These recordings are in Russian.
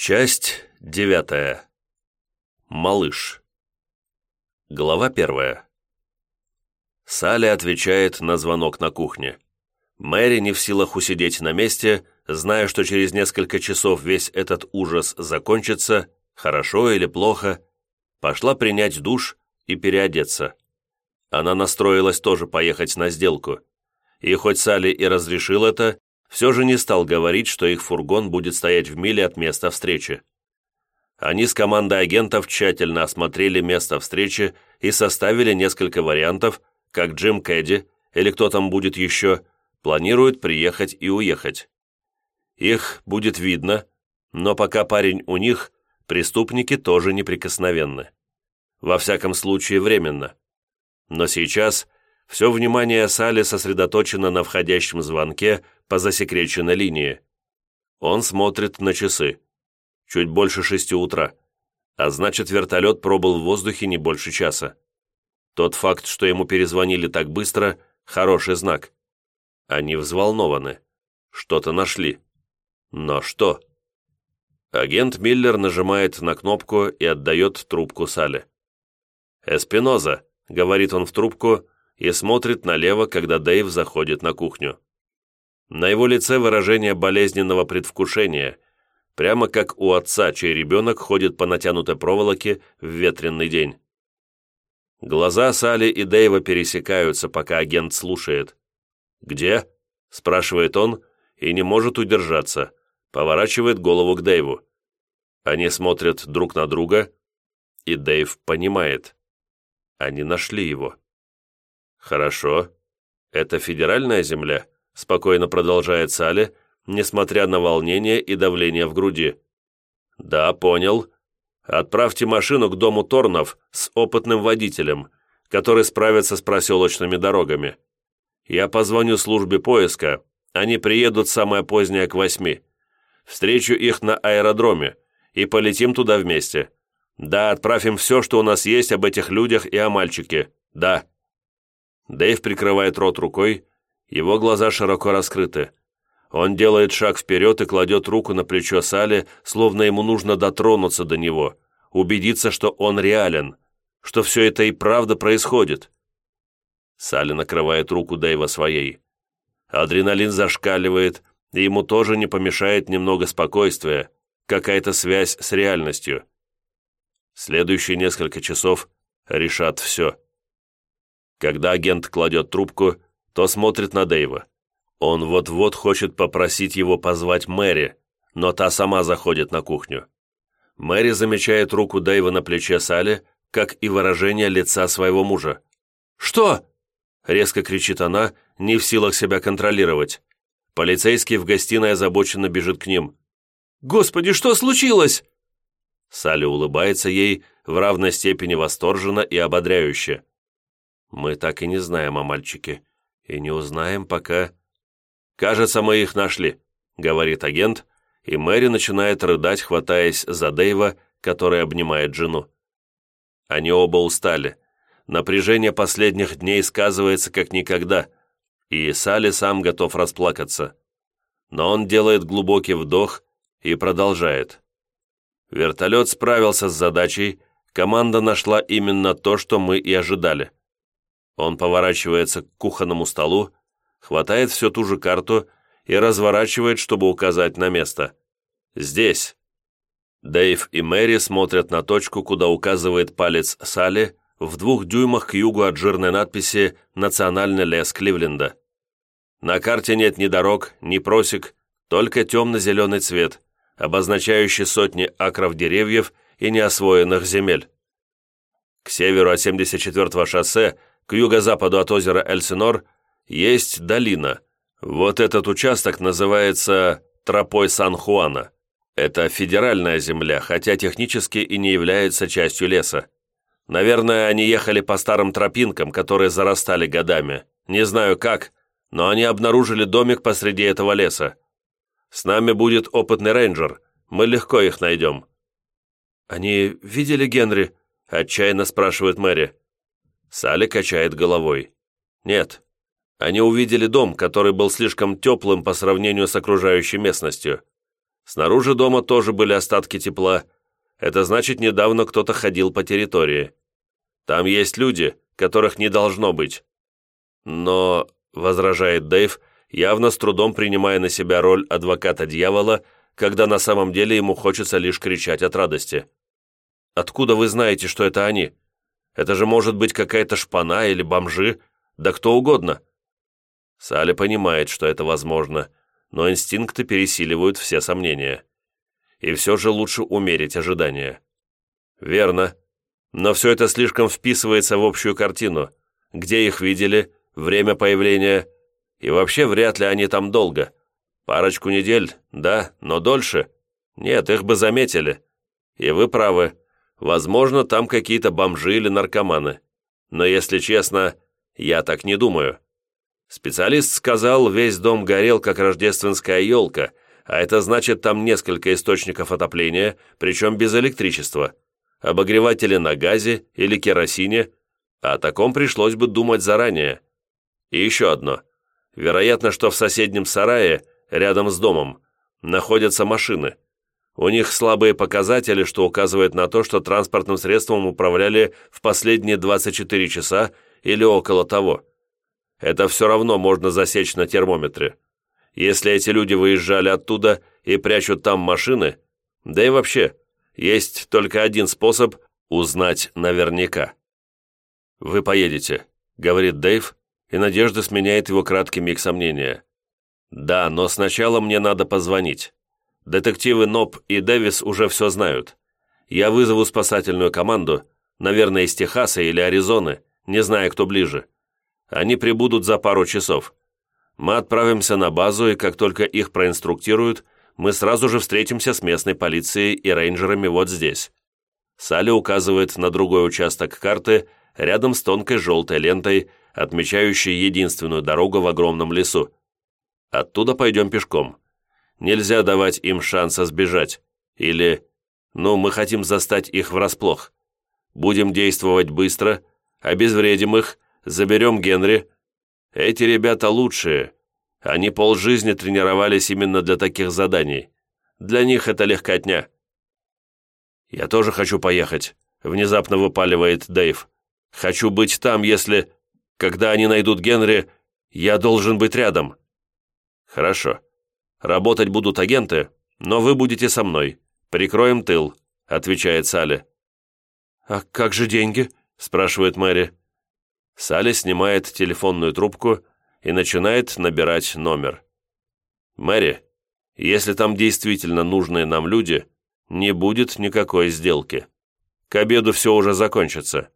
Часть девятая. Малыш. Глава первая. Салли отвечает на звонок на кухне. Мэри не в силах усидеть на месте, зная, что через несколько часов весь этот ужас закончится, хорошо или плохо, пошла принять душ и переодеться. Она настроилась тоже поехать на сделку. И хоть Салли и разрешил это, все же не стал говорить, что их фургон будет стоять в миле от места встречи. Они с командой агентов тщательно осмотрели место встречи и составили несколько вариантов, как Джим Кэдди или кто там будет еще, планирует приехать и уехать. Их будет видно, но пока парень у них, преступники тоже неприкосновенны. Во всяком случае, временно. Но сейчас все внимание Сали сосредоточено на входящем звонке по засекреченной линии. Он смотрит на часы. Чуть больше шести утра. А значит, вертолет пробыл в воздухе не больше часа. Тот факт, что ему перезвонили так быстро, хороший знак. Они взволнованы. Что-то нашли. Но что? Агент Миллер нажимает на кнопку и отдает трубку Сале. «Эспиноза», — говорит он в трубку и смотрит налево, когда Дэйв заходит на кухню. На его лице выражение болезненного предвкушения, прямо как у отца, чей ребенок ходит по натянутой проволоке в ветренный день. Глаза Салли и Дэйва пересекаются, пока агент слушает. «Где?» – спрашивает он и не может удержаться, поворачивает голову к Дэйву. Они смотрят друг на друга, и Дэйв понимает. Они нашли его. «Хорошо. Это федеральная земля?» Спокойно продолжает Салли, несмотря на волнение и давление в груди. «Да, понял. Отправьте машину к дому Торнов с опытным водителем, который справится с проселочными дорогами. Я позвоню службе поиска, они приедут самое позднее к восьми. Встречу их на аэродроме и полетим туда вместе. Да, отправим все, что у нас есть об этих людях и о мальчике. Да». Дэйв прикрывает рот рукой, его глаза широко раскрыты. Он делает шаг вперед и кладет руку на плечо Сали, словно ему нужно дотронуться до него, убедиться, что он реален, что все это и правда происходит. Салли накрывает руку Дэйва своей. Адреналин зашкаливает, и ему тоже не помешает немного спокойствия, какая-то связь с реальностью. Следующие несколько часов решат все. Когда агент кладет трубку, то смотрит на Дэйва. Он вот-вот хочет попросить его позвать Мэри, но та сама заходит на кухню. Мэри замечает руку Дэйва на плече Салли, как и выражение лица своего мужа. «Что?» — резко кричит она, не в силах себя контролировать. Полицейский в гостиной озабоченно бежит к ним. «Господи, что случилось?» Салли улыбается ей в равной степени восторженно и ободряюще. «Мы так и не знаем о мальчике и не узнаем пока...» «Кажется, мы их нашли», — говорит агент, и Мэри начинает рыдать, хватаясь за Дэйва, который обнимает жену. Они оба устали. Напряжение последних дней сказывается как никогда, и Салли сам готов расплакаться. Но он делает глубокий вдох и продолжает. Вертолет справился с задачей, команда нашла именно то, что мы и ожидали. Он поворачивается к кухонному столу, хватает всю ту же карту и разворачивает, чтобы указать на место. «Здесь». Дэйв и Мэри смотрят на точку, куда указывает палец Салли, в двух дюймах к югу от жирной надписи «Национальный лес Кливленда». На карте нет ни дорог, ни просек, только темно-зеленый цвет, обозначающий сотни акров деревьев и неосвоенных земель. К северу от 74-го шоссе к юго-западу от озера Эльсинор есть долина. Вот этот участок называется Тропой Сан-Хуана. Это федеральная земля, хотя технически и не является частью леса. Наверное, они ехали по старым тропинкам, которые зарастали годами. Не знаю как, но они обнаружили домик посреди этого леса. С нами будет опытный рейнджер, мы легко их найдем». «Они видели Генри?» – отчаянно спрашивает Мэри. Салли качает головой. «Нет. Они увидели дом, который был слишком теплым по сравнению с окружающей местностью. Снаружи дома тоже были остатки тепла. Это значит, недавно кто-то ходил по территории. Там есть люди, которых не должно быть. Но, возражает Дэйв, явно с трудом принимая на себя роль адвоката дьявола, когда на самом деле ему хочется лишь кричать от радости. «Откуда вы знаете, что это они? Это же может быть какая-то шпана или бомжи, да кто угодно». Салли понимает, что это возможно, но инстинкты пересиливают все сомнения. И все же лучше умерить ожидания. Верно. Но все это слишком вписывается в общую картину. Где их видели, время появления, и вообще вряд ли они там долго. Парочку недель, да, но дольше. Нет, их бы заметили. И вы правы. Возможно, там какие-то бомжи или наркоманы. Но если честно, я так не думаю. Специалист сказал, весь дом горел, как рождественская елка, а это значит, там несколько источников отопления, причем без электричества. Обогреватели на газе или керосине. О таком пришлось бы думать заранее. И еще одно. Вероятно, что в соседнем сарае, рядом с домом, находятся машины. У них слабые показатели, что указывает на то, что транспортным средством управляли в последние 24 часа или около того. Это все равно можно засечь на термометре. Если эти люди выезжали оттуда и прячут там машины, да и вообще, есть только один способ узнать наверняка. «Вы поедете», — говорит Дэйв, и Надежда сменяет его краткий миг сомнения. «Да, но сначала мне надо позвонить. Детективы Ноб и Дэвис уже все знают. Я вызову спасательную команду, наверное, из Техаса или Аризоны, не знаю, кто ближе. Они прибудут за пару часов. Мы отправимся на базу, и как только их проинструктируют, мы сразу же встретимся с местной полицией и рейнджерами вот здесь». Салли указывает на другой участок карты, рядом с тонкой желтой лентой, отмечающей единственную дорогу в огромном лесу. Оттуда пойдем пешком. Нельзя давать им шанса сбежать. Или, ну, мы хотим застать их врасплох. Будем действовать быстро, обезвредим их, заберем Генри. Эти ребята лучшие. Они полжизни тренировались именно для таких заданий. Для них это легкотня. «Я тоже хочу поехать», — внезапно выпаливает Дэйв. «Хочу быть там, если... Когда они найдут Генри, я должен быть рядом». «Хорошо. Работать будут агенты, но вы будете со мной. Прикроем тыл», — отвечает Салли. «А как же деньги?» — спрашивает Мэри. Салли снимает телефонную трубку и начинает набирать номер. «Мэри, если там действительно нужные нам люди, не будет никакой сделки. К обеду все уже закончится».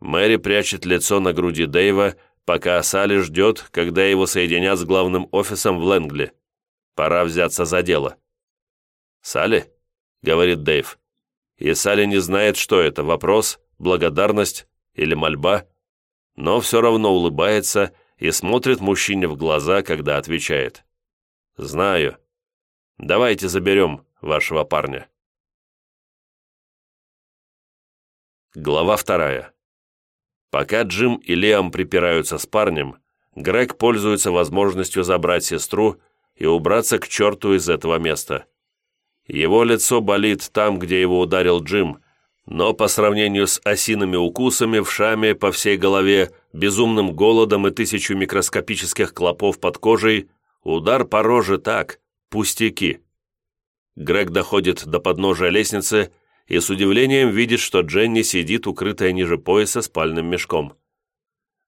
Мэри прячет лицо на груди Дэйва, пока Салли ждет, когда его соединят с главным офисом в Лэнгли. Пора взяться за дело. «Салли?» — говорит Дэйв. И Салли не знает, что это, вопрос, благодарность или мольба но все равно улыбается и смотрит мужчине в глаза, когда отвечает. «Знаю. Давайте заберем вашего парня». Глава вторая. Пока Джим и Лиам припираются с парнем, Грег пользуется возможностью забрать сестру и убраться к черту из этого места. Его лицо болит там, где его ударил Джим, но по сравнению с осиными укусами, вшами по всей голове, безумным голодом и тысячу микроскопических клопов под кожей, удар по роже так, пустяки. Грег доходит до подножия лестницы и с удивлением видит, что Дженни сидит, укрытая ниже пояса спальным мешком.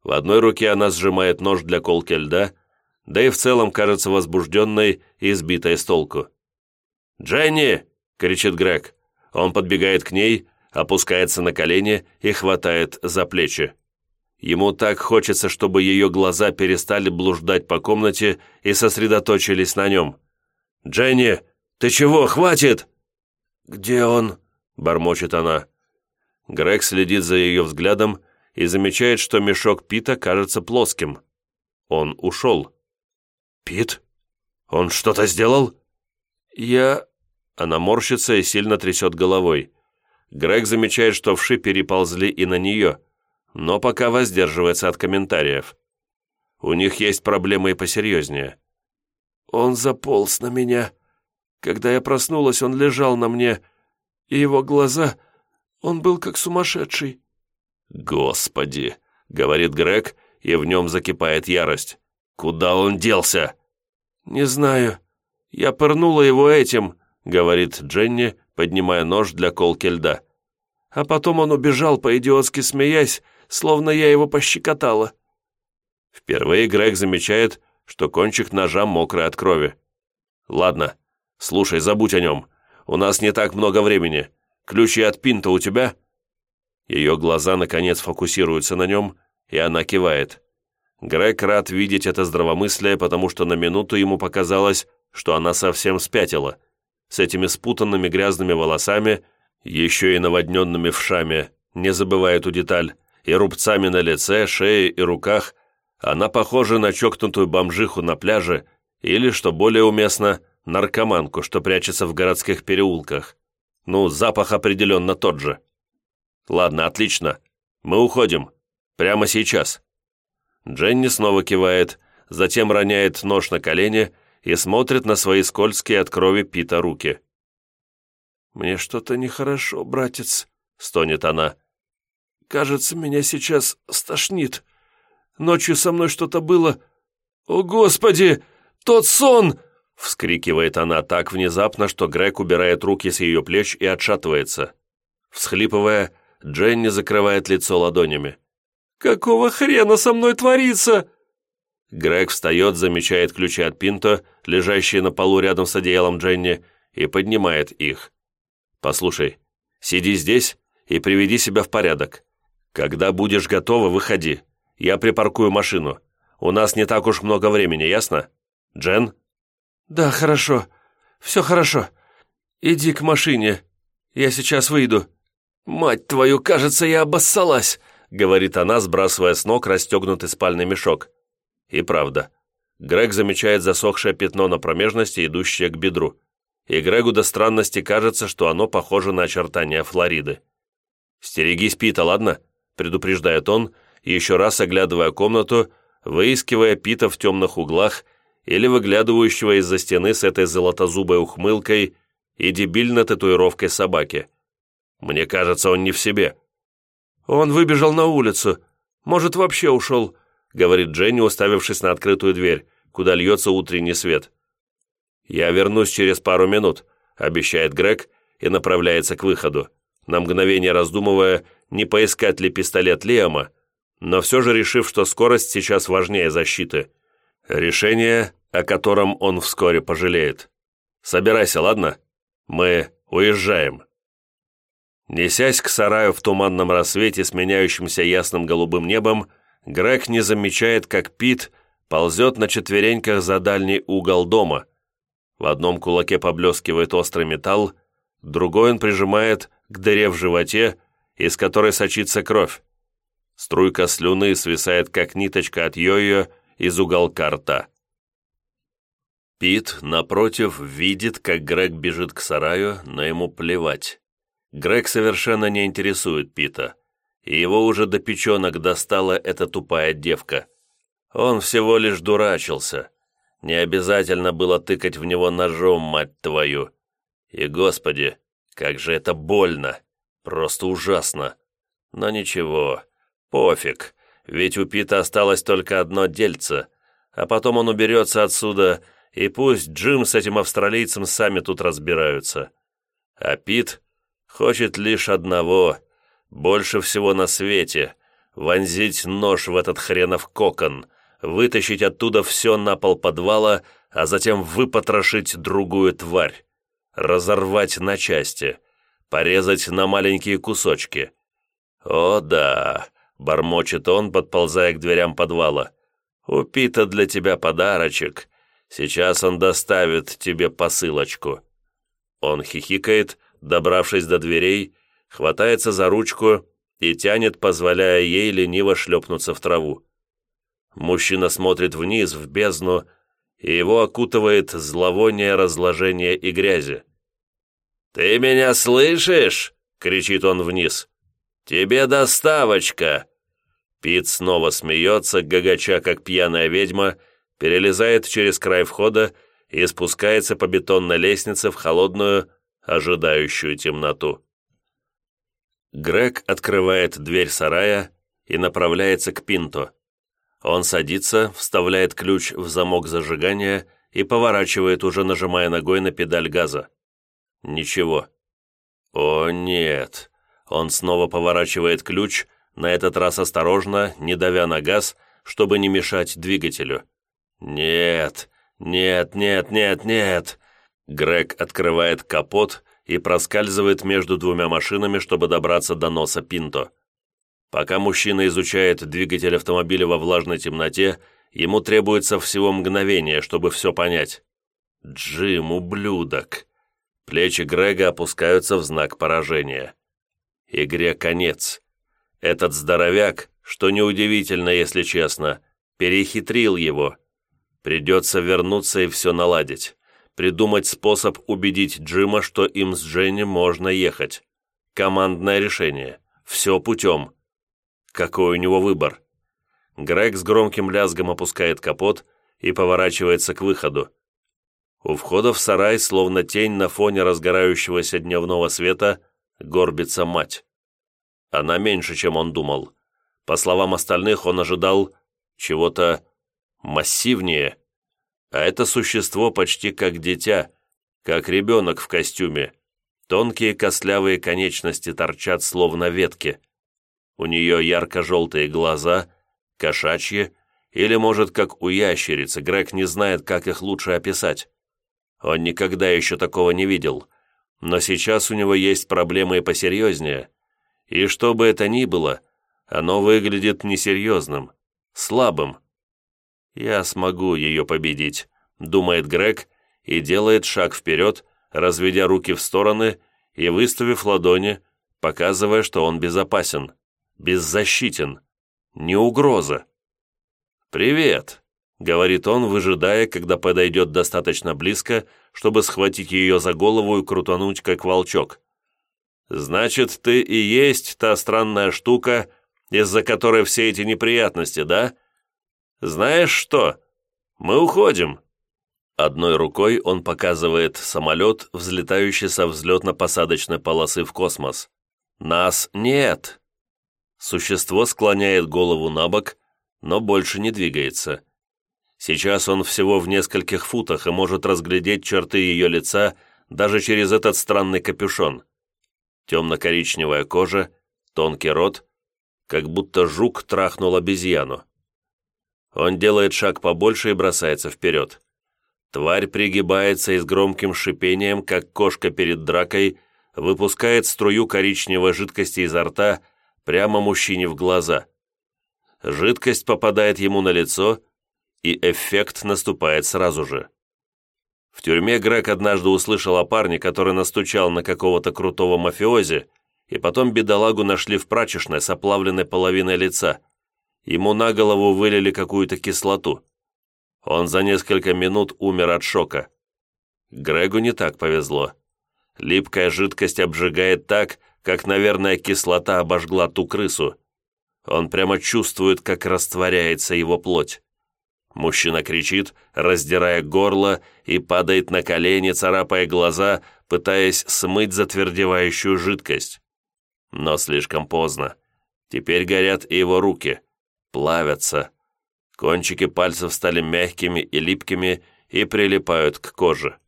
В одной руке она сжимает нож для колки льда, да и в целом кажется возбужденной и сбитой с толку. «Дженни!» — кричит Грег. Он подбегает к ней, опускается на колени и хватает за плечи. Ему так хочется, чтобы ее глаза перестали блуждать по комнате и сосредоточились на нем. «Дженни, ты чего, хватит?» «Где он?» — бормочет она. Грег следит за ее взглядом и замечает, что мешок Пита кажется плоским. Он ушел. «Пит? Он что-то сделал?» «Я...» Она морщится и сильно трясет головой. Грег замечает, что вши переползли и на нее, но пока воздерживается от комментариев. У них есть проблемы и посерьезнее. «Он заполз на меня. Когда я проснулась, он лежал на мне, и его глаза... Он был как сумасшедший». «Господи!» — говорит Грег, и в нем закипает ярость. «Куда он делся?» «Не знаю. Я пырнула его этим», — говорит Дженни, поднимая нож для колки льда. А потом он убежал, по-идиотски смеясь, словно я его пощекотала. Впервые Грег замечает, что кончик ножа мокрый от крови. «Ладно, слушай, забудь о нем. У нас не так много времени. Ключи от пинта у тебя?» Ее глаза, наконец, фокусируются на нем, и она кивает. Грег рад видеть это здравомыслие, потому что на минуту ему показалось, что она совсем спятила. С этими спутанными грязными волосами, еще и наводненными вшами, не забывая эту деталь, и рубцами на лице, шее и руках, она похожа на чокнутую бомжиху на пляже или, что более уместно, наркоманку, что прячется в городских переулках. Ну, запах определенно тот же. Ладно, отлично. Мы уходим. Прямо сейчас. Дженни снова кивает, затем роняет нож на колени и смотрит на свои скользкие от крови Пита руки. «Мне что-то нехорошо, братец», — стонет она. «Кажется, меня сейчас стошнит. Ночью со мной что-то было. О, Господи! Тот сон!» Вскрикивает она так внезапно, что Грег убирает руки с ее плеч и отшатывается. Всхлипывая, Дженни закрывает лицо ладонями. «Какого хрена со мной творится?» Грег встает, замечает ключи от Пинто, лежащие на полу рядом с одеялом Дженни, и поднимает их. «Послушай, сиди здесь и приведи себя в порядок. Когда будешь готова, выходи. Я припаркую машину. У нас не так уж много времени, ясно? Джен?» «Да, хорошо. Все хорошо. Иди к машине. Я сейчас выйду». «Мать твою, кажется, я обоссалась!» Говорит она, сбрасывая с ног расстегнутый спальный мешок. И правда. Грег замечает засохшее пятно на промежности, идущее к бедру. И Грегу до странности кажется, что оно похоже на очертания Флориды. «Стерегись, Пита, ладно?» – предупреждает он, еще раз оглядывая комнату, выискивая Пита в темных углах или выглядывающего из-за стены с этой золотозубой ухмылкой и дебильно татуировкой собаки. «Мне кажется, он не в себе». «Он выбежал на улицу. Может, вообще ушел», — говорит Дженни, уставившись на открытую дверь, куда льется утренний свет. «Я вернусь через пару минут», — обещает Грег и направляется к выходу, на мгновение раздумывая, не поискать ли пистолет Лиама, но все же решив, что скорость сейчас важнее защиты. Решение, о котором он вскоре пожалеет. «Собирайся, ладно? Мы уезжаем». Несясь к сараю в туманном рассвете, сменяющемся ясным голубым небом, Грег не замечает, как Пит ползет на четвереньках за дальний угол дома. В одном кулаке поблескивает острый металл, другой он прижимает к дыре в животе, из которой сочится кровь. Струйка слюны свисает, как ниточка от йо-йо из уголка рта. Пит, напротив, видит, как Грег бежит к сараю, но ему плевать. Грег совершенно не интересует Пита, и его уже до печенок достала эта тупая девка. Он всего лишь дурачился. Не обязательно было тыкать в него ножом, мать твою. И, господи, как же это больно. Просто ужасно. Но ничего, пофиг, ведь у Пита осталось только одно дельце, а потом он уберется отсюда, и пусть Джим с этим австралийцем сами тут разбираются. А Пит Хочет лишь одного, больше всего на свете, вонзить нож в этот хренов кокон, вытащить оттуда все на пол подвала, а затем выпотрошить другую тварь, разорвать на части, порезать на маленькие кусочки. «О да», — бормочет он, подползая к дверям подвала, — «у Пита для тебя подарочек. Сейчас он доставит тебе посылочку». Он хихикает, добравшись до дверей, хватается за ручку и тянет, позволяя ей лениво шлепнуться в траву. Мужчина смотрит вниз, в бездну, и его окутывает зловоние разложения и грязи. «Ты меня слышишь?» — кричит он вниз. «Тебе доставочка!» Пит снова смеется, гагача, как пьяная ведьма, перелезает через край входа и спускается по бетонной лестнице в холодную, ожидающую темноту. Грег открывает дверь сарая и направляется к Пинто. Он садится, вставляет ключ в замок зажигания и поворачивает, уже нажимая ногой на педаль газа. Ничего. О, нет. Он снова поворачивает ключ, на этот раз осторожно, не давя на газ, чтобы не мешать двигателю. Нет, нет, нет, нет, нет. Грег открывает капот и проскальзывает между двумя машинами, чтобы добраться до носа Пинто. Пока мужчина изучает двигатель автомобиля во влажной темноте, ему требуется всего мгновение, чтобы все понять. «Джим, ублюдок!» Плечи Грега опускаются в знак поражения. Игре конец. Этот здоровяк, что неудивительно, если честно, перехитрил его. Придется вернуться и все наладить. Придумать способ убедить Джима, что им с Дженни можно ехать. Командное решение. Все путем. Какой у него выбор? Грег с громким лязгом опускает капот и поворачивается к выходу. У входа в сарай, словно тень на фоне разгорающегося дневного света, горбится мать. Она меньше, чем он думал. По словам остальных, он ожидал чего-то массивнее. А это существо почти как дитя, как ребенок в костюме. Тонкие костлявые конечности торчат словно ветки. У нее ярко-желтые глаза, кошачьи, или, может, как у ящерицы, Грег не знает, как их лучше описать. Он никогда еще такого не видел. Но сейчас у него есть проблемы и посерьезнее. И что бы это ни было, оно выглядит несерьезным, слабым. «Я смогу ее победить», — думает Грег и делает шаг вперед, разведя руки в стороны и выставив ладони, показывая, что он безопасен, беззащитен, не угроза. «Привет», — говорит он, выжидая, когда подойдет достаточно близко, чтобы схватить ее за голову и крутануть, как волчок. «Значит, ты и есть та странная штука, из-за которой все эти неприятности, да? Знаешь что? Мы уходим». Одной рукой он показывает самолет, взлетающий со взлетно-посадочной полосы в космос. «Нас нет!» Существо склоняет голову на бок, но больше не двигается. Сейчас он всего в нескольких футах и может разглядеть черты ее лица даже через этот странный капюшон. Темно-коричневая кожа, тонкий рот, как будто жук трахнул обезьяну. Он делает шаг побольше и бросается вперед. Тварь пригибается и с громким шипением, как кошка перед дракой, выпускает струю коричневой жидкости изо рта прямо мужчине в глаза. Жидкость попадает ему на лицо, и эффект наступает сразу же. В тюрьме Грег однажды услышал о парне, который настучал на какого-то крутого мафиози, и потом бедолагу нашли в прачечной с оплавленной половиной лица. Ему на голову вылили какую-то кислоту. Он за несколько минут умер от шока. Грегу не так повезло. Липкая жидкость обжигает так, как, наверное, кислота обожгла ту крысу. Он прямо чувствует, как растворяется его плоть. Мужчина кричит, раздирая горло, и падает на колени, царапая глаза, пытаясь смыть затвердевающую жидкость. Но слишком поздно. Теперь горят и его руки. Плавятся. Кончики пальцев стали мягкими и липкими и прилипают к коже.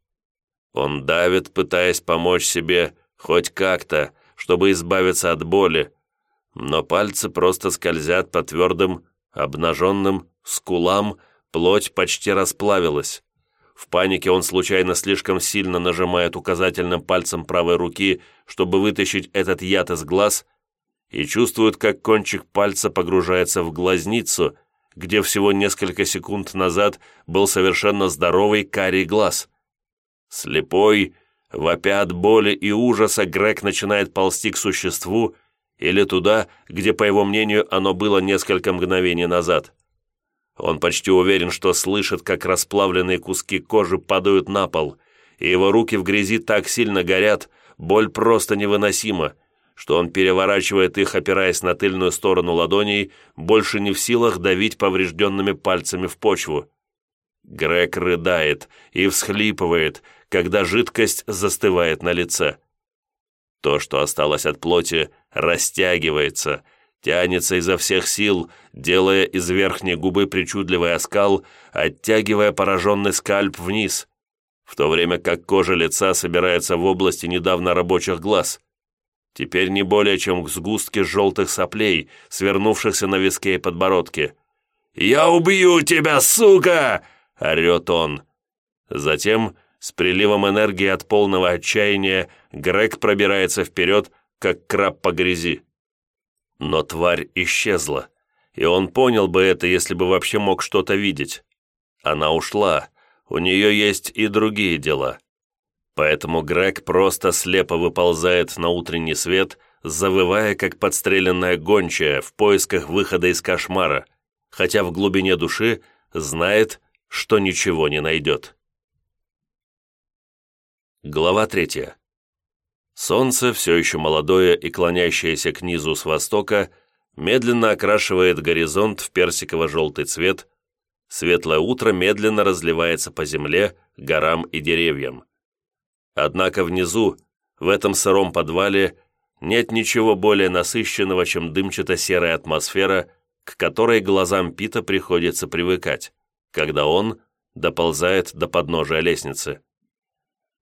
Он давит, пытаясь помочь себе хоть как-то, чтобы избавиться от боли, но пальцы просто скользят по твердым, обнаженным скулам, Плоть почти расплавилась. В панике он случайно слишком сильно нажимает указательным пальцем правой руки, чтобы вытащить этот яд из глаз, и чувствует, как кончик пальца погружается в глазницу, где всего несколько секунд назад был совершенно здоровый карий глаз. Слепой, вопя от боли и ужаса, Грег начинает ползти к существу или туда, где, по его мнению, оно было несколько мгновений назад. Он почти уверен, что слышит, как расплавленные куски кожи падают на пол, и его руки в грязи так сильно горят, боль просто невыносима, что он переворачивает их, опираясь на тыльную сторону ладоней, больше не в силах давить поврежденными пальцами в почву. Грег рыдает и всхлипывает, когда жидкость застывает на лице. То, что осталось от плоти, растягивается, тянется изо всех сил, делая из верхней губы причудливый оскал, оттягивая пораженный скальп вниз, в то время как кожа лица собирается в области недавно рабочих глаз. Теперь не более чем к сгустке желтых соплей, свернувшихся на виске и подбородке. «Я убью тебя, сука!» — орет он. Затем, с приливом энергии от полного отчаяния, Грег пробирается вперед, как краб по грязи. Но тварь исчезла, и он понял бы это, если бы вообще мог что-то видеть. Она ушла, у нее есть и другие дела. Поэтому Грег просто слепо выползает на утренний свет, завывая, как подстреленная гончая в поисках выхода из кошмара, хотя в глубине души знает, что ничего не найдет. Глава третья. Солнце, все еще молодое и клонящееся к низу с востока, медленно окрашивает горизонт в персиково-желтый цвет, светлое утро медленно разливается по земле, горам и деревьям. Однако внизу, в этом сыром подвале, нет ничего более насыщенного, чем дымчато-серая атмосфера, к которой глазам Пита приходится привыкать, когда он доползает до подножия лестницы.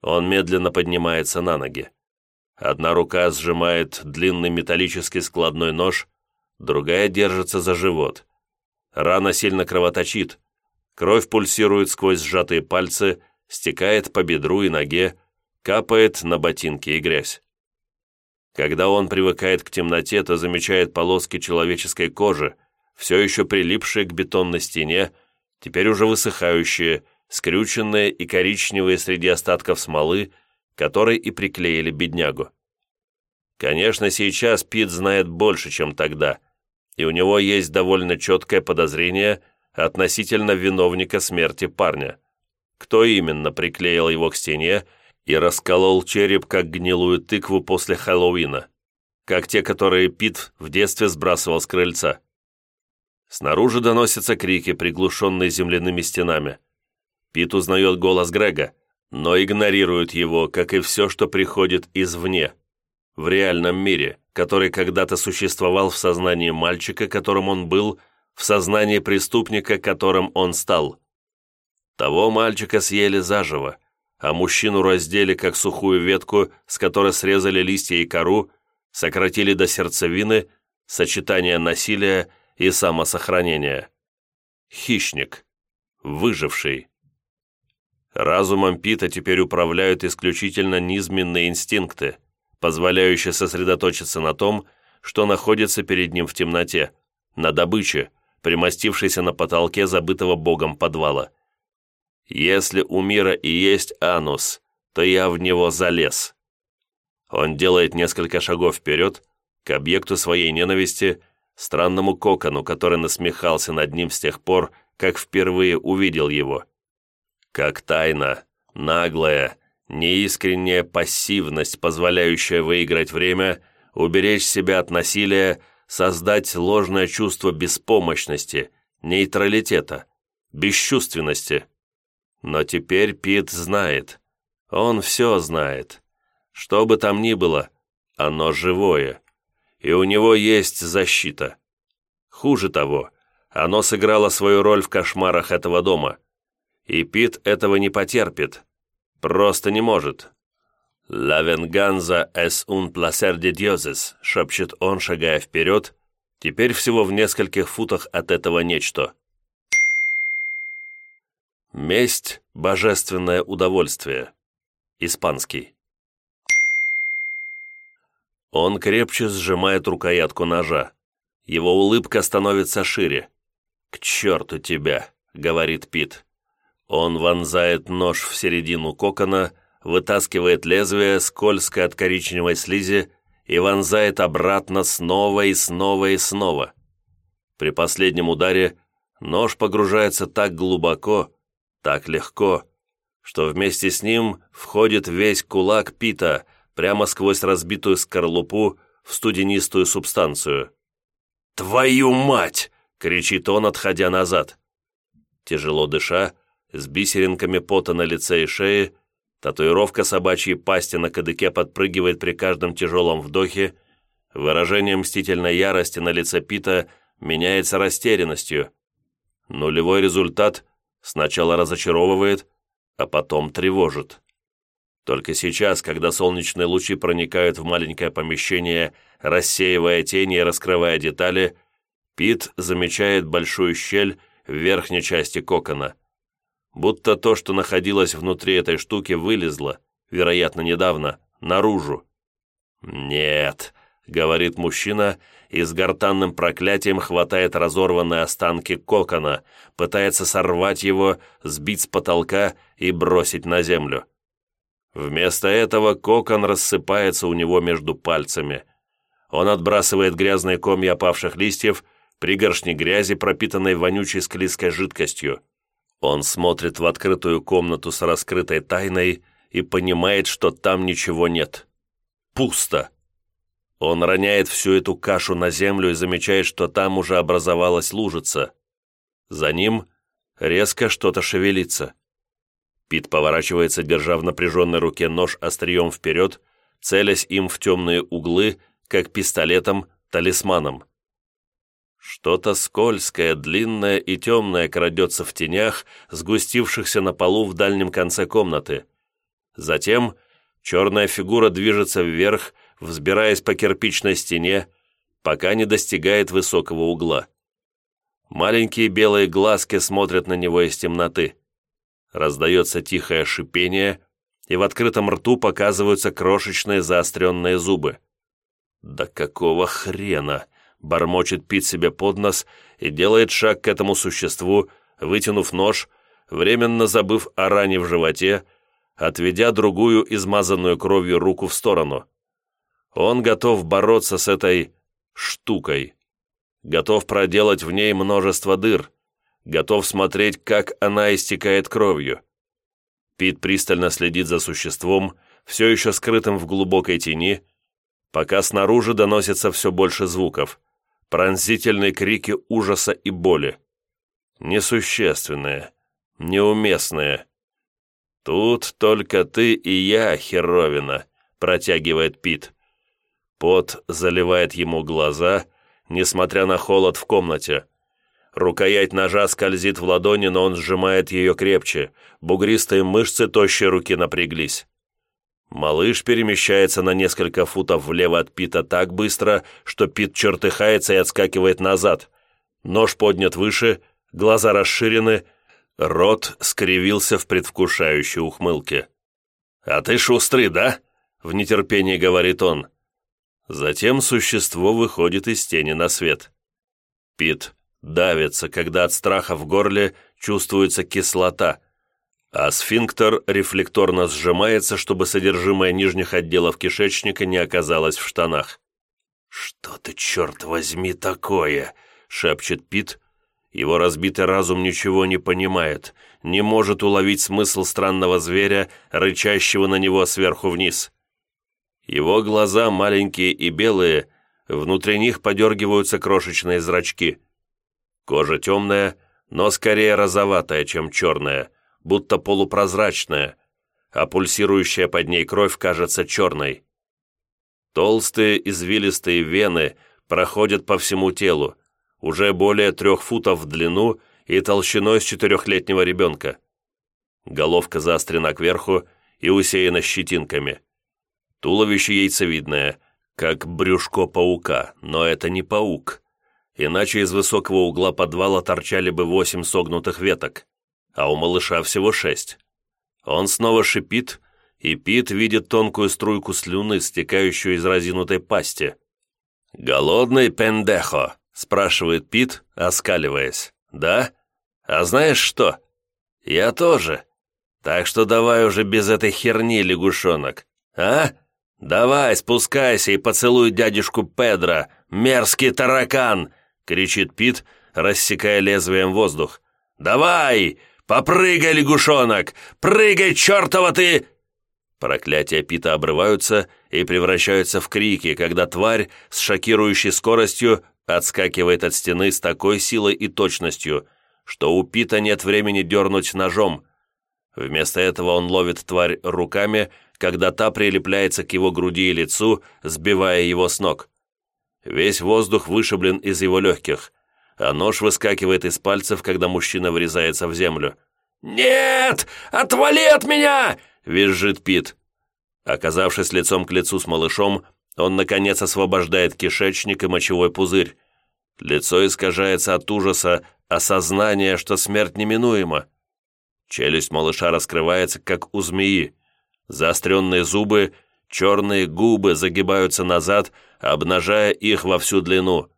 Он медленно поднимается на ноги. Одна рука сжимает длинный металлический складной нож, другая держится за живот. Рана сильно кровоточит. Кровь пульсирует сквозь сжатые пальцы, стекает по бедру и ноге, капает на ботинки и грязь. Когда он привыкает к темноте, то замечает полоски человеческой кожи, все еще прилипшие к бетонной стене, теперь уже высыхающие, скрюченные и коричневые среди остатков смолы, которой и приклеили беднягу. Конечно, сейчас Пит знает больше, чем тогда, и у него есть довольно четкое подозрение относительно виновника смерти парня. Кто именно приклеил его к стене и расколол череп, как гнилую тыкву после Хэллоуина, как те, которые Пит в детстве сбрасывал с крыльца. Снаружи доносятся крики, приглушенные земляными стенами. Пит узнает голос Грега, но игнорирует его, как и все, что приходит извне, в реальном мире, который когда-то существовал в сознании мальчика, которым он был, в сознании преступника, которым он стал. Того мальчика съели заживо, а мужчину раздели как сухую ветку, с которой срезали листья и кору, сократили до сердцевины, сочетания насилия и самосохранения. Хищник. Выживший. Разумом Пита теперь управляют исключительно низменные инстинкты, позволяющие сосредоточиться на том, что находится перед ним в темноте, на добыче, примостившейся на потолке забытого богом подвала. Если у мира и есть анус, то я в него залез. Он делает несколько шагов вперед, к объекту своей ненависти, странному кокону, который насмехался над ним с тех пор, как впервые увидел его. Как тайна, наглая, неискренняя пассивность, позволяющая выиграть время, уберечь себя от насилия, создать ложное чувство беспомощности, нейтралитета, бесчувственности. Но теперь Пит знает. Он все знает. Что бы там ни было, оно живое. И у него есть защита. Хуже того, оно сыграло свою роль в кошмарах этого дома. И Пит этого не потерпит. Просто не может. «La venganza es un placer de dioses», — шепчет он, шагая вперед, теперь всего в нескольких футах от этого нечто. Месть – божественное удовольствие. Испанский. Он крепче сжимает рукоятку ножа. Его улыбка становится шире. «К черту тебя!» — говорит Пит. Он вонзает нож в середину кокона, вытаскивает лезвие, скользкое от коричневой слизи, и вонзает обратно снова и снова и снова. При последнем ударе нож погружается так глубоко, так легко, что вместе с ним входит весь кулак Пита прямо сквозь разбитую скорлупу в студенистую субстанцию. «Твою мать!» — кричит он, отходя назад. Тяжело дыша, с бисеринками пота на лице и шее, татуировка собачьей пасти на кадыке подпрыгивает при каждом тяжелом вдохе, выражение мстительной ярости на лице Пита меняется растерянностью. Нулевой результат сначала разочаровывает, а потом тревожит. Только сейчас, когда солнечные лучи проникают в маленькое помещение, рассеивая тени и раскрывая детали, Пит замечает большую щель в верхней части кокона. Будто то, что находилось внутри этой штуки, вылезло, вероятно, недавно, наружу. «Нет», — говорит мужчина, и с гортанным проклятием хватает разорванные останки кокона, пытается сорвать его, сбить с потолка и бросить на землю. Вместо этого кокон рассыпается у него между пальцами. Он отбрасывает грязные комья опавших листьев, пригоршни грязи, пропитанной вонючей склизкой жидкостью. Он смотрит в открытую комнату с раскрытой тайной и понимает, что там ничего нет. Пусто. Он роняет всю эту кашу на землю и замечает, что там уже образовалась лужица. За ним резко что-то шевелится. Пит поворачивается, держа в напряженной руке нож острием вперед, целясь им в темные углы, как пистолетом, талисманом. Что-то скользкое, длинное и темное крадется в тенях, сгустившихся на полу в дальнем конце комнаты. Затем черная фигура движется вверх, взбираясь по кирпичной стене, пока не достигает высокого угла. Маленькие белые глазки смотрят на него из темноты. Раздается тихое шипение, и в открытом рту показываются крошечные заостренные зубы. «Да какого хрена?» — бормочет Пит себе под нос и делает шаг к этому существу, вытянув нож, временно забыв о ране в животе, отведя другую измазанную кровью руку в сторону. Он готов бороться с этой штукой, готов проделать в ней множество дыр, готов смотреть, как она истекает кровью. Пит пристально следит за существом, все еще скрытым в глубокой тени, пока снаружи доносится все больше звуков, пронзительные крики ужаса и боли. Несущественные, неуместные. «Тут только ты и я, херовина», — протягивает Пит. Пот заливает ему глаза, несмотря на холод в комнате. Рукоять ножа скользит в ладони, но он сжимает ее крепче. Бугристые мышцы тощей руки напряглись. Малыш перемещается на несколько футов влево от Пита так быстро, что Пит чертыхается и отскакивает назад. Нож поднят выше, глаза расширены, рот скривился в предвкушающей ухмылке. «А ты шустрый, да?» — в нетерпении говорит он. Затем существо выходит из тени на свет. Пит давится, когда от страха в горле чувствуется кислота, а сфинктер рефлекторно сжимается, чтобы содержимое нижних отделов кишечника не оказалось в штанах. «Что ты, черт возьми, такое?» — шепчет Пит. Его разбитый разум ничего не понимает, не может уловить смысл странного зверя, рычащего на него сверху вниз. Его глаза маленькие и белые, внутри них подергиваются крошечные зрачки. Кожа темная, но скорее розоватая, чем черная, будто полупрозрачная, а пульсирующая под ней кровь кажется черной. Толстые извилистые вены проходят по всему телу, уже более трех футов в длину и толщиной с четырехлетнего ребенка. Головка заострена кверху и усеяна щетинками. Туловище яйцевидное, как брюшко паука, но это не паук иначе из высокого угла подвала торчали бы восемь согнутых веток, а у малыша всего шесть. Он снова шипит, и Пит видит тонкую струйку слюны, стекающую из разинутой пасти. «Голодный пендехо?» – спрашивает Пит, оскаливаясь. «Да? А знаешь что? Я тоже. Так что давай уже без этой херни, лягушонок. А? Давай, спускайся и поцелуй дядюшку Педро, мерзкий таракан!» — кричит Пит, рассекая лезвием воздух. «Давай! Попрыгай, лягушонок! Прыгай, чертова ты!» Проклятия Пита обрываются и превращаются в крики, когда тварь с шокирующей скоростью отскакивает от стены с такой силой и точностью, что у Пита нет времени дернуть ножом. Вместо этого он ловит тварь руками, когда та прилепляется к его груди и лицу, сбивая его с ног. Весь воздух вышиблен из его легких, а нож выскакивает из пальцев, когда мужчина врезается в землю. «Нет! Отвали от меня!» — визжит Пит. Оказавшись лицом к лицу с малышом, он, наконец, освобождает кишечник и мочевой пузырь. Лицо искажается от ужаса, осознания, что смерть неминуема. Челюсть малыша раскрывается, как у змеи. Заостренные зубы, черные губы загибаются назад, обнажая их во всю длину.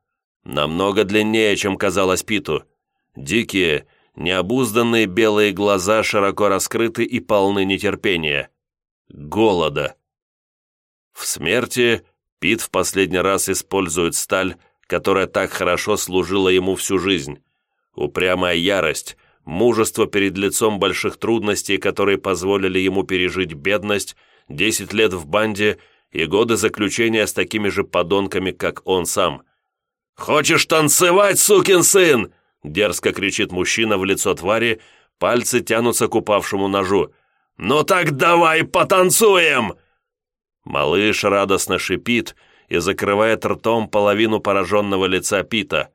Намного длиннее, чем казалось Питу. Дикие, необузданные белые глаза широко раскрыты и полны нетерпения. Голода. В смерти Пит в последний раз использует сталь, которая так хорошо служила ему всю жизнь. Упрямая ярость, мужество перед лицом больших трудностей, которые позволили ему пережить бедность, 10 лет в банде и годы заключения с такими же подонками, как он сам. «Хочешь танцевать, сукин сын?» дерзко кричит мужчина в лицо твари, пальцы тянутся к упавшему ножу. «Ну так давай потанцуем!» Малыш радостно шипит и закрывает ртом половину пораженного лица Пита.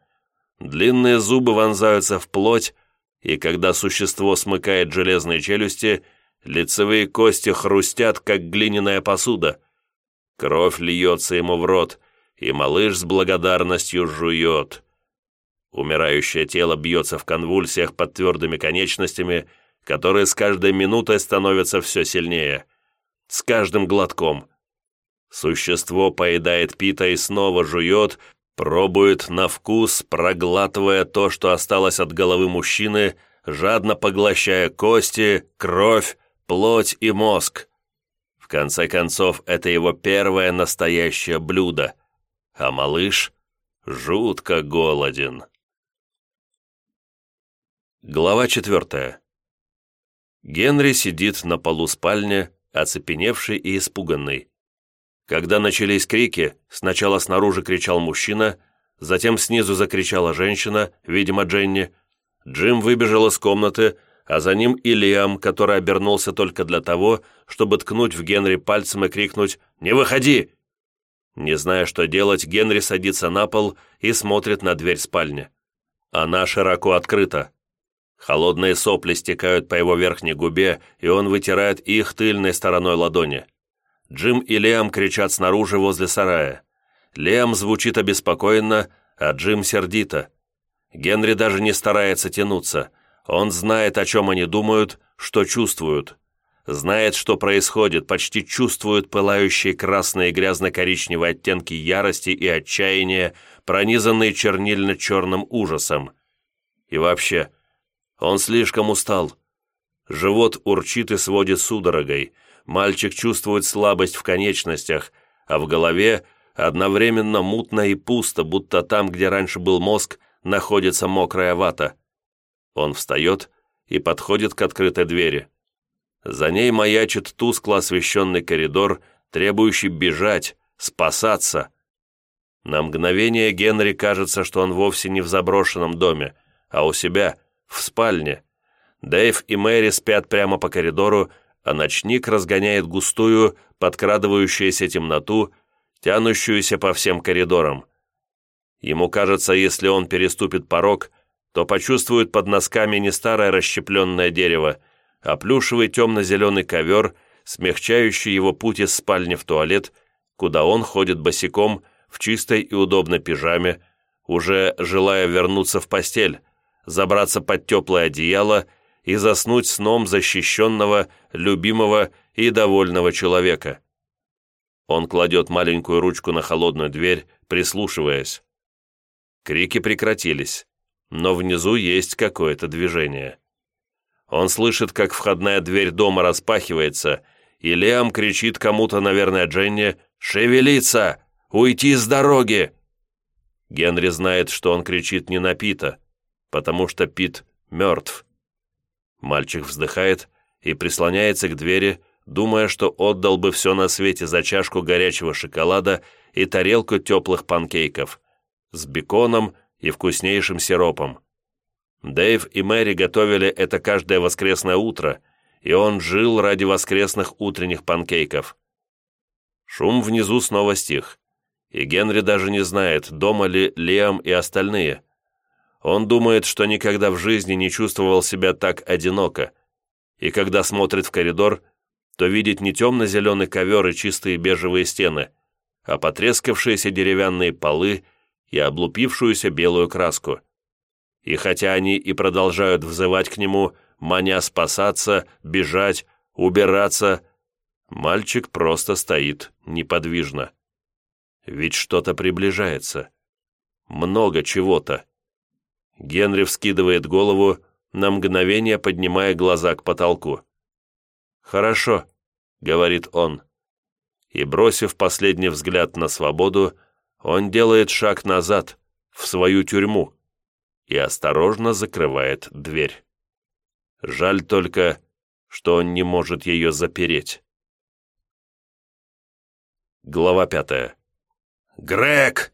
Длинные зубы вонзаются в плоть, и когда существо смыкает железные челюсти, лицевые кости хрустят, как глиняная посуда. Кровь льется ему в рот, и малыш с благодарностью жует. Умирающее тело бьется в конвульсиях под твердыми конечностями, которые с каждой минутой становятся все сильнее. С каждым глотком. Существо поедает пита и снова жует, пробует на вкус, проглатывая то, что осталось от головы мужчины, жадно поглощая кости, кровь, плоть и мозг. В конце концов, это его первое настоящее блюдо, а малыш жутко голоден. Глава четвертая. Генри сидит на полу спальни, оцепеневший и испуганный. Когда начались крики, сначала снаружи кричал мужчина, затем снизу закричала женщина, видимо, Дженни. Джим выбежал из комнаты, а за ним и Лиам, который обернулся только для того, чтобы ткнуть в Генри пальцем и крикнуть «Не выходи!». Не зная, что делать, Генри садится на пол и смотрит на дверь спальни. Она широко открыта. Холодные сопли стекают по его верхней губе, и он вытирает их тыльной стороной ладони. Джим и Лиам кричат снаружи возле сарая. Лиам звучит обеспокоенно, а Джим сердито. Генри даже не старается тянуться. Он знает, о чем они думают, что чувствуют. Знает, что происходит, почти чувствует пылающие красные и грязно-коричневые оттенки ярости и отчаяния, пронизанные чернильно-черным ужасом. И вообще, он слишком устал. Живот урчит и сводит судорогой. Мальчик чувствует слабость в конечностях, а в голове одновременно мутно и пусто, будто там, где раньше был мозг, находится мокрая вата. Он встает и подходит к открытой двери. За ней маячит тускло освещенный коридор, требующий бежать, спасаться. На мгновение Генри кажется, что он вовсе не в заброшенном доме, а у себя – в спальне. Дэйв и Мэри спят прямо по коридору, а ночник разгоняет густую, подкрадывающуюся темноту, тянущуюся по всем коридорам. Ему кажется, если он переступит порог, то почувствует под носками не старое расщепленное дерево, а плюшевый темно-зеленый ковер, смягчающий его путь из спальни в туалет, куда он ходит босиком в чистой и удобной пижаме, уже желая вернуться в постель, забраться под теплое одеяло и заснуть сном защищенного, любимого и довольного человека. Он кладет маленькую ручку на холодную дверь, прислушиваясь. Крики прекратились, но внизу есть какое-то движение. Он слышит, как входная дверь дома распахивается, и Лиам кричит кому-то, наверное, Дженни, «Шевелиться! Уйти с дороги!» Генри знает, что он кричит не на Пита, потому что Пит мертв. Мальчик вздыхает и прислоняется к двери, думая, что отдал бы все на свете за чашку горячего шоколада и тарелку теплых панкейков с беконом и вкуснейшим сиропом. Дэйв и Мэри готовили это каждое воскресное утро, и он жил ради воскресных утренних панкейков. Шум внизу снова стих, и Генри даже не знает, дома ли Лиам и остальные. Он думает, что никогда в жизни не чувствовал себя так одиноко, и когда смотрит в коридор, то видит не темно-зеленый ковер и чистые бежевые стены, а потрескавшиеся деревянные полы и облупившуюся белую краску – и хотя они и продолжают взывать к нему, маня спасаться, бежать, убираться, мальчик просто стоит неподвижно. Ведь что-то приближается. Много чего-то. Генри вскидывает голову, на мгновение поднимая глаза к потолку. «Хорошо», — говорит он. И, бросив последний взгляд на свободу, он делает шаг назад, в свою тюрьму и осторожно закрывает дверь. Жаль только, что он не может ее запереть. Глава пятая. «Грег!»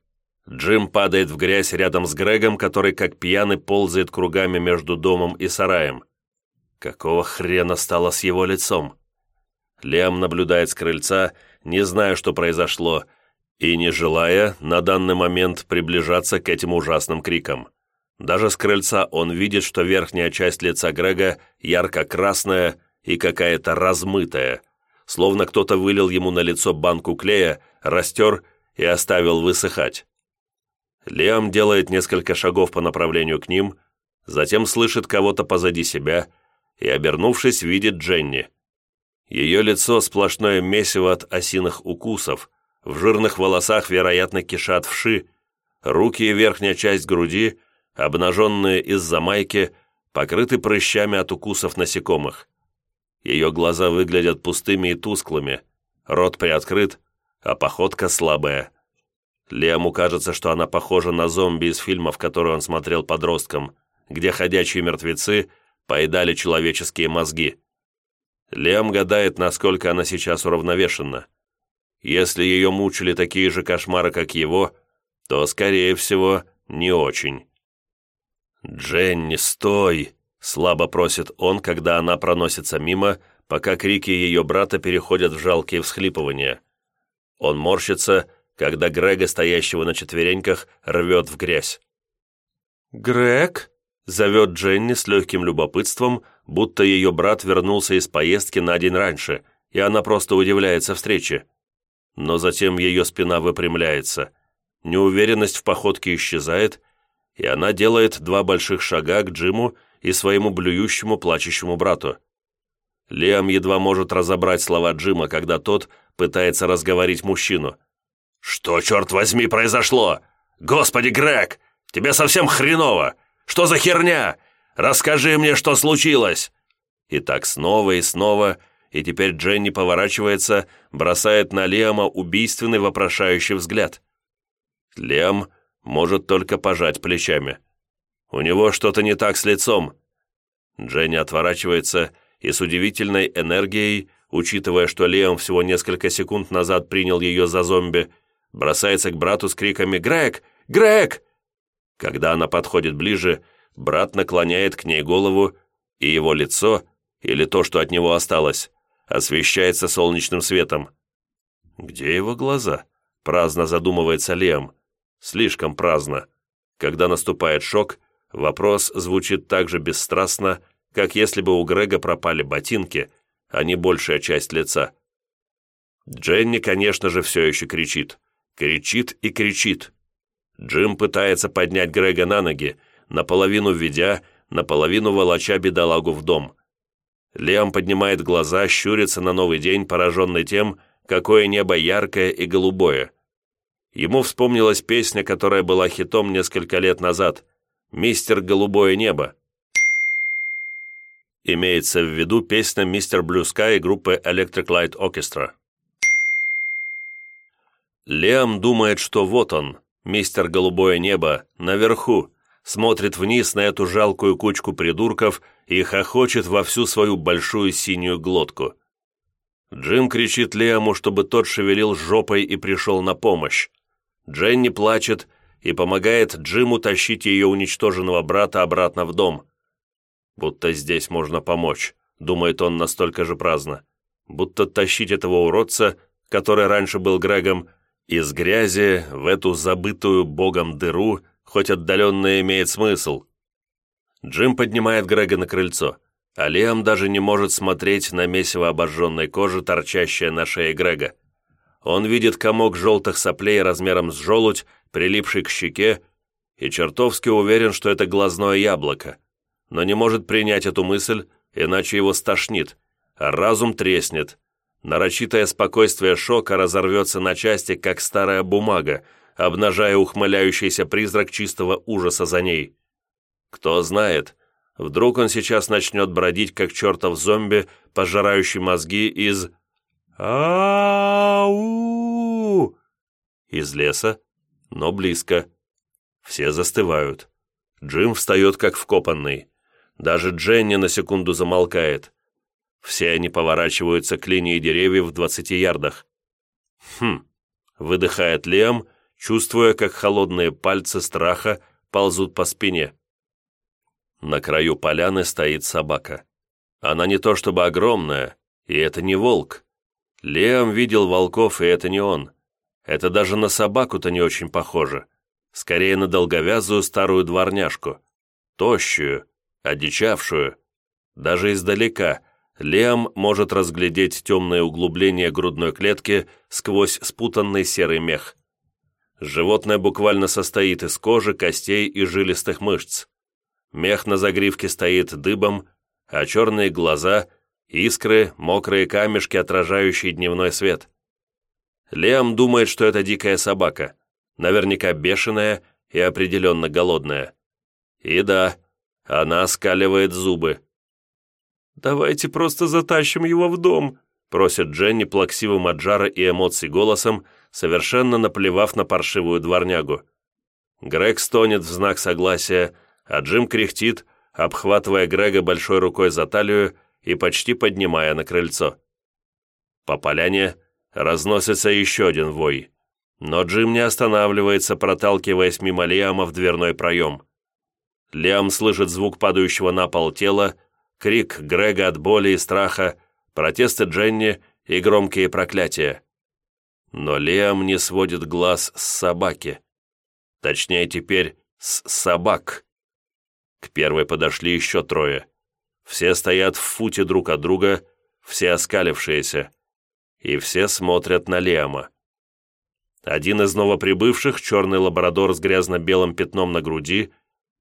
Джим падает в грязь рядом с Грегом, который как пьяный ползает кругами между домом и сараем. Какого хрена стало с его лицом? Лиам наблюдает с крыльца, не зная, что произошло, и не желая на данный момент приближаться к этим ужасным крикам. Даже с крыльца он видит, что верхняя часть лица Грега ярко-красная и какая-то размытая, словно кто-то вылил ему на лицо банку клея, растер и оставил высыхать. Лиам делает несколько шагов по направлению к ним, затем слышит кого-то позади себя и, обернувшись, видит Дженни. Ее лицо сплошное месиво от осиных укусов, в жирных волосах, вероятно, кишат вши, руки и верхняя часть груди обнаженные из-за майки, покрыты прыщами от укусов насекомых. Ее глаза выглядят пустыми и тусклыми, рот приоткрыт, а походка слабая. Лему кажется, что она похожа на зомби из фильмов, которые он смотрел подростком, где ходячие мертвецы поедали человеческие мозги. Лем гадает, насколько она сейчас уравновешена. Если ее мучили такие же кошмары, как его, то, скорее всего, не очень. «Дженни, стой!» — слабо просит он, когда она проносится мимо, пока крики ее брата переходят в жалкие всхлипывания. Он морщится, когда Грега, стоящего на четвереньках, рвет в грязь. «Грег?» — зовет Дженни с легким любопытством, будто ее брат вернулся из поездки на день раньше, и она просто удивляется встрече. Но затем ее спина выпрямляется. Неуверенность в походке исчезает, и она делает два больших шага к Джиму и своему блюющему, плачущему брату. Лиам едва может разобрать слова Джима, когда тот пытается разговорить мужчину. «Что, черт возьми, произошло? Господи, Грег, тебе совсем хреново! Что за херня? Расскажи мне, что случилось!» И так снова и снова, и теперь Дженни поворачивается, бросает на Лиама убийственный вопрошающий взгляд. Лиам может только пожать плечами. У него что-то не так с лицом. Дженни отворачивается и с удивительной энергией, учитывая, что Леон всего несколько секунд назад принял ее за зомби, бросается к брату с криками «Грег! Грег!». Когда она подходит ближе, брат наклоняет к ней голову, и его лицо, или то, что от него осталось, освещается солнечным светом. Где его глаза? Праздно задумывается Лем. Слишком праздно. Когда наступает шок, вопрос звучит так же бесстрастно, как если бы у Грега пропали ботинки, а не большая часть лица. Дженни, конечно же, все еще кричит. Кричит и кричит. Джим пытается поднять Грега на ноги, наполовину введя, наполовину волоча бедолагу в дом. Лиам поднимает глаза, щурится на новый день, пораженный тем, какое небо яркое и голубое. Ему вспомнилась песня, которая была хитом несколько лет назад «Мистер Голубое небо». Имеется в виду песня «Мистер Блю Скай» группы Electric Light Orchestra. Лиам думает, что вот он, мистер Голубое небо, наверху, смотрит вниз на эту жалкую кучку придурков и хохочет во всю свою большую синюю глотку. Джим кричит Лиаму, чтобы тот шевелил жопой и пришел на помощь. Дженни плачет, и помогает Джиму тащить ее уничтоженного брата обратно в дом. Будто здесь можно помочь, думает он настолько же праздно. Будто тащить этого уродца, который раньше был Грегом, из грязи в эту забытую богом дыру хоть отдаленно имеет смысл. Джим поднимает Грега на крыльцо, а Лиам даже не может смотреть на месиво обожженной кожи, торчащее на шее Грега. Он видит комок желтых соплей размером с желудь, прилипший к щеке, и чертовски уверен, что это глазное яблоко, но не может принять эту мысль, иначе его стошнит, а разум треснет. Нарочитое спокойствие шока разорвется на части, как старая бумага, обнажая ухмыляющийся призрак чистого ужаса за ней. Кто знает, вдруг он сейчас начнет бродить, как чертов зомби, пожирающий мозги из... «Ау!» Из леса, но близко. Все застывают. Джим встает, как вкопанный. Даже Дженни на секунду замолкает. Все они поворачиваются к линии деревьев в двадцати ярдах. «Хм», — выдыхает Лем, чувствуя, как холодные пальцы страха ползут по спине. На краю поляны стоит собака. Она не то чтобы огромная, и это не волк. Лем видел волков, и это не он. Это даже на собаку-то не очень похоже. Скорее на долговязую старую дворняжку. Тощую, одичавшую. Даже издалека Лиам может разглядеть темное углубление грудной клетки сквозь спутанный серый мех. Животное буквально состоит из кожи, костей и жилистых мышц. Мех на загривке стоит дыбом, а черные глаза — искры, мокрые камешки, отражающие дневной свет. Лиам думает, что это дикая собака, наверняка бешеная и определенно голодная. И да, она скаливает зубы. «Давайте просто затащим его в дом», просит Дженни плаксивым от жара и эмоций голосом, совершенно наплевав на паршивую дворнягу. Грег стонет в знак согласия, а Джим кряхтит, обхватывая Грега большой рукой за талию и почти поднимая на крыльцо. По поляне разносится еще один вой, но Джим не останавливается, проталкиваясь мимо Лиама в дверной проем. Лиам слышит звук падающего на пол тела, крик Грега от боли и страха, протесты Дженни и громкие проклятия. Но Лиам не сводит глаз с собаки. Точнее, теперь с собак. К первой подошли еще трое. Все стоят в футе друг от друга, все оскалившиеся. И все смотрят на Лиама. Один из новоприбывших, черный лабрадор с грязно-белым пятном на груди,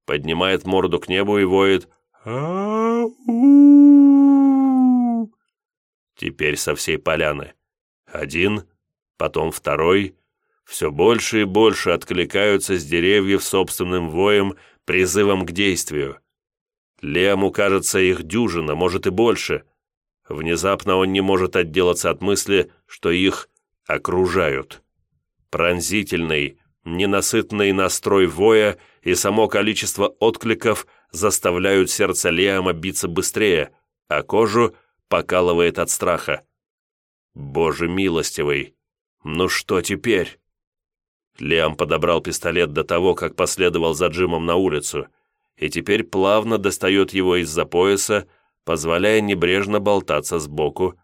поднимает морду к небу и воет «Ау!» Теперь со всей поляны. Один, потом второй, все больше и больше откликаются с деревьев собственным воем, призывом к действию. Лему кажется их дюжина, может и больше. Внезапно он не может отделаться от мысли, что их окружают. Пронзительный, ненасытный настрой воя и само количество откликов заставляют сердце Лиама биться быстрее, а кожу покалывает от страха. Боже милостивый, ну что теперь? Лиам подобрал пистолет до того, как последовал за Джимом на улицу, и теперь плавно достает его из-за пояса, позволяя небрежно болтаться сбоку.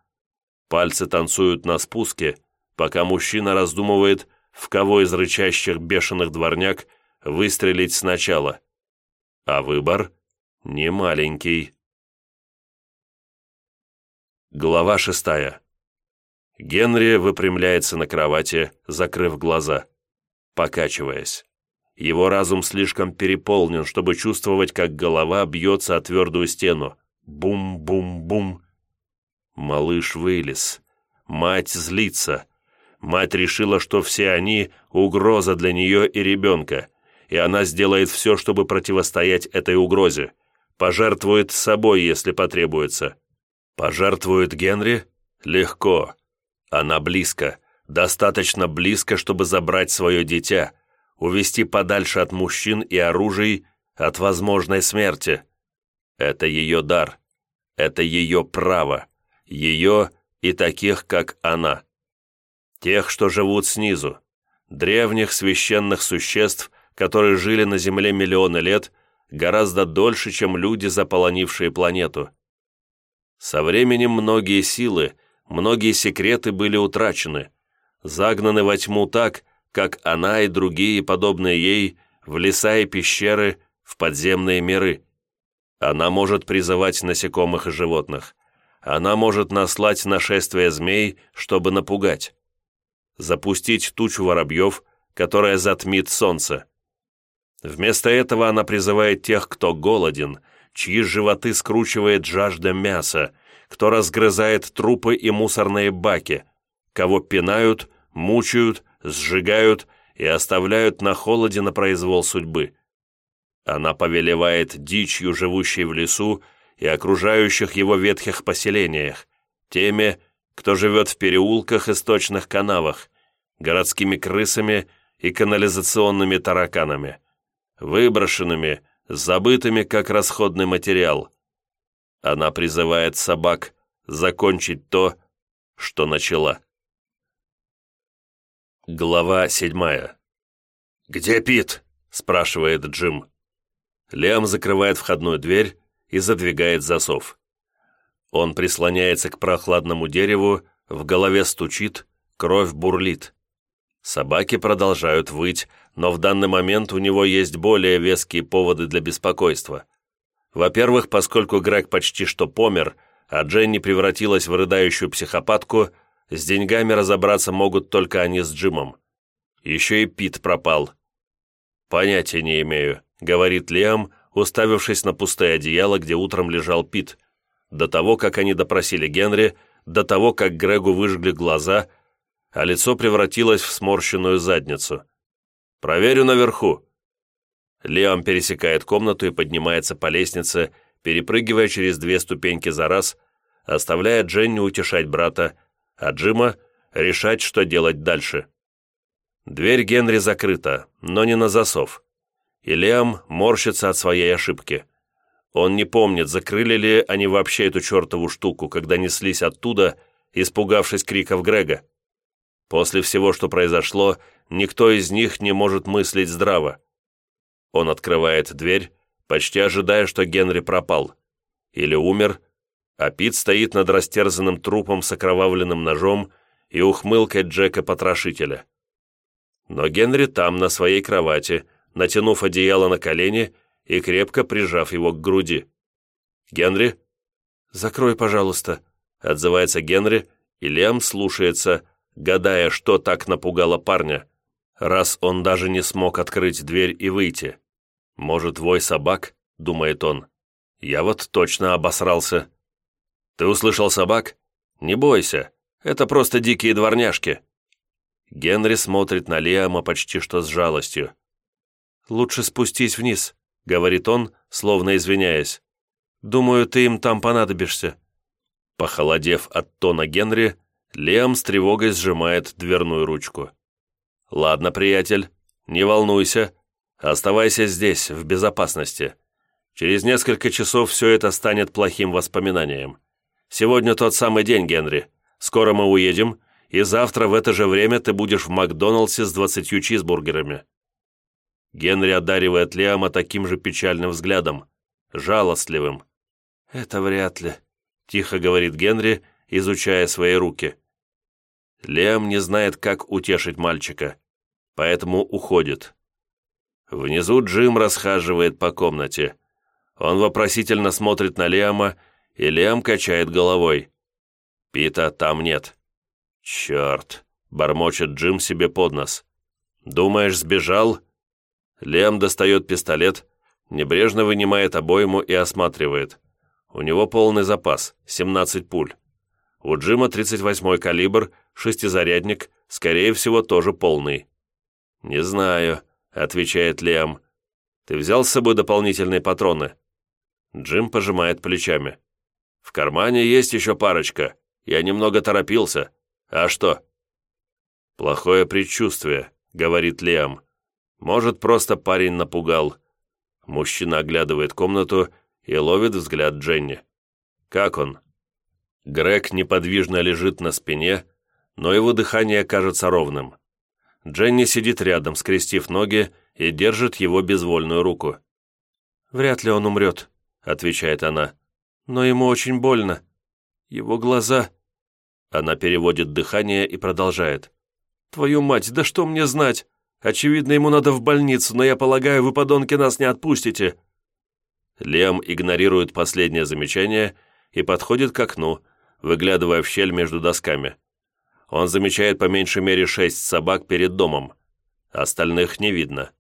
Пальцы танцуют на спуске, пока мужчина раздумывает, в кого из рычащих бешеных дворняк выстрелить сначала. А выбор не маленький. Глава шестая. Генри выпрямляется на кровати, закрыв глаза, покачиваясь. Его разум слишком переполнен, чтобы чувствовать, как голова бьется о твердую стену. Бум-бум-бум. Малыш вылез. Мать злится. Мать решила, что все они — угроза для нее и ребенка, и она сделает все, чтобы противостоять этой угрозе. Пожертвует собой, если потребуется. Пожертвует Генри? Легко. Она близко, достаточно близко, чтобы забрать свое дитя, увести подальше от мужчин и оружий, от возможной смерти. Это ее дар. Это ее право. Ее и таких, как она тех, что живут снизу, древних священных существ, которые жили на Земле миллионы лет, гораздо дольше, чем люди, заполонившие планету. Со временем многие силы, многие секреты были утрачены, загнаны во тьму так, как она и другие, подобные ей, в леса и пещеры, в подземные миры. Она может призывать насекомых и животных. Она может наслать нашествие змей, чтобы напугать. Запустить тучу воробьев, которая затмит солнце. Вместо этого она призывает тех, кто голоден, чьи животы скручивает жажда мяса, кто разгрызает трупы и мусорные баки, кого пинают, мучают, сжигают и оставляют на холоде на произвол судьбы. Она повелевает дичью, живущей в лесу и окружающих его ветхих поселениях, теми, кто живет в переулках и сточных канавах, городскими крысами и канализационными тараканами, выброшенными, забытыми как расходный материал. Она призывает собак закончить то, что начала. Глава седьмая. «Где Пит?» – спрашивает Джим. Лиам закрывает входную дверь и задвигает засов. Он прислоняется к прохладному дереву, в голове стучит, кровь бурлит. Собаки продолжают выть, но в данный момент у него есть более веские поводы для беспокойства. Во-первых, поскольку Грег почти что помер, а Дженни превратилась в рыдающую психопатку, с деньгами разобраться могут только они с Джимом. Еще и Пит пропал. «Понятия не имею», — говорит Лиам, уставившись на пустое одеяло, где утром лежал Пит. До того, как они допросили Генри, до того, как Грегу выжгли глаза — а лицо превратилось в сморщенную задницу. «Проверю наверху». Леом пересекает комнату и поднимается по лестнице, перепрыгивая через две ступеньки за раз, оставляя Дженни утешать брата, а Джима решать, что делать дальше. Дверь Генри закрыта, но не на засов. И Лиам морщится от своей ошибки. Он не помнит, закрыли ли они вообще эту чертову штуку, когда неслись оттуда, испугавшись криков Грега. После всего, что произошло, никто из них не может мыслить здраво. Он открывает дверь, почти ожидая, что Генри пропал. Или умер, а Пит стоит над растерзанным трупом с окровавленным ножом и ухмылкой Джека-потрошителя. Но Генри там, на своей кровати, натянув одеяло на колени и крепко прижав его к груди. «Генри?» «Закрой, пожалуйста», — отзывается Генри, и Лем слушается, гадая, что так напугало парня, раз он даже не смог открыть дверь и выйти. «Может, вой собак?» — думает он. «Я вот точно обосрался». «Ты услышал собак? Не бойся, это просто дикие дворняжки». Генри смотрит на Лиама почти что с жалостью. «Лучше спустись вниз», — говорит он, словно извиняясь. «Думаю, ты им там понадобишься». Похолодев от тона Генри, Лем с тревогой сжимает дверную ручку. «Ладно, приятель, не волнуйся. Оставайся здесь, в безопасности. Через несколько часов все это станет плохим воспоминанием. Сегодня тот самый день, Генри. Скоро мы уедем, и завтра в это же время ты будешь в Макдоналдсе с двадцатью чизбургерами». Генри одаривает Лиама таким же печальным взглядом, жалостливым. «Это вряд ли», — тихо говорит Генри, изучая свои руки. Лем не знает, как утешить мальчика, поэтому уходит. Внизу Джим расхаживает по комнате. Он вопросительно смотрит на Лиама, и Лиам качает головой. Пита там нет. «Черт!» — бормочет Джим себе под нос. «Думаешь, сбежал?» Лиам достает пистолет, небрежно вынимает обойму и осматривает. У него полный запас, 17 пуль. У Джима 38-й калибр, шестизарядник, скорее всего, тоже полный. «Не знаю», — отвечает Лиам. «Ты взял с собой дополнительные патроны?» Джим пожимает плечами. «В кармане есть еще парочка. Я немного торопился. А что?» «Плохое предчувствие», — говорит Лиам. «Может, просто парень напугал». Мужчина оглядывает комнату и ловит взгляд Дженни. «Как он?» Грег неподвижно лежит на спине, но его дыхание кажется ровным. Дженни сидит рядом, скрестив ноги, и держит его безвольную руку. «Вряд ли он умрет», — отвечает она. «Но ему очень больно. Его глаза...» Она переводит дыхание и продолжает. «Твою мать, да что мне знать? Очевидно, ему надо в больницу, но я полагаю, вы, подонки, нас не отпустите». Лем игнорирует последнее замечание и подходит к окну, выглядывая в щель между досками. Он замечает по меньшей мере шесть собак перед домом. Остальных не видно.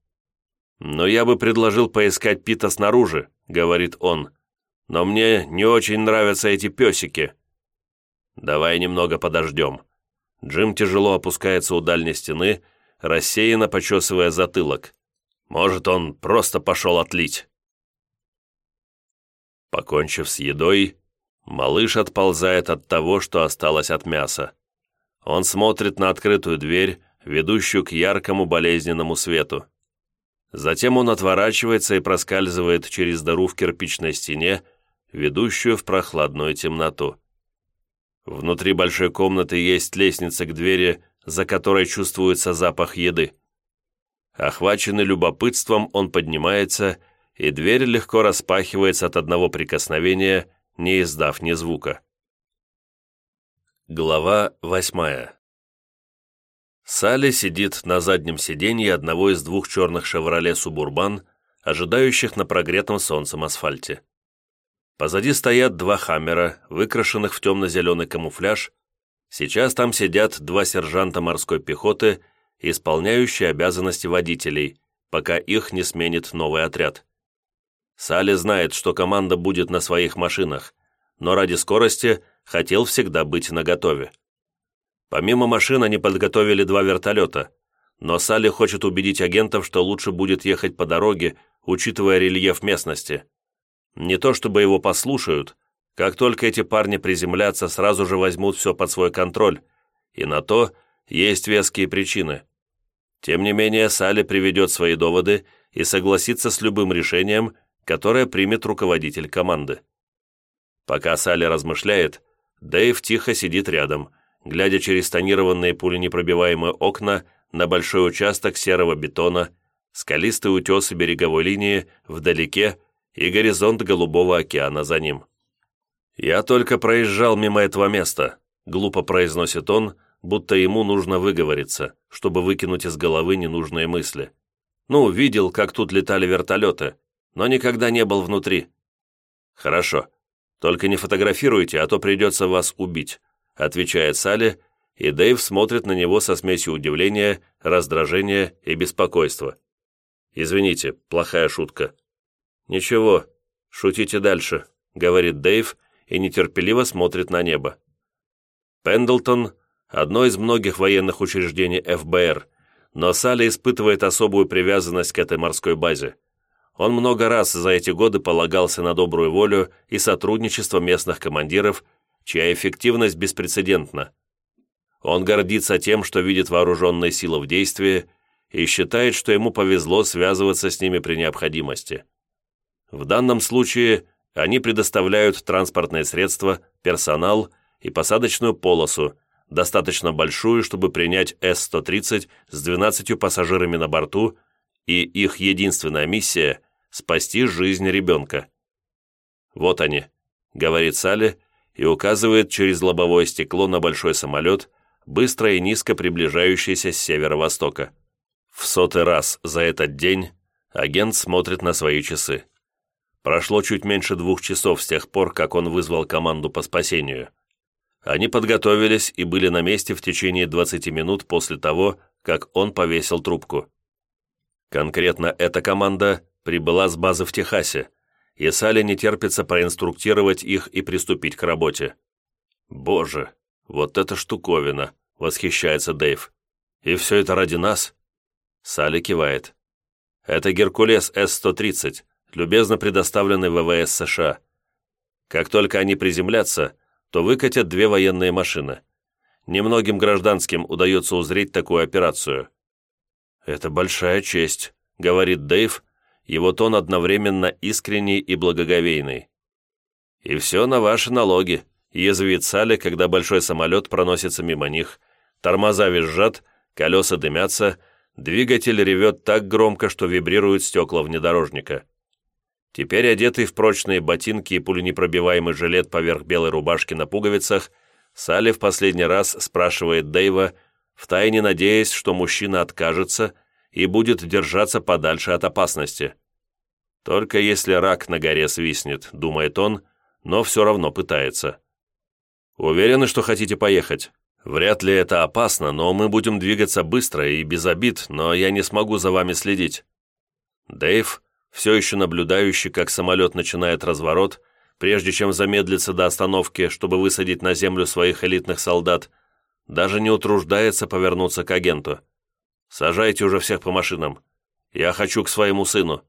«Но я бы предложил поискать Пита снаружи», — говорит он. «Но мне не очень нравятся эти песики». «Давай немного подождем». Джим тяжело опускается у дальней стены, рассеянно почесывая затылок. «Может, он просто пошел отлить». Покончив с едой, малыш отползает от того, что осталось от мяса. Он смотрит на открытую дверь, ведущую к яркому болезненному свету. Затем он отворачивается и проскальзывает через дыру в кирпичной стене, ведущую в прохладную темноту. Внутри большой комнаты есть лестница к двери, за которой чувствуется запах еды. Охваченный любопытством, он поднимается, и дверь легко распахивается от одного прикосновения, не издав ни звука. Глава восьмая Салли сидит на заднем сиденье одного из двух черных «Шевроле Субурбан», ожидающих на прогретом солнцем асфальте. Позади стоят два «Хаммера», выкрашенных в темно-зеленый камуфляж. Сейчас там сидят два сержанта морской пехоты, исполняющие обязанности водителей, пока их не сменит новый отряд. Салли знает, что команда будет на своих машинах, но ради скорости хотел всегда быть наготове. Помимо машин они подготовили два вертолета, но Салли хочет убедить агентов, что лучше будет ехать по дороге, учитывая рельеф местности. Не то чтобы его послушают, как только эти парни приземлятся, сразу же возьмут все под свой контроль, и на то есть веские причины. Тем не менее, Салли приведет свои доводы и согласится с любым решением, которое примет руководитель команды. Пока Салли размышляет, Дэйв тихо сидит рядом – глядя через тонированные пуленепробиваемые окна на большой участок серого бетона, скалистые утесы береговой линии вдалеке и горизонт голубого океана за ним. «Я только проезжал мимо этого места», — глупо произносит он, будто ему нужно выговориться, чтобы выкинуть из головы ненужные мысли. «Ну, видел, как тут летали вертолеты, но никогда не был внутри». «Хорошо. Только не фотографируйте, а то придется вас убить отвечает Салли, и Дэйв смотрит на него со смесью удивления, раздражения и беспокойства. «Извините, плохая шутка». «Ничего, шутите дальше», — говорит Дэйв и нетерпеливо смотрит на небо. Пендлтон — одно из многих военных учреждений ФБР, но Салли испытывает особую привязанность к этой морской базе. Он много раз за эти годы полагался на добрую волю и сотрудничество местных командиров чья эффективность беспрецедентна. Он гордится тем, что видит вооруженные силы в действии и считает, что ему повезло связываться с ними при необходимости. В данном случае они предоставляют транспортные средства, персонал и посадочную полосу, достаточно большую, чтобы принять С-130 с 12 пассажирами на борту, и их единственная миссия – спасти жизнь ребенка. «Вот они», — говорит Салли, и указывает через лобовое стекло на большой самолет, быстро и низко приближающийся с северо-востока. В сотый раз за этот день агент смотрит на свои часы. Прошло чуть меньше двух часов с тех пор, как он вызвал команду по спасению. Они подготовились и были на месте в течение 20 минут после того, как он повесил трубку. Конкретно эта команда прибыла с базы в Техасе, и Салли не терпится проинструктировать их и приступить к работе. «Боже, вот эта штуковина!» — восхищается Дэйв. «И все это ради нас?» Салли кивает. «Это Геркулес С-130, любезно предоставленный ВВС США. Как только они приземлятся, то выкатят две военные машины. Немногим гражданским удается узреть такую операцию». «Это большая честь», — говорит Дэйв, его тон одновременно искренний и благоговейный. «И все на ваши налоги», — язвит Салли, когда большой самолет проносится мимо них, тормоза визжат, колеса дымятся, двигатель ревет так громко, что вибрируют стекла внедорожника. Теперь одетый в прочные ботинки и пуленепробиваемый жилет поверх белой рубашки на пуговицах, Салли в последний раз спрашивает Дэйва, втайне надеясь, что мужчина откажется и будет держаться подальше от опасности. Только если рак на горе свистнет, думает он, но все равно пытается. Уверены, что хотите поехать? Вряд ли это опасно, но мы будем двигаться быстро и без обид, но я не смогу за вами следить. Дэйв, все еще наблюдающий, как самолет начинает разворот, прежде чем замедлиться до остановки, чтобы высадить на землю своих элитных солдат, даже не утруждается повернуться к агенту. «Сажайте уже всех по машинам. Я хочу к своему сыну».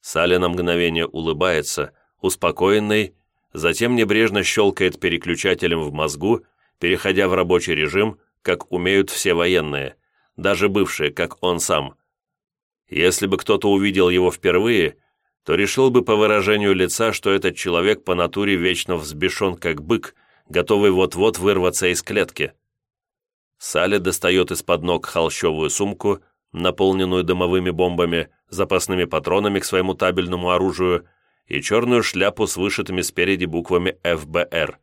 Салли на мгновение улыбается, успокоенный, затем небрежно щелкает переключателем в мозгу, переходя в рабочий режим, как умеют все военные, даже бывшие, как он сам. Если бы кто-то увидел его впервые, то решил бы по выражению лица, что этот человек по натуре вечно взбешен, как бык, готовый вот-вот вырваться из клетки. Салли достает из-под ног холщовую сумку, наполненную дымовыми бомбами, запасными патронами к своему табельному оружию и черную шляпу с вышитыми спереди буквами ФБР.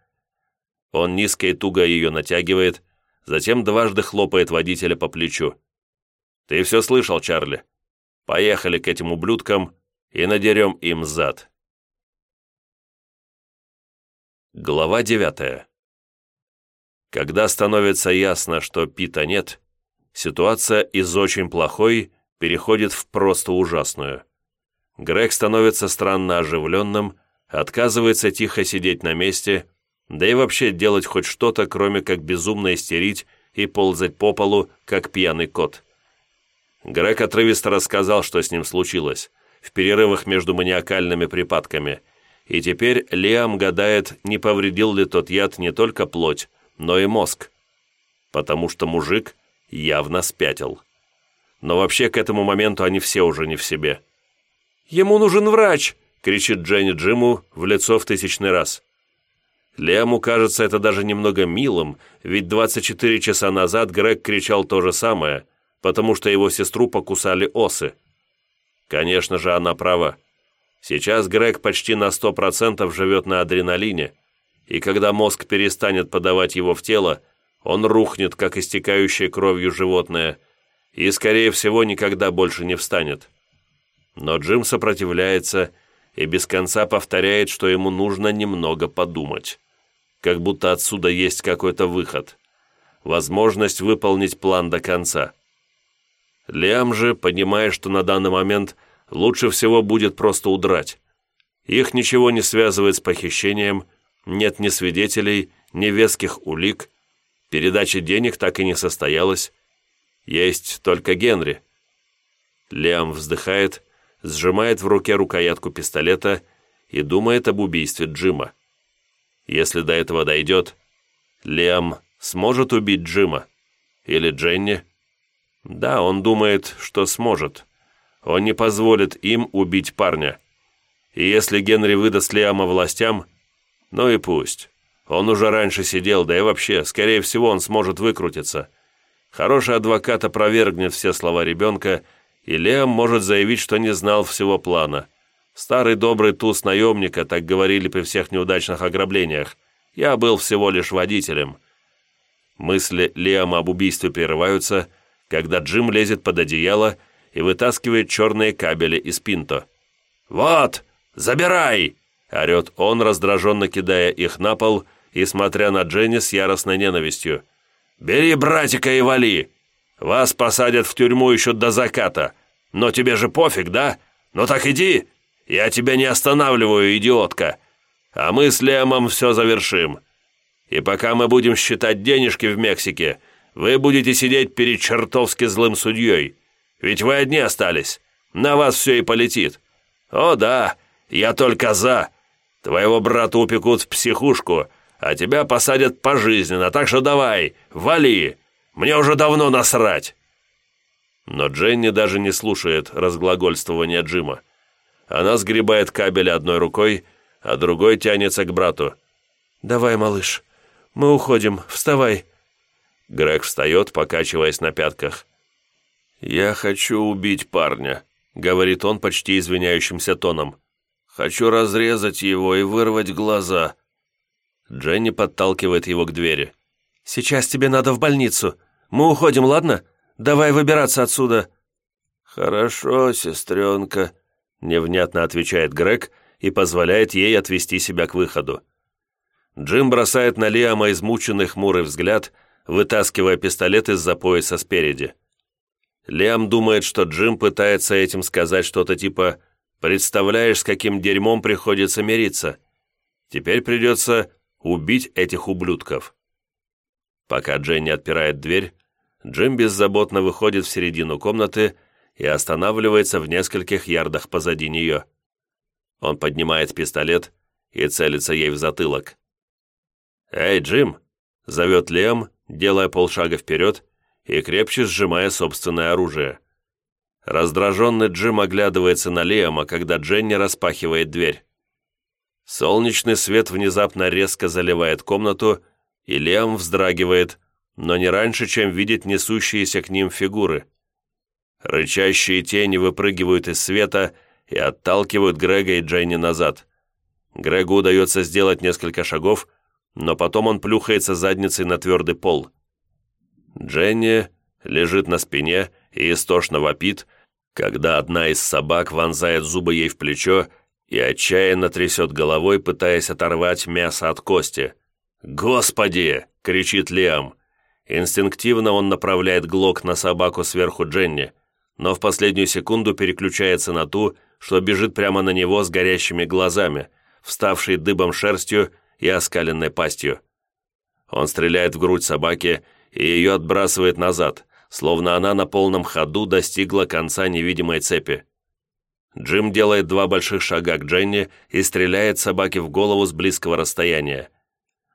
Он низко и туго ее натягивает, затем дважды хлопает водителя по плечу. «Ты все слышал, Чарли? Поехали к этим ублюдкам и надерем им зад». Глава девятая. Когда становится ясно, что Пита нет, ситуация из очень плохой переходит в просто ужасную. Грег становится странно оживленным, отказывается тихо сидеть на месте, да и вообще делать хоть что-то, кроме как безумно истерить и ползать по полу, как пьяный кот. Грег отрывисто рассказал, что с ним случилось, в перерывах между маниакальными припадками, и теперь Лиам гадает, не повредил ли тот яд не только плоть, но и мозг, потому что мужик явно спятил но вообще к этому моменту они все уже не в себе. «Ему нужен врач!» — кричит Дженни Джиму в лицо в тысячный раз. Лему кажется это даже немного милым, ведь 24 часа назад Грег кричал то же самое, потому что его сестру покусали осы. Конечно же, она права. Сейчас Грег почти на 100% живет на адреналине, и когда мозг перестанет подавать его в тело, он рухнет, как истекающее кровью животное – и, скорее всего, никогда больше не встанет. Но Джим сопротивляется и без конца повторяет, что ему нужно немного подумать. Как будто отсюда есть какой-то выход. Возможность выполнить план до конца. Лиам же, понимая, что на данный момент лучше всего будет просто удрать. Их ничего не связывает с похищением, нет ни свидетелей, ни веских улик, передача денег так и не состоялась, есть только Генри». Лиам вздыхает, сжимает в руке рукоятку пистолета и думает об убийстве Джима. Если до этого дойдет, Лиам сможет убить Джима? Или Дженни? Да, он думает, что сможет. Он не позволит им убить парня. И если Генри выдаст Лиама властям, ну и пусть. Он уже раньше сидел, да и вообще, скорее всего, он сможет выкрутиться. Хороший адвокат опровергнет все слова ребенка, и Леом может заявить, что не знал всего плана. Старый добрый туз наемника, так говорили при всех неудачных ограблениях. Я был всего лишь водителем. Мысли Леома об убийстве прерываются, когда Джим лезет под одеяло и вытаскивает черные кабели из пинто. «Вот, забирай!» — орет он, раздраженно кидая их на пол и смотря на Дженни с яростной ненавистью. «Бери братика и вали! Вас посадят в тюрьму еще до заката. Но тебе же пофиг, да? Ну так иди! Я тебя не останавливаю, идиотка! А мы с Лемом все завершим. И пока мы будем считать денежки в Мексике, вы будете сидеть перед чертовски злым судьей. Ведь вы одни остались. На вас все и полетит. О да, я только за. Твоего брата упекут в психушку, а тебя посадят пожизненно, так что давай, вали, мне уже давно насрать». Но Дженни даже не слушает разглагольствования Джима. Она сгребает кабель одной рукой, а другой тянется к брату. «Давай, малыш, мы уходим, вставай». Грег встает, покачиваясь на пятках. «Я хочу убить парня», — говорит он почти извиняющимся тоном. «Хочу разрезать его и вырвать глаза». Дженни подталкивает его к двери. «Сейчас тебе надо в больницу. Мы уходим, ладно? Давай выбираться отсюда». «Хорошо, сестренка», — невнятно отвечает Грег и позволяет ей отвести себя к выходу. Джим бросает на Лиама измученный хмурый взгляд, вытаскивая пистолет из-за пояса спереди. Лиам думает, что Джим пытается этим сказать что-то типа «Представляешь, с каким дерьмом приходится мириться? Теперь придется убить этих ублюдков». Пока Дженни отпирает дверь, Джим беззаботно выходит в середину комнаты и останавливается в нескольких ярдах позади нее. Он поднимает пистолет и целится ей в затылок. «Эй, Джим!» — зовет Лем, делая полшага вперед и крепче сжимая собственное оружие. Раздраженный Джим оглядывается на Лиама, когда Дженни распахивает дверь. Солнечный свет внезапно резко заливает комнату, и Лиам вздрагивает, но не раньше, чем видит несущиеся к ним фигуры. Рычащие тени выпрыгивают из света и отталкивают Грега и Дженни назад. Грегу удается сделать несколько шагов, но потом он плюхается задницей на твердый пол. Дженни лежит на спине и истошно вопит, когда одна из собак вонзает зубы ей в плечо и отчаянно трясет головой, пытаясь оторвать мясо от кости. «Господи!» — кричит Лиам. Инстинктивно он направляет глок на собаку сверху Дженни, но в последнюю секунду переключается на ту, что бежит прямо на него с горящими глазами, вставшей дыбом шерстью и оскаленной пастью. Он стреляет в грудь собаки и ее отбрасывает назад, словно она на полном ходу достигла конца невидимой цепи. Джим делает два больших шага к Дженни и стреляет собаке в голову с близкого расстояния.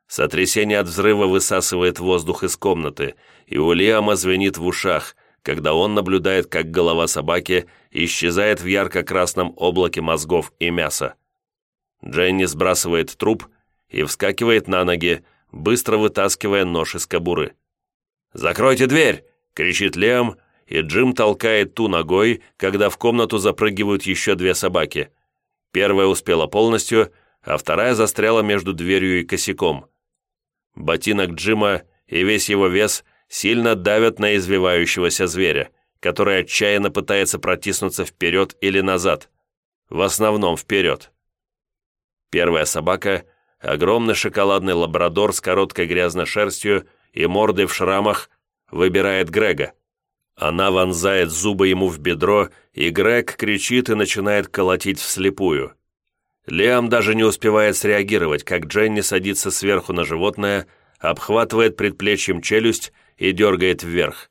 Сотрясение от взрыва высасывает воздух из комнаты, и у Лиама звенит в ушах – когда он наблюдает, как голова собаки исчезает в ярко-красном облаке мозгов и мяса. Дженни сбрасывает труп и вскакивает на ноги, быстро вытаскивая нож из кобуры. «Закройте дверь!» — кричит Лем, и Джим толкает ту ногой, когда в комнату запрыгивают еще две собаки. Первая успела полностью, а вторая застряла между дверью и косяком. Ботинок Джима и весь его вес — сильно давят на извивающегося зверя, который отчаянно пытается протиснуться вперед или назад, в основном вперед. Первая собака – огромный шоколадный лабрадор с короткой грязной шерстью и мордой в шрамах – выбирает Грега. Она вонзает зубы ему в бедро, и Грег кричит и начинает колотить вслепую. Лиам даже не успевает среагировать, как Дженни садится сверху на животное, обхватывает предплечьем челюсть и дергает вверх.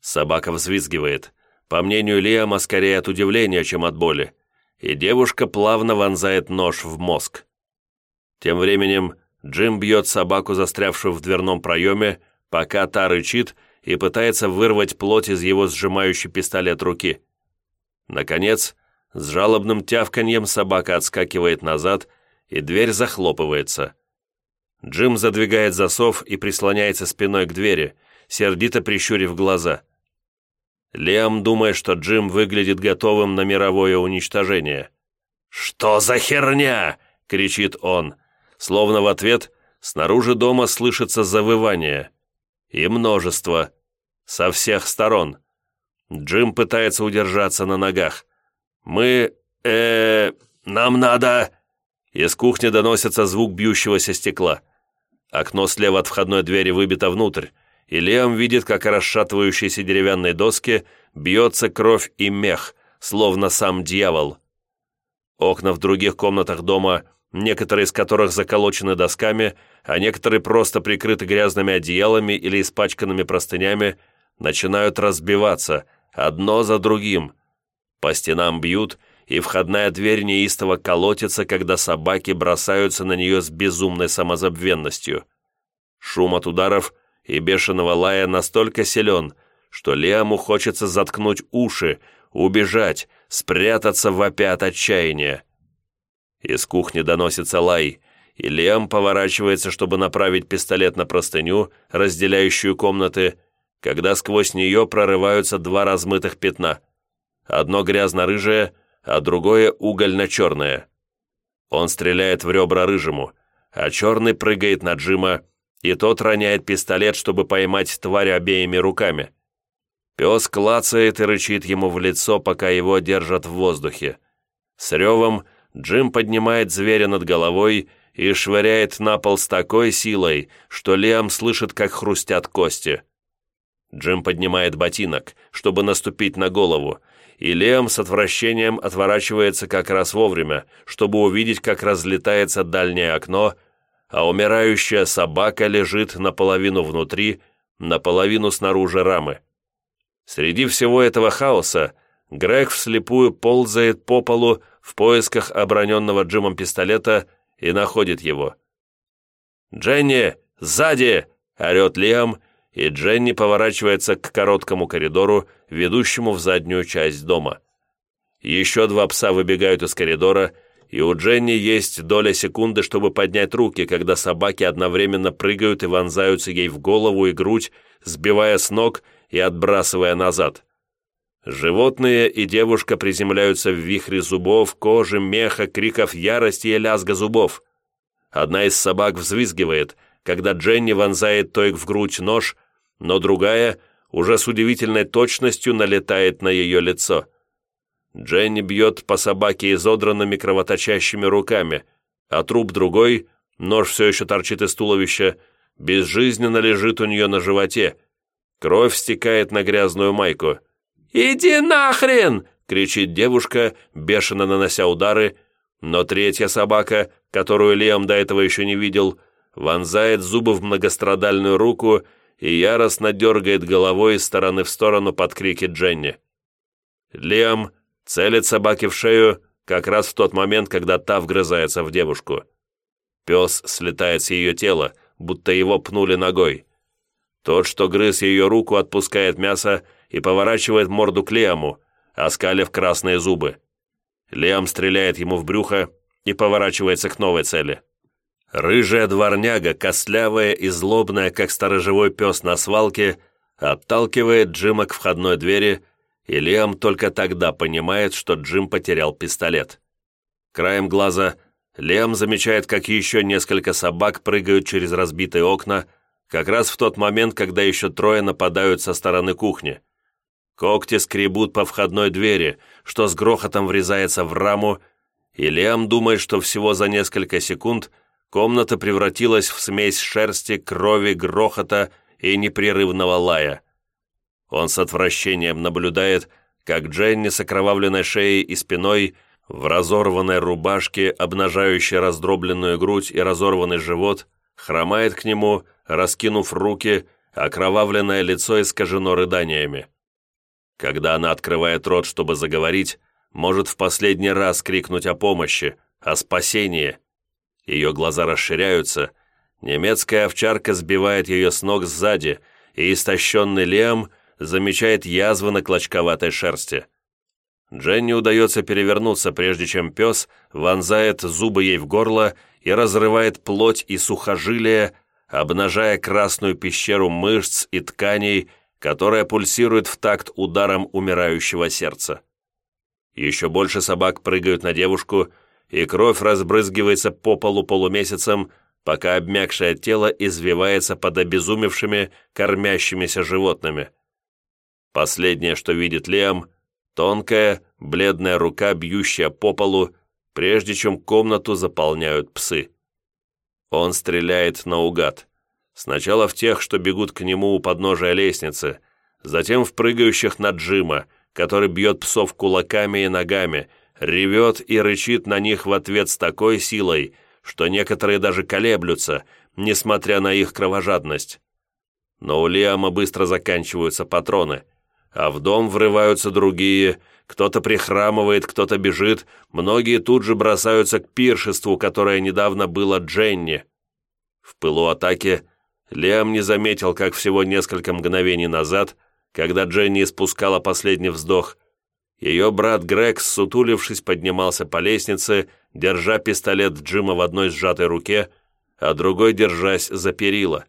Собака взвизгивает, по мнению Лиама, скорее от удивления, чем от боли, и девушка плавно вонзает нож в мозг. Тем временем Джим бьет собаку, застрявшую в дверном проеме, пока та рычит и пытается вырвать плоть из его сжимающей пистолет руки. Наконец, с жалобным тявканьем собака отскакивает назад, и дверь захлопывается. Джим задвигает засов и прислоняется спиной к двери, сердито прищурив глаза. Лиам думает, что Джим выглядит готовым на мировое уничтожение. «Что за херня?» — кричит он. Словно в ответ снаружи дома слышится завывание. И множество. Со всех сторон. Джим пытается удержаться на ногах. «Мы... э... нам надо...» Из кухни доносится звук бьющегося стекла. Окно слева от входной двери выбито внутрь, и Лиам видит, как расшатывающиеся деревянные доски бьется кровь и мех, словно сам дьявол. Окна в других комнатах дома, некоторые из которых заколочены досками, а некоторые просто прикрыты грязными одеялами или испачканными простынями, начинают разбиваться, одно за другим. По стенам бьют, и входная дверь неистово колотится, когда собаки бросаются на нее с безумной самозабвенностью. Шум от ударов – и бешеного лая настолько силен, что Лиаму хочется заткнуть уши, убежать, спрятаться вопя от отчаяния. Из кухни доносится лай, и Лем поворачивается, чтобы направить пистолет на простыню, разделяющую комнаты, когда сквозь нее прорываются два размытых пятна. Одно грязно-рыжее, а другое угольно-черное. Он стреляет в ребра рыжему, а черный прыгает на Джима, и тот роняет пистолет, чтобы поймать тварь обеими руками. Пес клацает и рычит ему в лицо, пока его держат в воздухе. С ревом Джим поднимает зверя над головой и швыряет на пол с такой силой, что Лиам слышит, как хрустят кости. Джим поднимает ботинок, чтобы наступить на голову, и Лиам с отвращением отворачивается как раз вовремя, чтобы увидеть, как разлетается дальнее окно, а умирающая собака лежит наполовину внутри, наполовину снаружи рамы. Среди всего этого хаоса Грег вслепую ползает по полу в поисках оброненного Джимом пистолета и находит его. «Дженни, сзади!» — орет Лиам, и Дженни поворачивается к короткому коридору, ведущему в заднюю часть дома. Еще два пса выбегают из коридора, и у Дженни есть доля секунды, чтобы поднять руки, когда собаки одновременно прыгают и вонзаются ей в голову и грудь, сбивая с ног и отбрасывая назад. Животные и девушка приземляются в вихре зубов, кожи, меха, криков ярости и лязга зубов. Одна из собак взвизгивает, когда Дженни вонзает той в грудь нож, но другая уже с удивительной точностью налетает на ее лицо. Дженни бьет по собаке изодранными кровоточащими руками, а труп другой, нож все еще торчит из туловища, безжизненно лежит у нее на животе. Кровь стекает на грязную майку. «Иди нахрен!» — кричит девушка, бешено нанося удары, но третья собака, которую Лиам до этого еще не видел, вонзает зубы в многострадальную руку и яростно дергает головой из стороны в сторону под крики Дженни. Лиам целит собаке в шею как раз в тот момент, когда та вгрызается в девушку. Пес слетает с ее тела, будто его пнули ногой. Тот, что грыз ее руку, отпускает мясо и поворачивает морду к Лиаму, оскалив красные зубы. Лиам стреляет ему в брюхо и поворачивается к новой цели. Рыжая дворняга, костлявая и злобная, как сторожевой пес на свалке, отталкивает Джима к входной двери, и Лиам только тогда понимает, что Джим потерял пистолет. Краем глаза Лиам замечает, как еще несколько собак прыгают через разбитые окна, как раз в тот момент, когда еще трое нападают со стороны кухни. Когти скребут по входной двери, что с грохотом врезается в раму, и Лиам думает, что всего за несколько секунд комната превратилась в смесь шерсти, крови, грохота и непрерывного лая. Он с отвращением наблюдает, как Дженни с окровавленной шеей и спиной, в разорванной рубашке, обнажающей раздробленную грудь и разорванный живот, хромает к нему, раскинув руки, окровавленное лицо искажено рыданиями. Когда она открывает рот, чтобы заговорить, может в последний раз крикнуть о помощи, о спасении. Ее глаза расширяются, немецкая овчарка сбивает ее с ног сзади, и истощенный Лем замечает язвы на клочковатой шерсти. Дженни удается перевернуться, прежде чем пес вонзает зубы ей в горло и разрывает плоть и сухожилия, обнажая красную пещеру мышц и тканей, которая пульсирует в такт ударом умирающего сердца. Еще больше собак прыгают на девушку, и кровь разбрызгивается по полу полумесяцем, пока обмякшее тело извивается под обезумевшими, кормящимися животными. Последнее, что видит Лиам, тонкая, бледная рука, бьющая по полу, прежде чем комнату заполняют псы. Он стреляет наугад. Сначала в тех, что бегут к нему у подножия лестницы, затем в прыгающих на Джима, который бьет псов кулаками и ногами, ревет и рычит на них в ответ с такой силой, что некоторые даже колеблются, несмотря на их кровожадность. Но у Лиама быстро заканчиваются патроны, а в дом врываются другие, кто-то прихрамывает, кто-то бежит, многие тут же бросаются к пиршеству, которое недавно было Дженни. В пылу атаки Лиам не заметил, как всего несколько мгновений назад, когда Дженни испускала последний вздох, Ее брат Грег, сутулившись, поднимался по лестнице, держа пистолет Джима в одной сжатой руке, а другой держась за перила.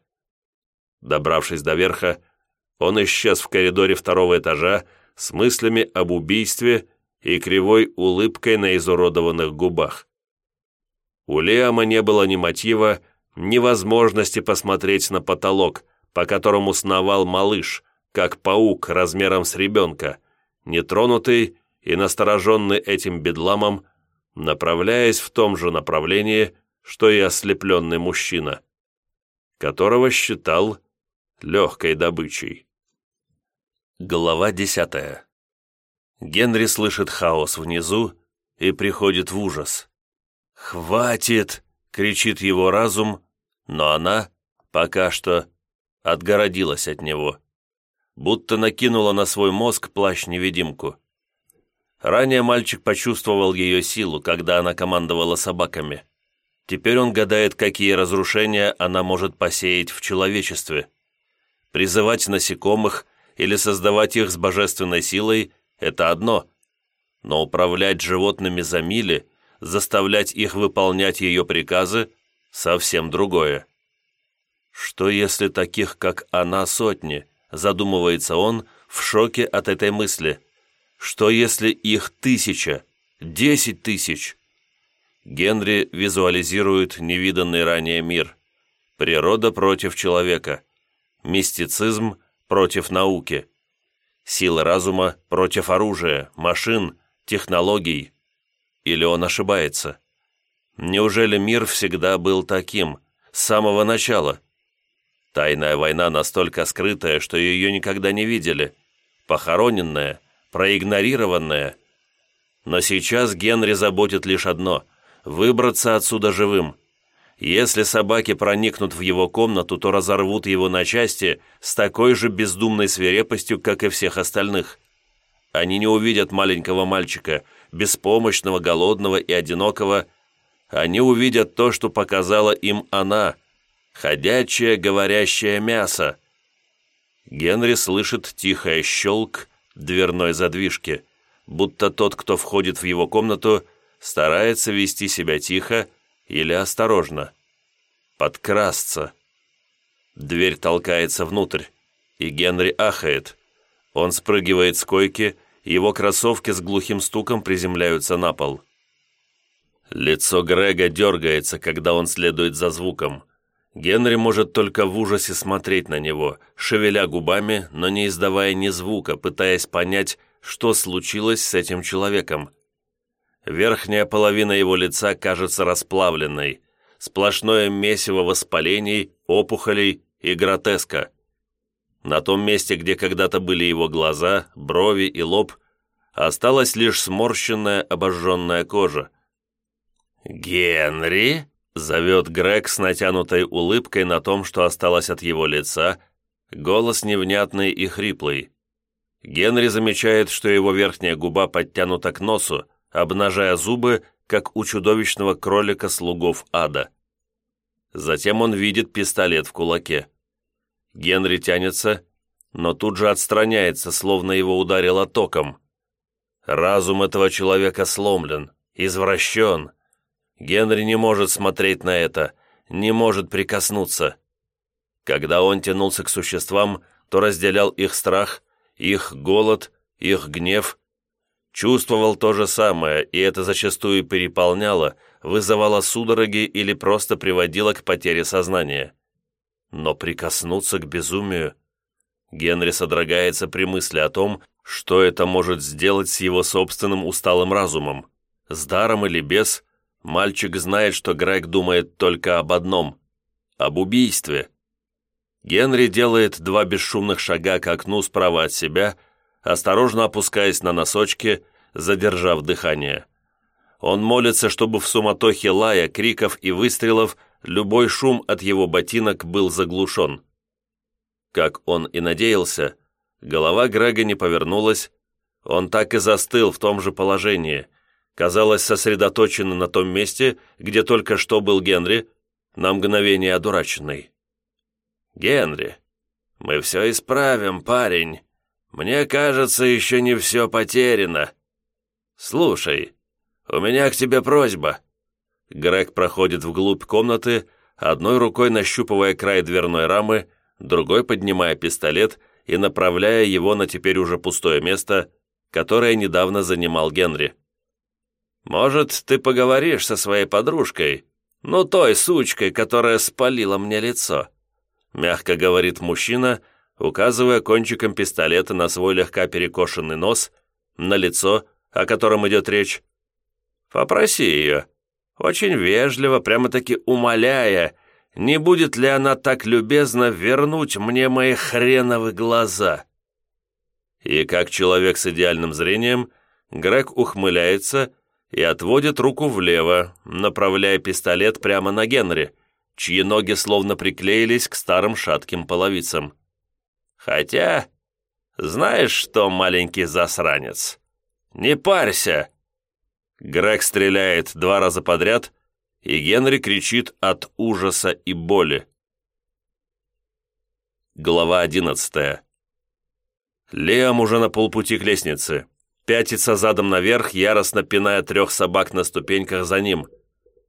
Добравшись до верха, он исчез в коридоре второго этажа с мыслями об убийстве и кривой улыбкой на изуродованных губах. У Лиама не было ни мотива, ни возможности посмотреть на потолок, по которому сновал малыш, как паук размером с ребенка, нетронутый и настороженный этим бедламом, направляясь в том же направлении, что и ослепленный мужчина, которого считал легкой добычей. Глава десятая. Генри слышит хаос внизу и приходит в ужас. «Хватит!» — кричит его разум, но она, пока что, отгородилась от него, будто накинула на свой мозг плащ-невидимку. Ранее мальчик почувствовал ее силу, когда она командовала собаками. Теперь он гадает, какие разрушения она может посеять в человечестве. Призывать насекомых или создавать их с божественной силой – это одно, но управлять животными за мили, заставлять их выполнять ее приказы – совсем другое. Что если таких, как она, сотни, задумывается он в шоке от этой мысли. Что если их тысяча, десять тысяч? Генри визуализирует невиданный ранее мир. Природа против человека. Мистицизм против науки. Сила разума против оружия, машин, технологий. Или он ошибается? Неужели мир всегда был таким, с самого начала? Тайная война настолько скрытая, что ее никогда не видели. Похороненная, проигнорированная. Но сейчас Генри заботит лишь одно – выбраться отсюда живым. Если собаки проникнут в его комнату, то разорвут его на части с такой же бездумной свирепостью, как и всех остальных. Они не увидят маленького мальчика, беспомощного, голодного и одинокого. Они увидят то, что показала им она – Ходячее говорящее мясо. Генри слышит тихое щелк дверной задвижки, будто тот, кто входит в его комнату, старается вести себя тихо или осторожно. Подкрасться. Дверь толкается внутрь, и Генри ахает. Он спрыгивает с койки, его кроссовки с глухим стуком приземляются на пол. Лицо Грега дергается, когда он следует за звуком. Генри может только в ужасе смотреть на него, шевеля губами, но не издавая ни звука, пытаясь понять, что случилось с этим человеком. Верхняя половина его лица кажется расплавленной, сплошное месиво воспалений, опухолей и гротеска. На том месте, где когда-то были его глаза, брови и лоб, осталась лишь сморщенная обожженная кожа. «Генри?» Зовет Грег с натянутой улыбкой на том, что осталось от его лица, голос невнятный и хриплый. Генри замечает, что его верхняя губа подтянута к носу, обнажая зубы, как у чудовищного кролика слугов ада. Затем он видит пистолет в кулаке. Генри тянется, но тут же отстраняется, словно его ударило током. Разум этого человека сломлен, извращен, Генри не может смотреть на это, не может прикоснуться. Когда он тянулся к существам, то разделял их страх, их голод, их гнев. Чувствовал то же самое, и это зачастую переполняло, вызывало судороги или просто приводило к потере сознания. Но прикоснуться к безумию... Генри содрогается при мысли о том, что это может сделать с его собственным усталым разумом. С даром или без, Мальчик знает, что Грег думает только об одном – об убийстве. Генри делает два бесшумных шага к окну справа от себя, осторожно опускаясь на носочки, задержав дыхание. Он молится, чтобы в суматохе лая, криков и выстрелов любой шум от его ботинок был заглушен. Как он и надеялся, голова Грега не повернулась, он так и застыл в том же положении – казалось сосредоточена на том месте, где только что был Генри, на мгновение одураченный. «Генри, мы все исправим, парень. Мне кажется, еще не все потеряно», «Слушай, у меня к тебе просьба». Грег проходит вглубь комнаты, одной рукой нащупывая край дверной рамы, другой поднимая пистолет и направляя его на теперь уже пустое место, которое недавно занимал Генри. «Может, ты поговоришь со своей подружкой, ну той сучкой, которая спалила мне лицо?» мягко говорит мужчина, указывая кончиком пистолета на свой слегка перекошенный нос, на лицо, о котором идет речь. «Попроси ее, очень вежливо, прямо-таки умоляя, не будет ли она так любезна вернуть мне мои хреновы глаза?» И как человек с идеальным зрением, Грег ухмыляется и отводит руку влево, направляя пистолет прямо на Генри, чьи ноги словно приклеились к старым шатким половицам. Хотя, знаешь что, маленький засранец, не парься. Грег стреляет два раза подряд, и Генри кричит от ужаса и боли. Глава одиннадцатая. Леом уже на полпути к лестнице. Пятится задом наверх, яростно пиная трех собак на ступеньках за ним.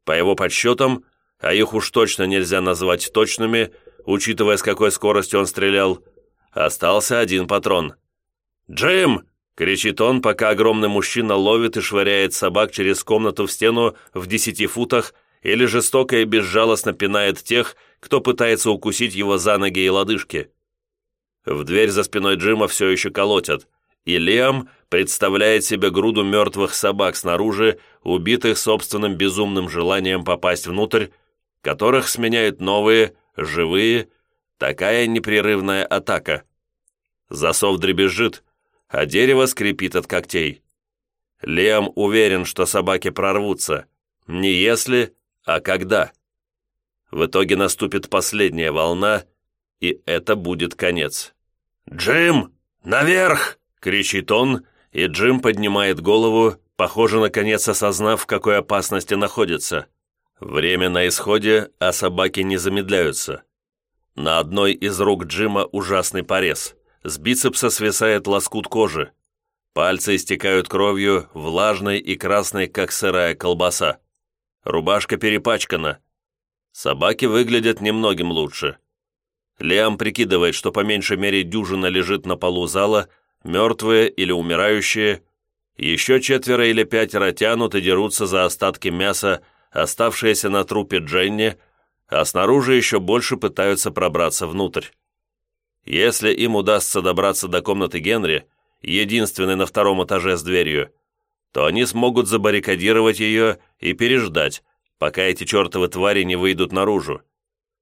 По его подсчетам, а их уж точно нельзя назвать точными, учитывая, с какой скоростью он стрелял, остался один патрон. «Джим!» — кричит он, пока огромный мужчина ловит и швыряет собак через комнату в стену в десяти футах или жестоко и безжалостно пинает тех, кто пытается укусить его за ноги и лодыжки. В дверь за спиной Джима все еще колотят, и Лиам представляет себе груду мертвых собак снаружи, убитых собственным безумным желанием попасть внутрь, которых сменяют новые, живые, такая непрерывная атака. Засов дребезжит, а дерево скрипит от когтей. Лиам уверен, что собаки прорвутся. Не если, а когда. В итоге наступит последняя волна, и это будет конец. «Джим, наверх!» — кричит он, и Джим поднимает голову, похоже, наконец осознав, в какой опасности находится. Время на исходе, а собаки не замедляются. На одной из рук Джима ужасный порез. С бицепса свисает лоскут кожи. Пальцы истекают кровью, влажной и красной, как сырая колбаса. Рубашка перепачкана. Собаки выглядят немногим лучше. Лиам прикидывает, что по меньшей мере дюжина лежит на полу зала, мертвые или умирающие. Еще четверо или пятеро тянут и дерутся за остатки мяса, оставшиеся на трупе Дженни, а снаружи еще больше пытаются пробраться внутрь. Если им удастся добраться до комнаты Генри, единственной на втором этаже с дверью, то они смогут забаррикадировать ее и переждать, пока эти чертовы твари не выйдут наружу.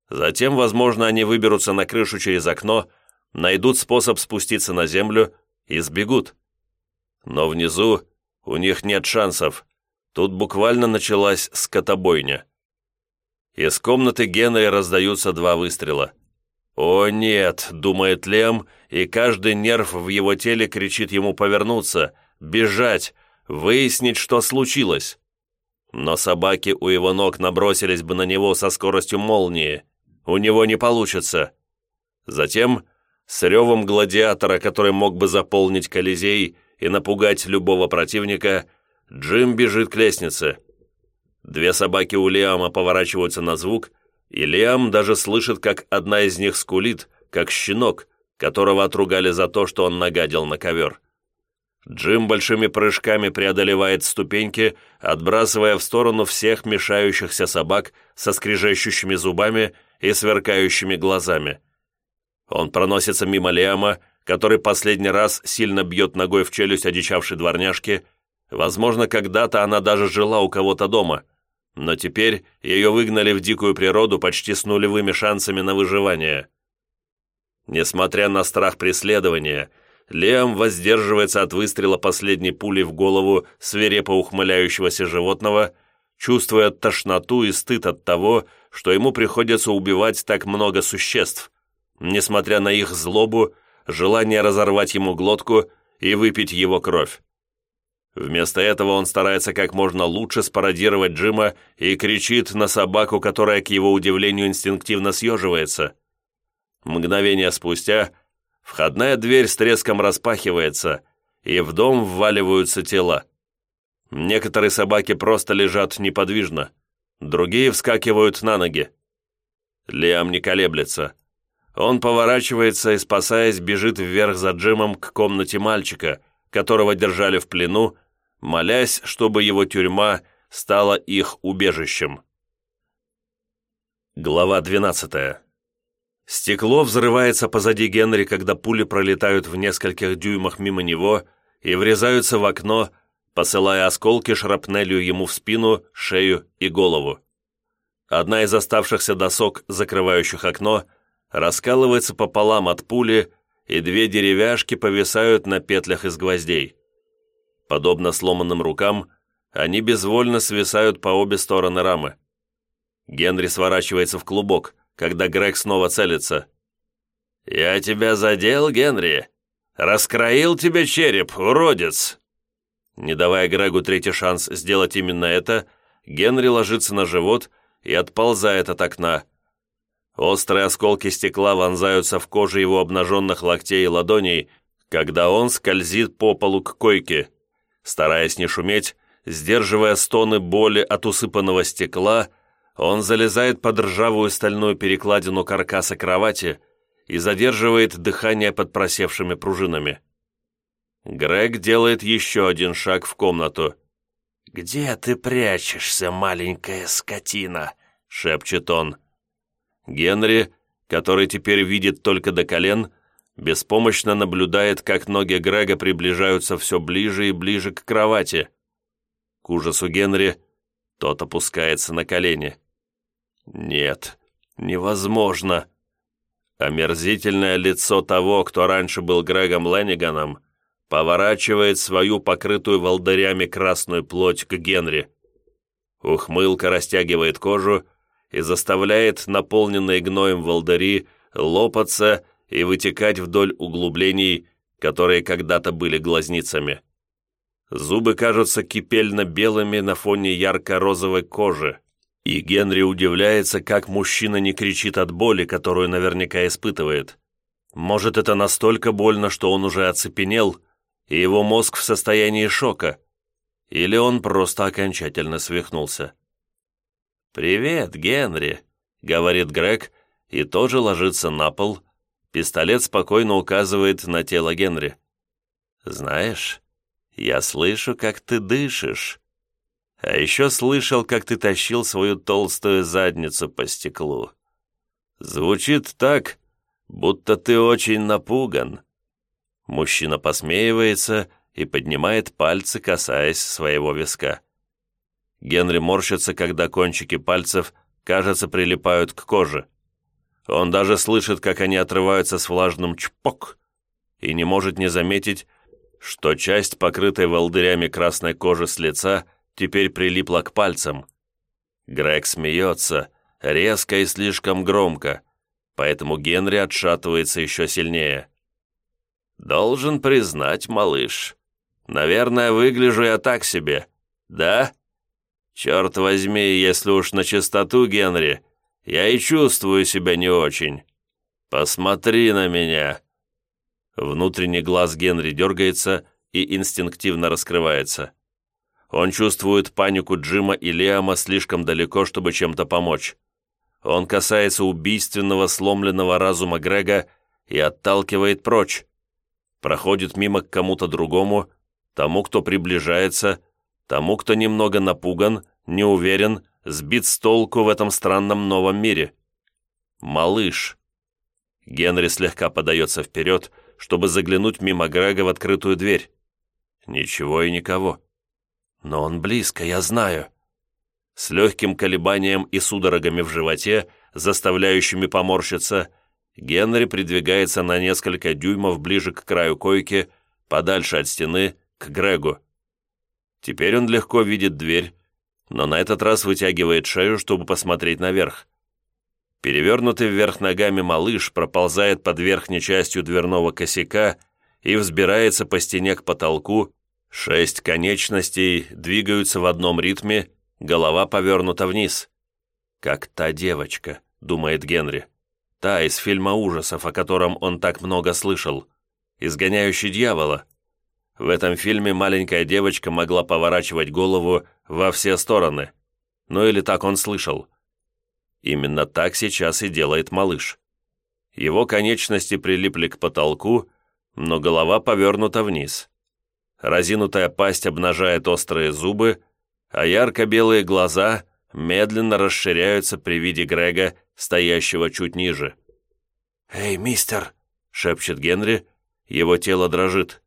Затем, возможно, они выберутся на крышу через окно, найдут способ спуститься на землю и сбегут. Но внизу у них нет шансов, Тут буквально началась скотобойня. Из комнаты Генри раздаются два выстрела. «О нет!» — думает Лем, и каждый нерв в его теле кричит ему повернуться, бежать, выяснить, что случилось. Но собаки у его ног набросились бы на него со скоростью молнии. У него не получится. Затем, с ревом гладиатора, который мог бы заполнить Колизей и напугать любого противника, Джим бежит к лестнице. Две собаки у Лиама поворачиваются на звук, и Лиам даже слышит, как одна из них скулит, как щенок, которого отругали за то, что он нагадил на ковер. Джим большими прыжками преодолевает ступеньки, отбрасывая в сторону всех мешающихся собак со скрежещущими зубами и сверкающими глазами. Он проносится мимо Лиама, который последний раз сильно бьет ногой в челюсть одичавшей дворняжки, Возможно, когда-то она даже жила у кого-то дома, но теперь ее выгнали в дикую природу почти с нулевыми шансами на выживание. Несмотря на страх преследования, Лиам воздерживается от выстрела последней пули в голову свирепо ухмыляющегося животного, чувствуя тошноту и стыд от того, что ему приходится убивать так много существ, несмотря на их злобу, желание разорвать ему глотку и выпить его кровь. Вместо этого он старается как можно лучше спародировать Джима и кричит на собаку, которая, к его удивлению, инстинктивно съеживается. Мгновение спустя входная дверь с треском распахивается, и в дом вваливаются тела. Некоторые собаки просто лежат неподвижно, другие вскакивают на ноги. Лиам не колеблется. Он поворачивается и, спасаясь, бежит вверх за Джимом к комнате мальчика, которого держали в плену, молясь, чтобы его тюрьма стала их убежищем. Глава 12. Стекло взрывается позади Генри, когда пули пролетают в нескольких дюймах мимо него и врезаются в окно, посылая осколки шрапнелью ему в спину, шею и голову. Одна из оставшихся досок, закрывающих окно, раскалывается пополам от пули, и две деревяшки повисают на петлях из гвоздей. Подобно сломанным рукам, они безвольно свисают по обе стороны рамы. Генри сворачивается в клубок, когда Грег снова целится. «Я тебя задел, Генри? Раскроил тебе череп, уродец!» Не давая Грегу третий шанс сделать именно это, Генри ложится на живот и отползает от окна. Острые осколки стекла вонзаются в кожу его обнаженных локтей и ладоней, когда он скользит по полу к койке. Стараясь не шуметь, сдерживая стоны боли от усыпанного стекла, он залезает под ржавую стальную перекладину каркаса кровати и задерживает дыхание под просевшими пружинами. Грег делает еще один шаг в комнату. «Где ты прячешься, маленькая скотина?» — шепчет он. Генри, который теперь видит только до колен, беспомощно наблюдает, как ноги Грега приближаются все ближе и ближе к кровати. К ужасу Генри тот опускается на колени. Нет, невозможно. Омерзительное лицо того, кто раньше был Грегом Ленниганом, поворачивает свою покрытую волдырями красную плоть к Генри. Ухмылка растягивает кожу и заставляет наполненные гноем волдыри лопаться и вытекать вдоль углублений, которые когда-то были глазницами. Зубы кажутся кипельно-белыми на фоне ярко-розовой кожи. И Генри удивляется, как мужчина не кричит от боли, которую наверняка испытывает. Может, это настолько больно, что он уже оцепенел, и его мозг в состоянии шока. Или он просто окончательно свихнулся. «Привет, Генри», — говорит Грег, и тоже ложится на пол. Пистолет спокойно указывает на тело Генри. «Знаешь, я слышу, как ты дышишь. А еще слышал, как ты тащил свою толстую задницу по стеклу. Звучит так, будто ты очень напуган». Мужчина посмеивается и поднимает пальцы, касаясь своего виска. Генри морщится, когда кончики пальцев, кажется, прилипают к коже. Он даже слышит, как они отрываются с влажным чпок, и не может не заметить, что часть, покрытой волдырями красной кожи с лица, теперь прилипла к пальцам. Грег смеется, резко и слишком громко, поэтому Генри отшатывается еще сильнее. «Должен признать, малыш, наверное, выгляжу я так себе, да? Черт возьми, если уж на чистоту, Генри, я и чувствую себя не очень. Посмотри на меня». Внутренний глаз Генри дергается и инстинктивно раскрывается. Он чувствует панику Джима и Лиама слишком далеко, чтобы чем-то помочь. Он касается убийственного сломленного разума Грега и отталкивает прочь. Проходит мимо к кому-то другому, тому, кто приближается, тому, кто немного напуган, не уверен, сбит с толку в этом странном новом мире. Малыш. Генри слегка подается вперед, чтобы заглянуть мимо Грега в открытую дверь. Ничего и никого. Но он близко, я знаю. С легким колебанием и судорогами в животе, заставляющими поморщиться, Генри придвигается на несколько дюймов ближе к краю койки, подальше от стены, к Грегу. Теперь он легко видит дверь, но на этот раз вытягивает шею, чтобы посмотреть наверх. Перевернутый вверх ногами малыш проползает под верхней частью дверного косяка и взбирается по стене к потолку, Шесть конечностей двигаются в одном ритме, голова повернута вниз. «Как та девочка», — думает Генри. «Та из фильма ужасов, о котором он так много слышал. Изгоняющий дьявола. В этом фильме маленькая девочка могла поворачивать голову во все стороны. Ну или так он слышал. Именно так сейчас и делает малыш. Его конечности прилипли к потолку, но голова повернута вниз. Разинутая пасть обнажает острые зубы, а ярко-белые глаза медленно расширяются при виде Грега, стоящего чуть ниже. «Эй, мистер!» — шепчет Генри, его тело дрожит.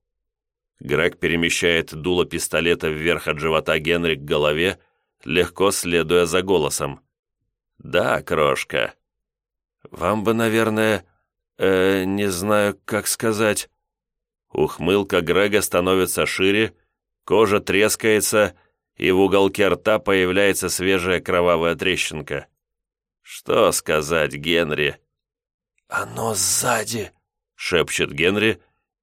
Грег перемещает дуло пистолета вверх от живота Генри к голове, легко следуя за голосом. «Да, крошка». «Вам бы, наверное, э, не знаю, как сказать...» Ухмылка Грега становится шире, кожа трескается, и в уголке рта появляется свежая кровавая трещинка. «Что сказать, Генри?» «Оно сзади», — шепчет Генри,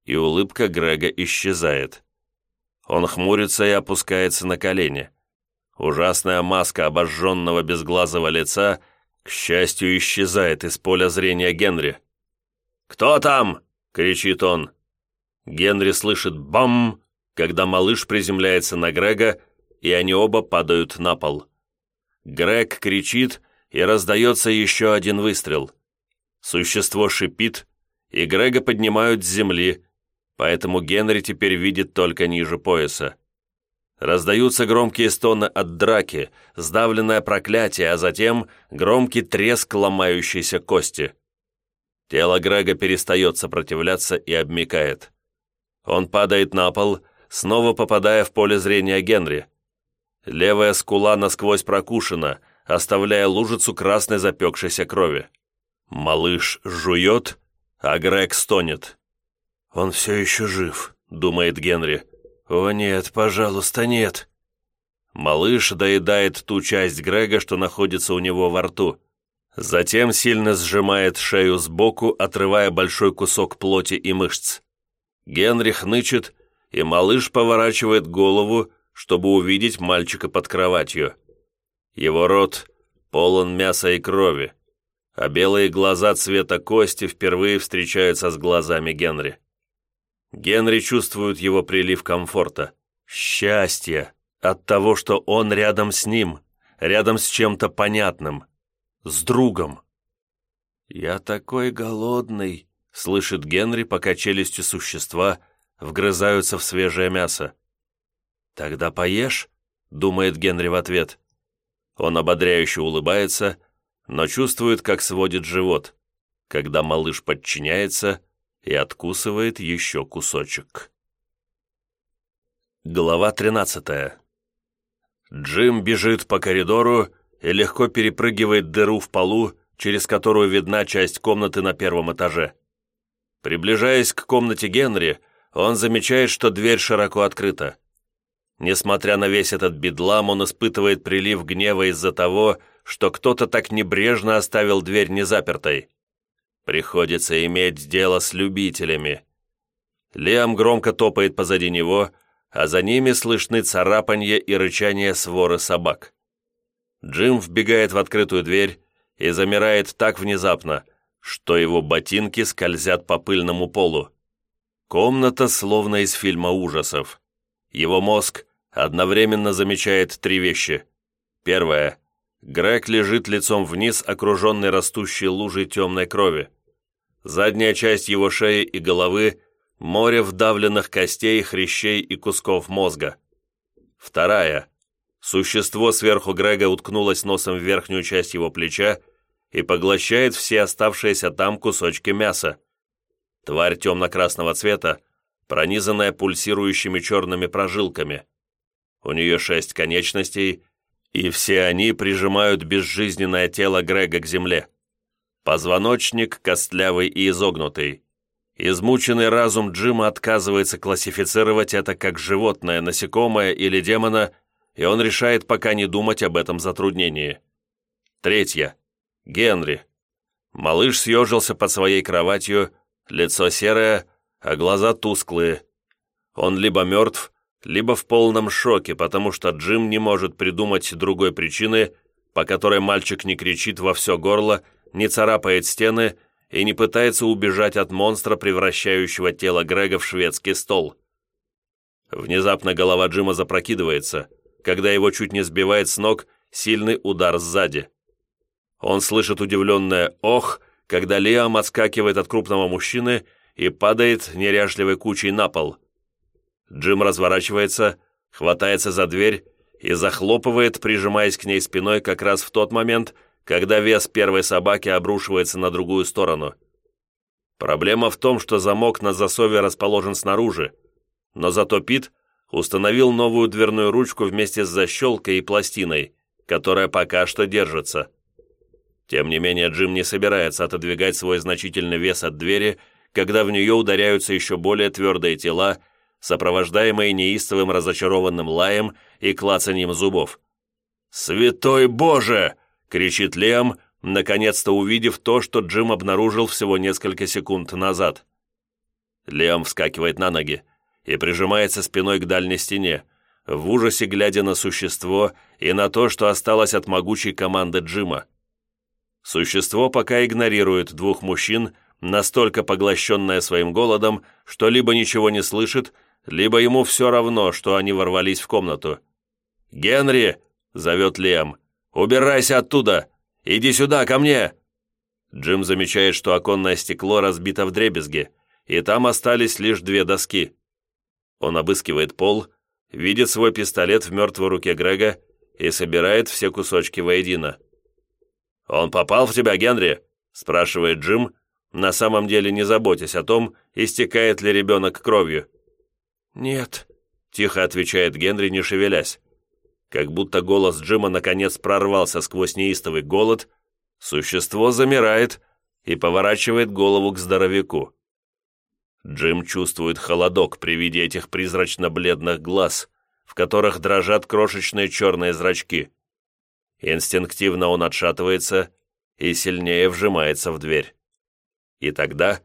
и улыбка Грега исчезает. Он хмурится и опускается на колени. Ужасная маска обожженного безглазого лица, к счастью, исчезает из поля зрения Генри. «Кто там?» — кричит он. Генри слышит «бам», когда малыш приземляется на Грега, и они оба падают на пол. Грег кричит, и раздается еще один выстрел. Существо шипит, и Грега поднимают с земли, поэтому Генри теперь видит только ниже пояса. Раздаются громкие стоны от драки, сдавленное проклятие, а затем громкий треск ломающейся кости. Тело Грега перестает сопротивляться и обмикает. Он падает на пол, снова попадая в поле зрения Генри. Левая скула насквозь прокушена, оставляя лужицу красной запекшейся крови. Малыш жует, а Грег стонет. «Он все еще жив», — думает Генри. «О нет, пожалуйста, нет». Малыш доедает ту часть Грега, что находится у него во рту. Затем сильно сжимает шею сбоку, отрывая большой кусок плоти и мышц. Генри хнычет, и малыш поворачивает голову, чтобы увидеть мальчика под кроватью. Его рот полон мяса и крови, а белые глаза цвета кости впервые встречаются с глазами Генри. Генри чувствует его прилив комфорта, счастья от того, что он рядом с ним, рядом с чем-то понятным, с другом. «Я такой голодный», — слышит Генри, пока челюсти существа вгрызаются в свежее мясо. «Тогда поешь», — думает Генри в ответ. Он ободряюще улыбается, но чувствует, как сводит живот, когда малыш подчиняется и откусывает еще кусочек. Глава 13 Джим бежит по коридору и легко перепрыгивает дыру в полу, через которую видна часть комнаты на первом этаже. Приближаясь к комнате Генри, он замечает, что дверь широко открыта. Несмотря на весь этот бедлам, он испытывает прилив гнева из-за того, что кто-то так небрежно оставил дверь незапертой. Приходится иметь дело с любителями. Лиам громко топает позади него, а за ними слышны царапанье и рычание своры собак. Джим вбегает в открытую дверь и замирает так внезапно, что его ботинки скользят по пыльному полу. Комната словно из фильма ужасов. Его мозг одновременно замечает три вещи. Первое. Грег лежит лицом вниз, окруженный растущей лужей темной крови. Задняя часть его шеи и головы – море вдавленных костей, хрящей и кусков мозга. Вторая. Существо сверху Грега уткнулось носом в верхнюю часть его плеча и поглощает все оставшиеся там кусочки мяса. Тварь темно-красного цвета, пронизанная пульсирующими черными прожилками. У нее шесть конечностей, и все они прижимают безжизненное тело Грега к земле. Позвоночник костлявый и изогнутый. Измученный разум Джима отказывается классифицировать это как животное, насекомое или демона, и он решает пока не думать об этом затруднении. Третье. Генри. Малыш съежился под своей кроватью, лицо серое, а глаза тусклые. Он либо мертв, либо в полном шоке, потому что Джим не может придумать другой причины, по которой мальчик не кричит во все горло не царапает стены и не пытается убежать от монстра, превращающего тело Грега в шведский стол. Внезапно голова Джима запрокидывается, когда его чуть не сбивает с ног сильный удар сзади. Он слышит удивленное «ох», когда Лиам отскакивает от крупного мужчины и падает неряшливой кучей на пол. Джим разворачивается, хватается за дверь и захлопывает, прижимаясь к ней спиной как раз в тот момент, когда вес первой собаки обрушивается на другую сторону. Проблема в том, что замок на засове расположен снаружи, но зато Пит установил новую дверную ручку вместе с защелкой и пластиной, которая пока что держится. Тем не менее, Джим не собирается отодвигать свой значительный вес от двери, когда в нее ударяются еще более твердые тела, сопровождаемые неистовым разочарованным лаем и клацаньем зубов. «Святой Боже!» — кричит Лем, наконец-то увидев то, что Джим обнаружил всего несколько секунд назад. Лем вскакивает на ноги и прижимается спиной к дальней стене, в ужасе глядя на существо и на то, что осталось от могучей команды Джима. Существо пока игнорирует двух мужчин, настолько поглощенное своим голодом, что либо ничего не слышит, либо ему все равно, что они ворвались в комнату. «Генри!» — зовет Лем. «Убирайся оттуда! Иди сюда, ко мне!» Джим замечает, что оконное стекло разбито в дребезги, и там остались лишь две доски. Он обыскивает пол, видит свой пистолет в мертвой руке Грега и собирает все кусочки воедино. «Он попал в тебя, Генри?» – спрашивает Джим, на самом деле не заботясь о том, истекает ли ребенок кровью. «Нет», – тихо отвечает Генри, не шевелясь. Как будто голос Джима наконец прорвался сквозь неистовый голод, существо замирает и поворачивает голову к здоровяку. Джим чувствует холодок при виде этих призрачно-бледных глаз, в которых дрожат крошечные черные зрачки. Инстинктивно он отшатывается и сильнее вжимается в дверь. И тогда,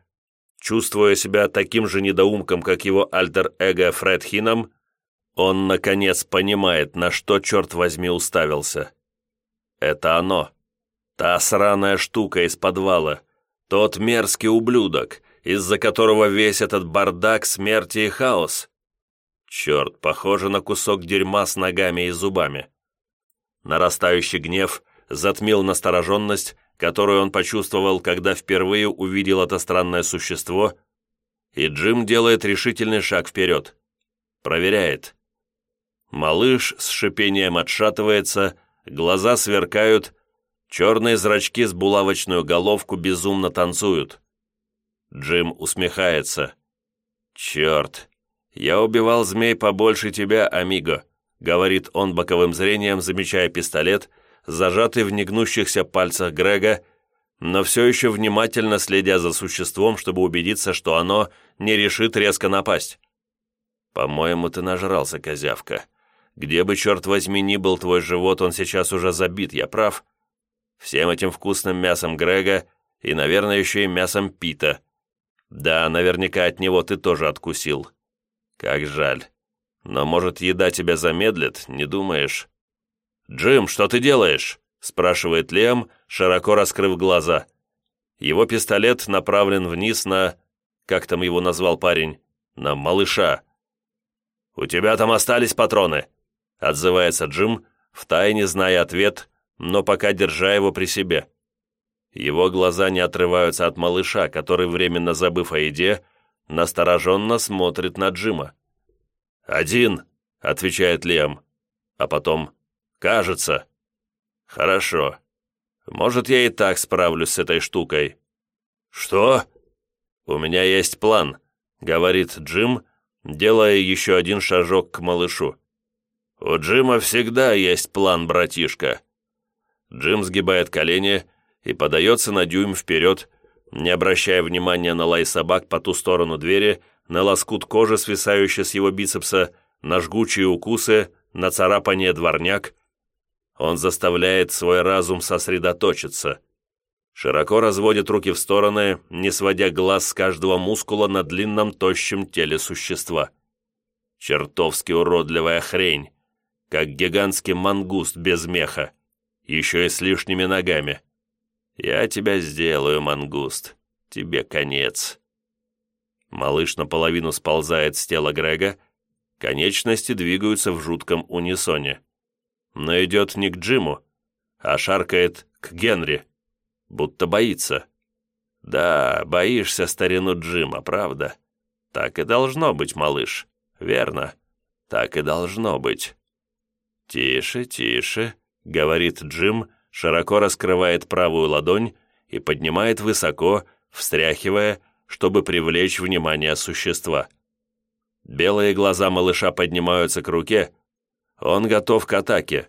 чувствуя себя таким же недоумком, как его альтер-эго Фред Хином, он, наконец, понимает, на что, черт возьми, уставился. Это оно. Та сраная штука из подвала. Тот мерзкий ублюдок, из-за которого весь этот бардак смерти и хаос. Черт, похоже на кусок дерьма с ногами и зубами. Нарастающий гнев затмил настороженность, которую он почувствовал, когда впервые увидел это странное существо, и Джим делает решительный шаг вперед. Проверяет. Малыш с шипением отшатывается, глаза сверкают, черные зрачки с булавочную головку безумно танцуют. Джим усмехается. «Черт, я убивал змей побольше тебя, амиго говорит он боковым зрением, замечая пистолет, зажатый в негнущихся пальцах Грега, но все еще внимательно следя за существом, чтобы убедиться, что оно не решит резко напасть. «По-моему, ты нажрался, козявка. Где бы, черт возьми, ни был твой живот, он сейчас уже забит, я прав? Всем этим вкусным мясом Грега и, наверное, еще и мясом Пита. Да, наверняка от него ты тоже откусил. Как жаль. Но, может, еда тебя замедлит, не думаешь?» «Джим, что ты делаешь?» – спрашивает Лем, широко раскрыв глаза. Его пистолет направлен вниз на... Как там его назвал парень? На малыша. «У тебя там остались патроны?» – отзывается Джим, втайне зная ответ, но пока держа его при себе. Его глаза не отрываются от малыша, который, временно забыв о еде, настороженно смотрит на Джима. «Один», — отвечает Лем. А потом «Кажется». «Хорошо. Может, я и так справлюсь с этой штукой». «Что?» «У меня есть план», — говорит Джим, делая еще один шажок к малышу. «У Джима всегда есть план, братишка». Джим сгибает колени и подается на дюйм вперед, не обращая внимания на лай собак по ту сторону двери, на лоскут кожи, свисающий с его бицепса, на жгучие укусы, на царапание дворняк. Он заставляет свой разум сосредоточиться. Широко разводит руки в стороны, не сводя глаз с каждого мускула на длинном тощем теле существа. Чертовски уродливая хрень, как гигантский мангуст без меха, еще и с лишними ногами. «Я тебя сделаю, мангуст, тебе конец». Малыш наполовину сползает с тела Грега, Конечности двигаются в жутком унисоне. Но идет не к Джиму, а шаркает к Генри, будто боится. Да, боишься старину Джима, правда? Так и должно быть, малыш. Верно. Так и должно быть. «Тише, тише», — говорит Джим, широко раскрывает правую ладонь и поднимает высоко, встряхивая, чтобы привлечь внимание существа. Белые глаза малыша поднимаются к руке. Он готов к атаке.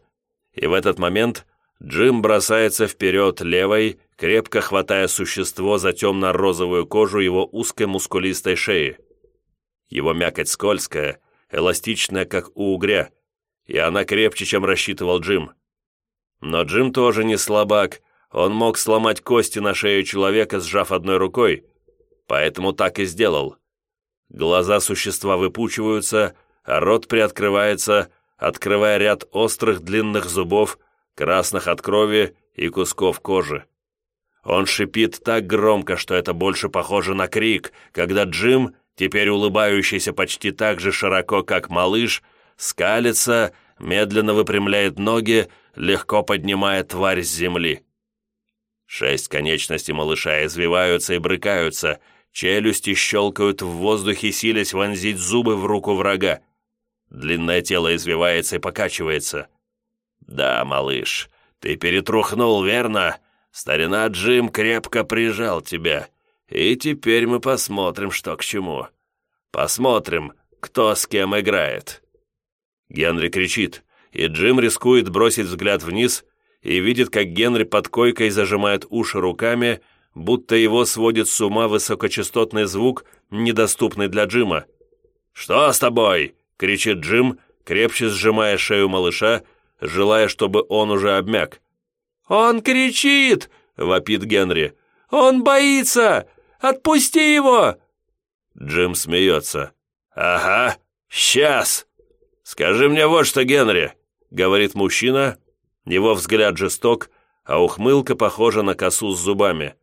И в этот момент Джим бросается вперед левой, крепко хватая существо за темно-розовую кожу его узкой мускулистой шеи. Его мякоть скользкая, эластичная, как у угря, и она крепче, чем рассчитывал Джим. Но Джим тоже не слабак, он мог сломать кости на шее человека, сжав одной рукой, поэтому так и сделал. Глаза существа выпучиваются, а рот приоткрывается, открывая ряд острых длинных зубов, красных от крови и кусков кожи. Он шипит так громко, что это больше похоже на крик, когда Джим, теперь улыбающийся почти так же широко, как малыш, скалится, медленно выпрямляет ноги, легко поднимая тварь с земли. Шесть конечностей малыша извиваются и брыкаются, челюсти щелкают в воздухе, силясь вонзить зубы в руку врага. Длинное тело извивается и покачивается. «Да, малыш, ты перетрухнул, верно? Старина Джим крепко прижал тебя, и теперь мы посмотрим, что к чему. Посмотрим, кто с кем играет». Генри кричит, и Джим рискует бросить взгляд вниз и видит, как Генри под койкой зажимает уши руками, будто его сводит с ума высокочастотный звук, недоступный для Джима. «Что с тобой?» — кричит Джим, крепче сжимая шею малыша, желая, чтобы он уже обмяк. «Он кричит!» — вопит Генри. «Он боится! Отпусти его!» Джим смеется. «Ага, сейчас!» «Скажи мне вот что, Генри», — говорит мужчина, его взгляд жесток, а ухмылка похожа на косу с зубами.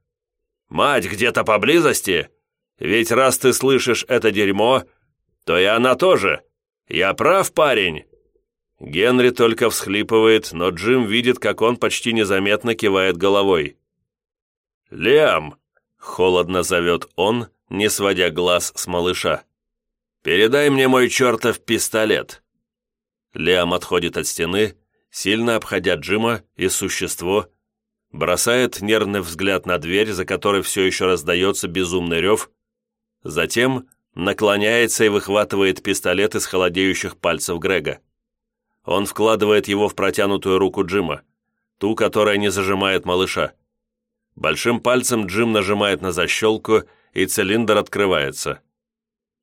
«Мать где-то поблизости? Ведь раз ты слышишь это дерьмо, то и она тоже. Я прав, парень?» Генри только всхлипывает, но Джим видит, как он почти незаметно кивает головой. «Лиам!» — холодно зовет он, не сводя глаз с малыша. «Передай мне мой чертов пистолет!» Лиам отходит от стены, сильно обходя Джима и существо, бросает нервный взгляд на дверь, за которой все еще раздается безумный рев, затем наклоняется и выхватывает пистолет из холодеющих пальцев Грега. Он вкладывает его в протянутую руку Джима, ту, которая не зажимает малыша. Большим пальцем Джим нажимает на защелку, и цилиндр открывается.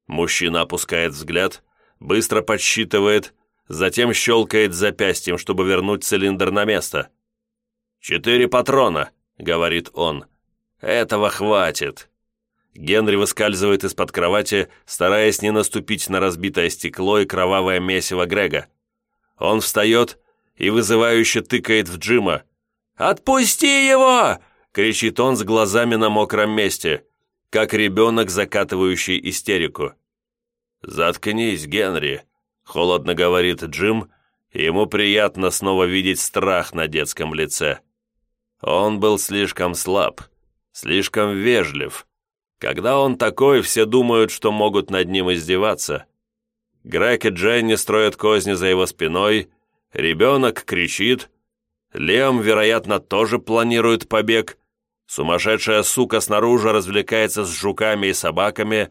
Мужчина опускает взгляд, быстро подсчитывает, затем щелкает запястьем, чтобы вернуть цилиндр на место. «Четыре патрона», — говорит он. «Этого хватит». Генри выскальзывает из-под кровати, стараясь не наступить на разбитое стекло и кровавое месиво Грега. Он встает и вызывающе тыкает в Джима. «Отпусти его!» — кричит он с глазами на мокром месте, как ребенок, закатывающий истерику. «Заткнись, Генри», Холодно говорит Джим, ему приятно снова видеть страх на детском лице. Он был слишком слаб, слишком вежлив. Когда он такой, все думают, что могут над ним издеваться. Грег и Дженни строят козни за его спиной, ребенок кричит, Лем, вероятно, тоже планирует побег, сумасшедшая сука снаружи развлекается с жуками и собаками.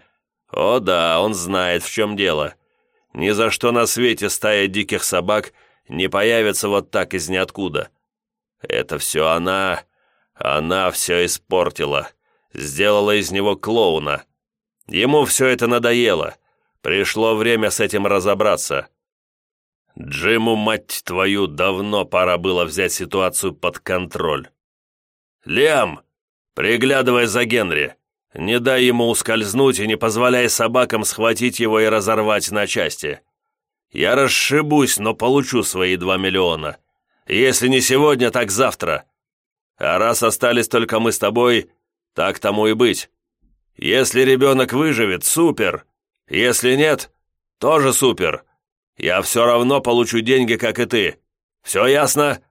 О да, он знает, в чем дело. Ни за что на свете стая диких собак не появится вот так из ниоткуда. Это все она, она все испортила, сделала из него клоуна. Ему все это надоело, пришло время с этим разобраться. Джиму, мать твою, давно пора было взять ситуацию под контроль. «Лиам, приглядывай за Генри. Не дай ему ускользнуть и не позволяй собакам схватить его и разорвать на части. Я расшибусь, но получу свои два миллиона. Если не сегодня, так завтра. А раз остались только мы с тобой, так тому и быть. Если ребенок выживет, супер. Если нет, тоже супер. Я все равно получу деньги, как и ты. Все ясно?»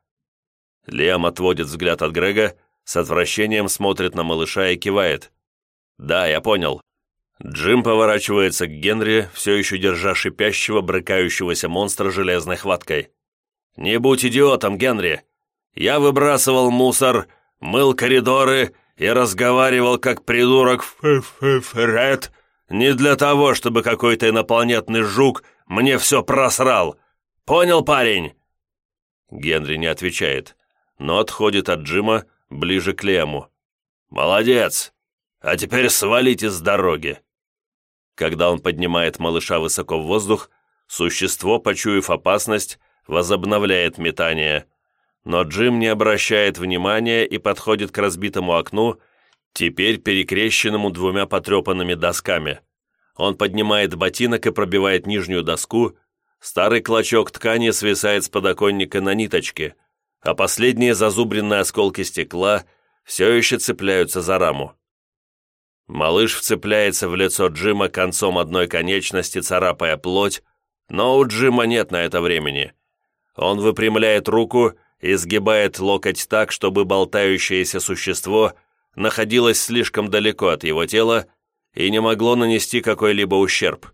Лиам отводит взгляд от Грега, с отвращением смотрит на малыша и кивает. «Да, я понял». Джим поворачивается к Генри, все еще держа шипящего, брыкающегося монстра железной хваткой. «Не будь идиотом, Генри! Я выбрасывал мусор, мыл коридоры и разговаривал как придурок Фред не для того, чтобы какой-то инопланетный жук мне все просрал. Понял, парень?» Генри не отвечает, но отходит от Джима ближе к Лему. «Молодец! А теперь свалите с дороги!» Когда он поднимает малыша высоко в воздух, существо, почуяв опасность, возобновляет метание. Но Джим не обращает внимания и подходит к разбитому окну, теперь перекрещенному двумя потрепанными досками. Он поднимает ботинок и пробивает нижнюю доску, старый клочок ткани свисает с подоконника на ниточке, а последние зазубренные осколки стекла все еще цепляются за раму. Малыш вцепляется в лицо Джима концом одной конечности, царапая плоть, но у Джима нет на это времени. Он выпрямляет руку и сгибает локоть так, чтобы болтающееся существо находилось слишком далеко от его тела и не могло нанести какой-либо ущерб.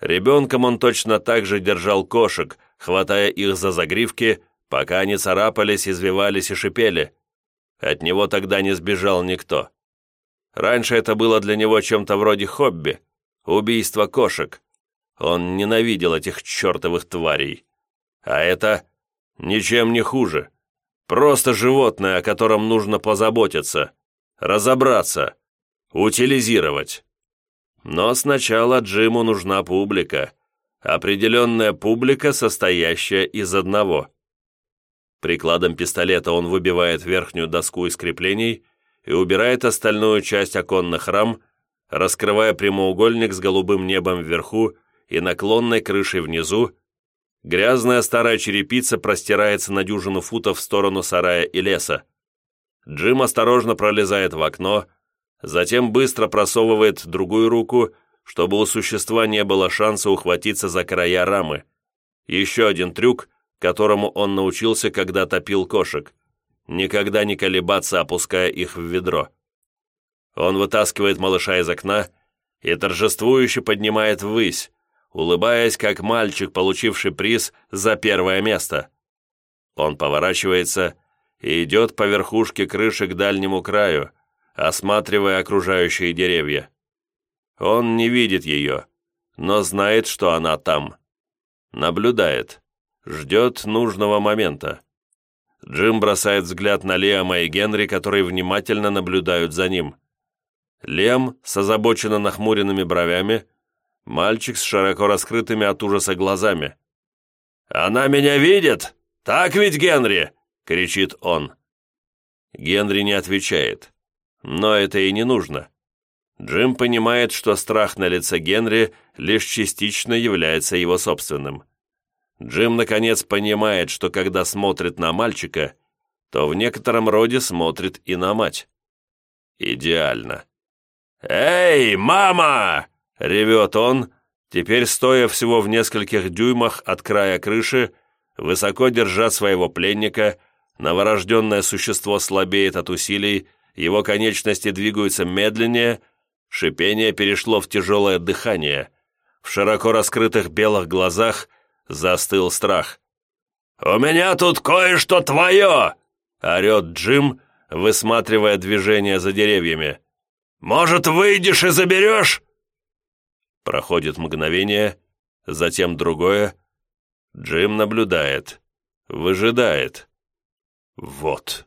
Ребенком он точно так же держал кошек, хватая их за загривки, пока они царапались, извивались и шипели. От него тогда не сбежал никто. Раньше это было для него чем-то вроде хобби, убийство кошек. Он ненавидел этих чертовых тварей. А это ничем не хуже. Просто животное, о котором нужно позаботиться, разобраться, утилизировать. Но сначала Джиму нужна публика. Определенная публика, состоящая из одного. Прикладом пистолета он выбивает верхнюю доску из креплений и убирает остальную часть оконных рам, раскрывая прямоугольник с голубым небом вверху и наклонной крышей внизу, грязная старая черепица простирается на дюжину футов в сторону сарая и леса. Джим осторожно пролезает в окно, затем быстро просовывает другую руку, чтобы у существа не было шанса ухватиться за края рамы. Еще один трюк, которому он научился, когда топил кошек никогда не колебаться, опуская их в ведро. Он вытаскивает малыша из окна и торжествующе поднимает ввысь, улыбаясь, как мальчик, получивший приз за первое место. Он поворачивается и идет по верхушке крыши к дальнему краю, осматривая окружающие деревья. Он не видит ее, но знает, что она там. Наблюдает, ждет нужного момента. Джим бросает взгляд на Лиама и Генри, которые внимательно наблюдают за ним. Лем с озабоченно нахмуренными бровями, мальчик с широко раскрытыми от ужаса глазами. «Она меня видит! Так ведь, Генри?» — кричит он. Генри не отвечает. Но это и не нужно. Джим понимает, что страх на лице Генри лишь частично является его собственным. Джим наконец понимает, что когда смотрит на мальчика, то в некотором роде смотрит и на мать. Идеально. «Эй, мама!» — ревет он, теперь стоя всего в нескольких дюймах от края крыши, высоко держа своего пленника, новорожденное существо слабеет от усилий, его конечности двигаются медленнее, шипение перешло в тяжелое дыхание. В широко раскрытых белых глазах застыл страх. «У меня тут кое-что твое!» — орет Джим, высматривая движение за деревьями. «Может, выйдешь и заберешь?» Проходит мгновение, затем другое. Джим наблюдает, выжидает. Вот.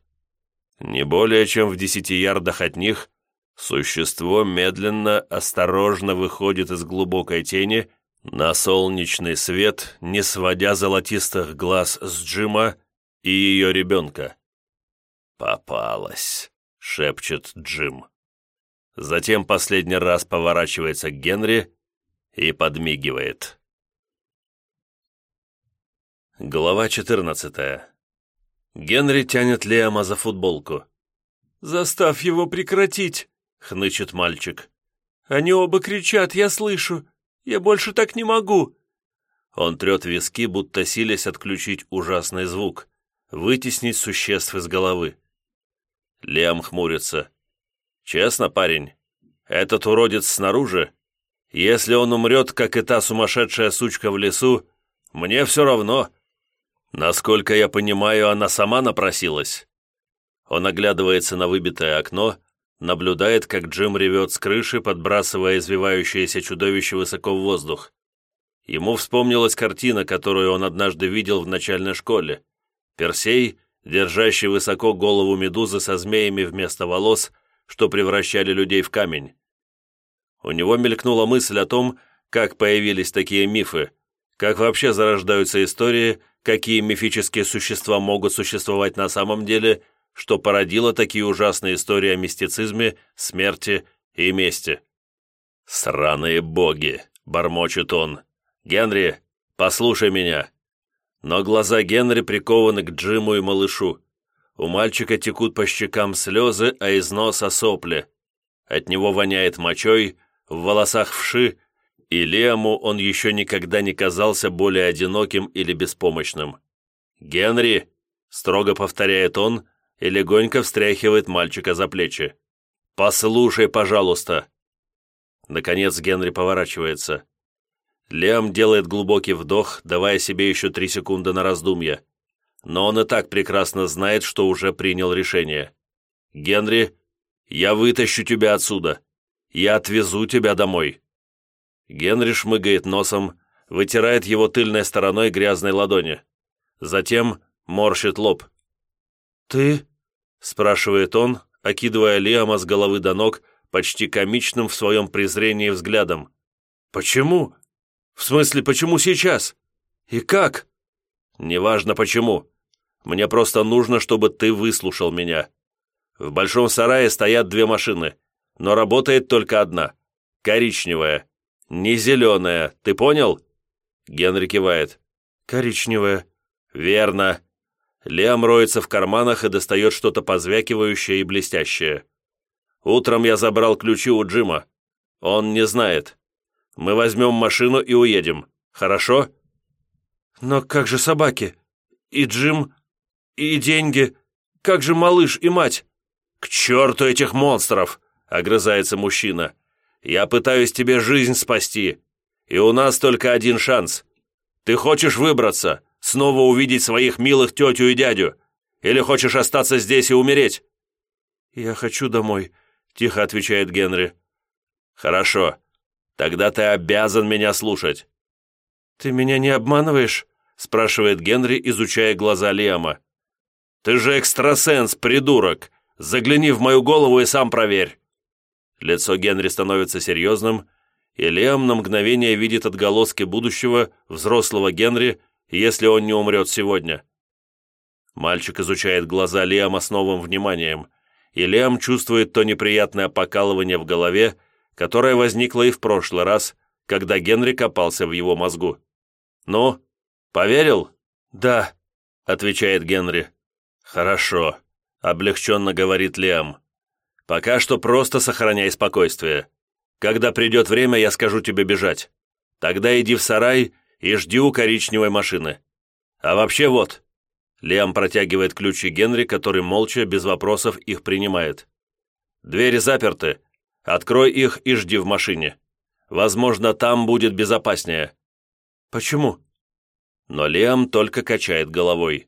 Не более чем в десяти ярдах от них существо медленно, осторожно выходит из глубокой тени на солнечный свет, не сводя золотистых глаз с Джима и ее ребенка. «Попалась», — шепчет Джим. Затем последний раз поворачивается к Генри и подмигивает. Глава 14. Генри тянет Лиама за футболку. «Заставь его прекратить!» — хнычет мальчик. «Они оба кричат, я слышу. Я больше так не могу!» Он трет виски, будто силясь отключить ужасный звук, вытеснить существ из головы. Лиам хмурится. «Честно, парень, этот уродец снаружи, если он умрет, как и та сумасшедшая сучка в лесу, мне все равно. Насколько я понимаю, она сама напросилась». Он оглядывается на выбитое окно, наблюдает, как Джим ревет с крыши, подбрасывая извивающееся чудовище высоко в воздух. Ему вспомнилась картина, которую он однажды видел в начальной школе. Персей, держащий высоко голову медузы со змеями вместо волос, что превращали людей в камень. У него мелькнула мысль о том, как появились такие мифы, как вообще зарождаются истории, какие мифические существа могут существовать на самом деле, что породило такие ужасные истории о мистицизме, смерти и мести. «Сраные боги!» — бормочет он. «Генри, послушай меня!» Но глаза Генри прикованы к Джиму и малышу. У мальчика текут по щекам слезы, а из носа сопли. От него воняет мочой, в волосах вши, и Лему он еще никогда не казался более одиноким или беспомощным. «Генри!» — строго повторяет он и легонько встряхивает мальчика за плечи. «Послушай, пожалуйста!» Наконец Генри поворачивается. Лем делает глубокий вдох, давая себе еще три секунды на раздумье. Но он и так прекрасно знает, что уже принял решение. «Генри, я вытащу тебя отсюда. Я отвезу тебя домой». Генри шмыгает носом, вытирает его тыльной стороной грязной ладони. Затем морщит лоб. «Ты?» — спрашивает он, окидывая Лиама с головы до ног, почти комичным в своем презрении взглядом. «Почему?» «В смысле, почему сейчас? И как?» «Неважно почему. Мне просто нужно, чтобы ты выслушал меня. В большом сарае стоят две машины, но работает только одна. Коричневая. Не зеленая, ты понял?» Генри кивает. «Коричневая». «Верно». Лиам роется в карманах и достает что-то позвякивающее и блестящее. «Утром я забрал ключи у Джима. Он не знает. Мы возьмем машину и уедем. Хорошо?» «Но как же собаки? И Джим? И деньги? Как же малыш и мать?» «К черту этих монстров!» — огрызается мужчина. «Я пытаюсь тебе жизнь спасти, и у нас только один шанс. Ты хочешь выбраться, снова увидеть своих милых тетю и дядю, или хочешь остаться здесь и умереть?» «Я хочу домой», — тихо отвечает Генри. «Хорошо. Тогда ты обязан меня слушать». «Ты меня не обманываешь?» спрашивает Генри, изучая глаза Лиама. «Ты же экстрасенс, придурок! Загляни в мою голову и сам проверь!» Лицо Генри становится серьезным, и Лиам на мгновение видит отголоски будущего взрослого Генри, если он не умрет сегодня. Мальчик изучает глаза Лиама с новым вниманием, и Лиам чувствует то неприятное покалывание в голове, которая возникла и в прошлый раз, когда Генри копался в его мозгу. «Ну, поверил?» «Да», — отвечает Генри. «Хорошо», — облегченно говорит Лиам. «Пока что просто сохраняй спокойствие. Когда придет время, я скажу тебе бежать. Тогда иди в сарай и жди у коричневой машины. А вообще вот». Лиам протягивает ключи Генри, который молча, без вопросов, их принимает. «Двери заперты, Открой их и жди в машине. Возможно, там будет безопаснее». «Почему?» Но Лиам только качает головой.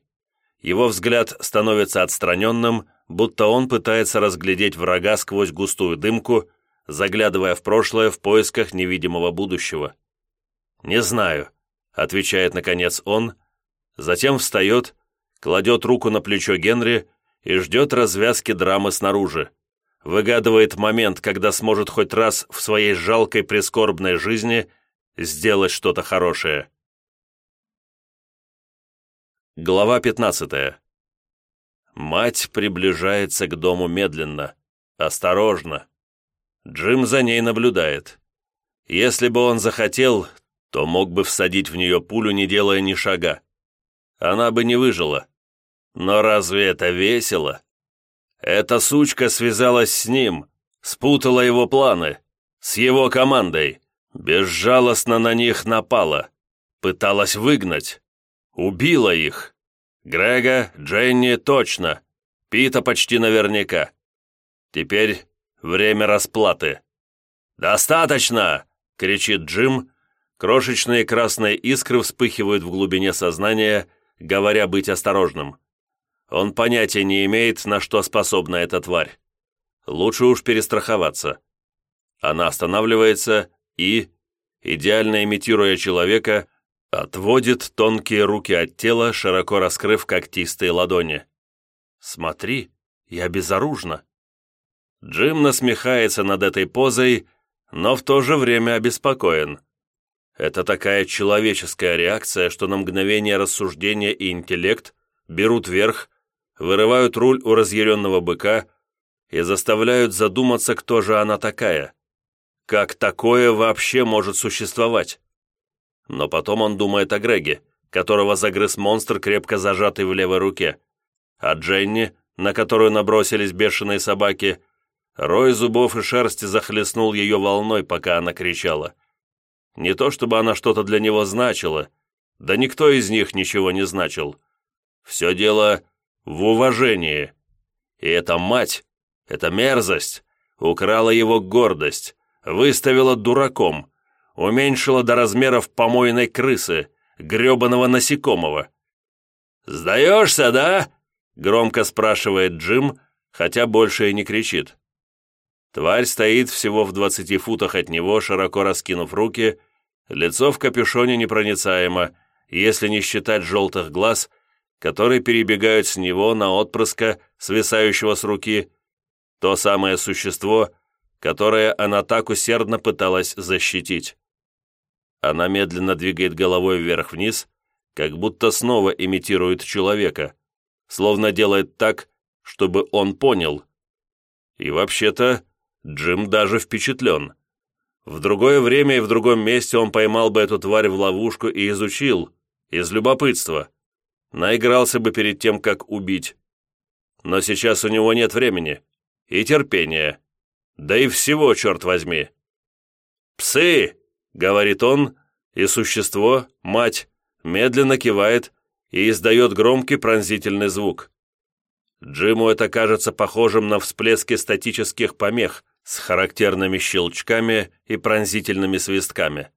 Его взгляд становится отстраненным, будто он пытается разглядеть врага сквозь густую дымку, заглядывая в прошлое в поисках невидимого будущего. «Не знаю», — отвечает наконец он, затем встает, кладет руку на плечо Генри и ждет развязки драмы снаружи выгадывает момент, когда сможет хоть раз в своей жалкой прискорбной жизни сделать что-то хорошее. Глава 15. Мать приближается к дому медленно, осторожно. Джим за ней наблюдает. Если бы он захотел, то мог бы всадить в нее пулю, не делая ни шага. Она бы не выжила. Но разве это весело? Эта сучка связалась с ним, спутала его планы, с его командой, безжалостно на них напала. Пыталась выгнать. Убила их. Грега, Дженни точно. Пита почти наверняка. Теперь время расплаты. «Достаточно!» — кричит Джим. Крошечные красные искры вспыхивают в глубине сознания, говоря быть осторожным. Он понятия не имеет, на что способна эта тварь. Лучше уж перестраховаться. Она останавливается и, идеально имитируя человека, отводит тонкие руки от тела, широко раскрыв когтистые ладони. «Смотри, я безоружна». Джим насмехается над этой позой, но в то же время обеспокоен. Это такая человеческая реакция, что на мгновение рассуждения и интеллект берут верх, вырывают руль у разъяренного быка и заставляют задуматься, кто же она такая. Как такое вообще может существовать? Но потом он думает о Греге, которого загрыз монстр, крепко зажатый в левой руке, о Дженни, на которую набросились бешеные собаки. Рой зубов и шерсти захлестнул ее волной, пока она кричала. Не то чтобы она что-то для него значила, да никто из них ничего не значил. Все дело в уважении. И эта мать, эта мерзость, украла его гордость, выставила дураком, уменьшила до размеров помойной крысы, гребаного насекомого. «Сдаешься, да?» — громко спрашивает Джим, хотя больше и не кричит. Тварь стоит всего в двадцати футах от него, широко раскинув руки, лицо в капюшоне непроницаемо, если не считать желтых глаз, которые перебегают с него на отпрыска, свисающего с руки, то самое существо, которое она так усердно пыталась защитить. Она медленно двигает головой вверх-вниз, как будто снова имитирует человека, словно делает так, чтобы он понял. И вообще-то Джим даже впечатлен. В другое время и в другом месте он поймал бы эту тварь в ловушку и изучил, из любопытства. Наигрался бы перед тем, как убить. Но сейчас у него нет времени и терпения. Да и всего, черт возьми. «Псы!» — говорит он, и существо, мать, медленно кивает и издает громкий пронзительный звук. Джиму это кажется похожим на всплески статических помех с характерными щелчками и пронзительными свистками.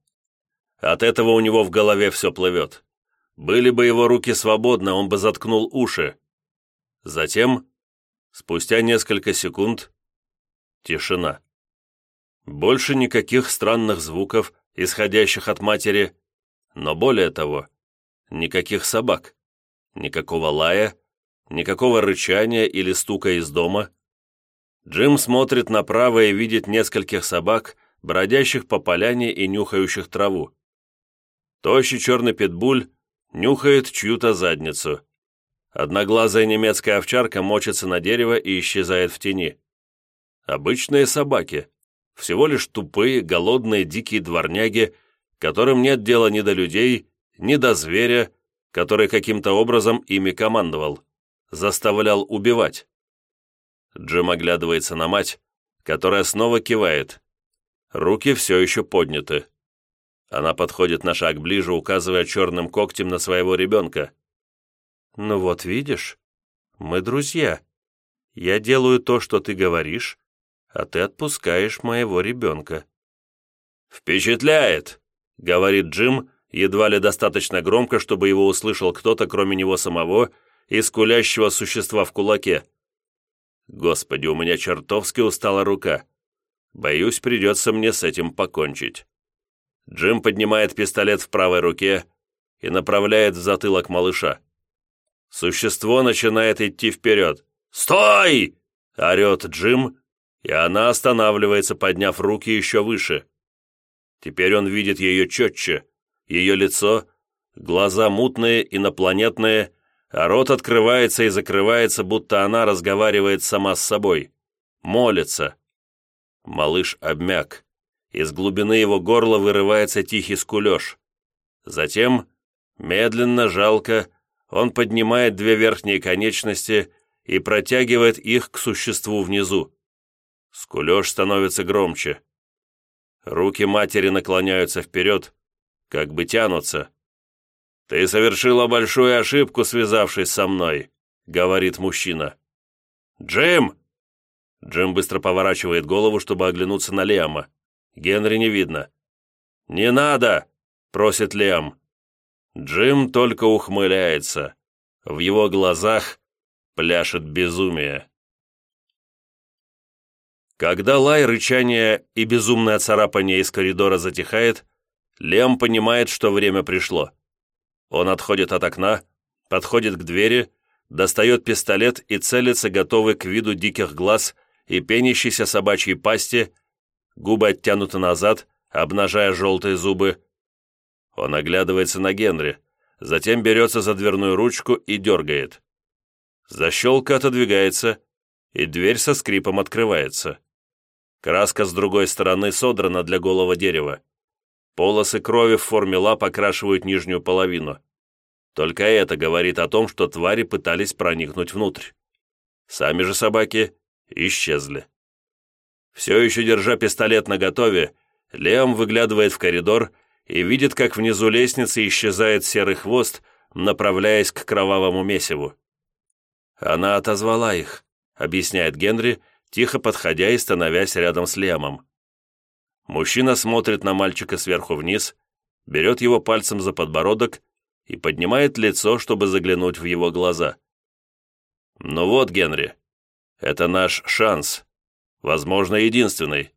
От этого у него в голове все плывет. Были бы его руки свободны, он бы заткнул уши. Затем, спустя несколько секунд, Тишина. Больше никаких странных звуков, исходящих от матери, но более того, никаких собак, никакого лая, никакого рычания или стука из дома. Джим смотрит направо и видит нескольких собак, бродящих по поляне и нюхающих траву. Тощий черный питбуль нюхает чью-то задницу. Одноглазая немецкая овчарка мочится на дерево и исчезает в тени. Обычные собаки. Всего лишь тупые, голодные, дикие дворняги, которым нет дела ни до людей, ни до зверя, который каким-то образом ими командовал, заставлял убивать. Джим оглядывается на мать, которая снова кивает. Руки все еще подняты. Она подходит на шаг ближе, указывая черным когтем на своего ребенка. «Ну вот видишь, мы друзья. Я делаю то, что ты говоришь, а ты отпускаешь моего ребенка». «Впечатляет!» — говорит Джим, едва ли достаточно громко, чтобы его услышал кто-то, кроме него самого, и скулящего существа в кулаке. «Господи, у меня чертовски устала рука. Боюсь, придется мне с этим покончить». Джим поднимает пистолет в правой руке и направляет в затылок малыша. Существо начинает идти вперед. «Стой!» — орет Джим, и она останавливается, подняв руки еще выше. Теперь он видит ее четче, ее лицо, глаза мутные, инопланетные, а рот открывается и закрывается, будто она разговаривает сама с собой. Молится. Малыш обмяк. Из глубины его горла вырывается тихий скулеж. Затем, медленно, жалко, он поднимает две верхние конечности и протягивает их к существу внизу. Скулеж становится громче. Руки матери наклоняются вперед, как бы тянутся, «Ты совершила большую ошибку, связавшись со мной», — говорит мужчина. «Джим!» Джим быстро поворачивает голову, чтобы оглянуться на Лиама. Генри не видно. «Не надо!» — просит Лиам. Джим только ухмыляется. В его глазах пляшет безумие. Когда лай, рычание и безумное царапание из коридора затихает, Лем понимает, что время пришло. Он отходит от окна, подходит к двери, достает пистолет и целится, готовый к виду диких глаз и пенящейся собачьей пасти, губы оттянуты назад, обнажая желтые зубы. Он оглядывается на Генри, затем берется за дверную ручку и дергает. Защелка отодвигается, и дверь со скрипом открывается. Краска с другой стороны содрана для голого дерева. Полосы крови в форме лап окрашивают нижнюю половину. Только это говорит о том, что твари пытались проникнуть внутрь. Сами же собаки исчезли. Все еще держа пистолет наготове, Леом выглядывает в коридор и видит, как внизу лестницы исчезает серый хвост, направляясь к кровавому месиву. «Она отозвала их», — объясняет Генри, тихо подходя и становясь рядом с Лемом. Мужчина смотрит на мальчика сверху вниз, берет его пальцем за подбородок и поднимает лицо, чтобы заглянуть в его глаза. «Ну вот, Генри, это наш шанс, возможно, единственный».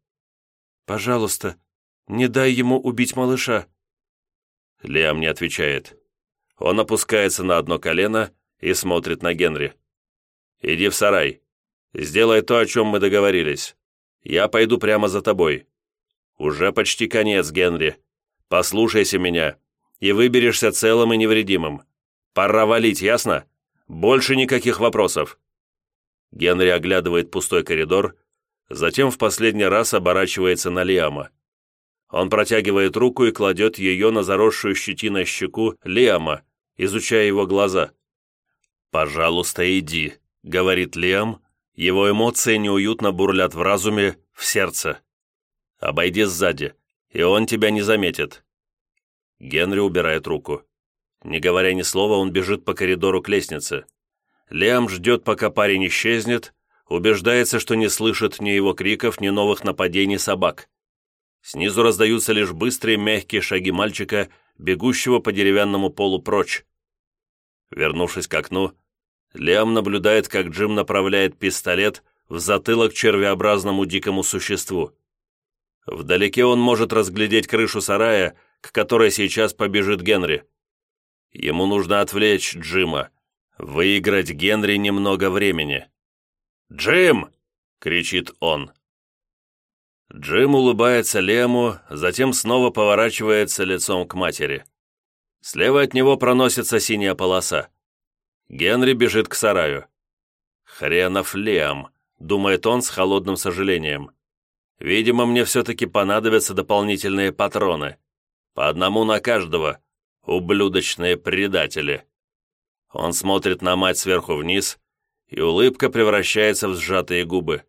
«Пожалуйста, не дай ему убить малыша». Лиам не отвечает. Он опускается на одно колено и смотрит на Генри. «Иди в сарай. Сделай то, о чем мы договорились. Я пойду прямо за тобой. «Уже почти конец, Генри. Послушайся меня, и выберешься целым и невредимым. Пора валить, ясно? Больше никаких вопросов». Генри оглядывает пустой коридор, затем в последний раз оборачивается на Лиама. Он протягивает руку и кладет ее на заросшую щетиной щеку Лиама, изучая его глаза. «Пожалуйста, иди», — говорит Лиам. Его эмоции неуютно бурлят в разуме, в сердце. Обойди сзади, и он тебя не заметит». Генри убирает руку. Не говоря ни слова, он бежит по коридору к лестнице. Лиам ждет, пока парень исчезнет, убеждается, что не слышит ни его криков, ни новых нападений собак. Снизу раздаются лишь быстрые мягкие шаги мальчика, бегущего по деревянному полу прочь. Вернувшись к окну, Лиам наблюдает, как Джим направляет пистолет в затылок червеобразному дикому существу. Вдалеке он может разглядеть крышу сарая, к которой сейчас побежит Генри. Ему нужно отвлечь Джима, выиграть Генри немного времени. «Джим!» — кричит он. Джим улыбается Лему, затем снова поворачивается лицом к матери. Слева от него проносится синяя полоса. Генри бежит к сараю. «Хренов Лем», — думает он с холодным сожалением. Видимо, мне все-таки понадобятся дополнительные патроны. По одному на каждого. Ублюдочные предатели. Он смотрит на мать сверху вниз, и улыбка превращается в сжатые губы.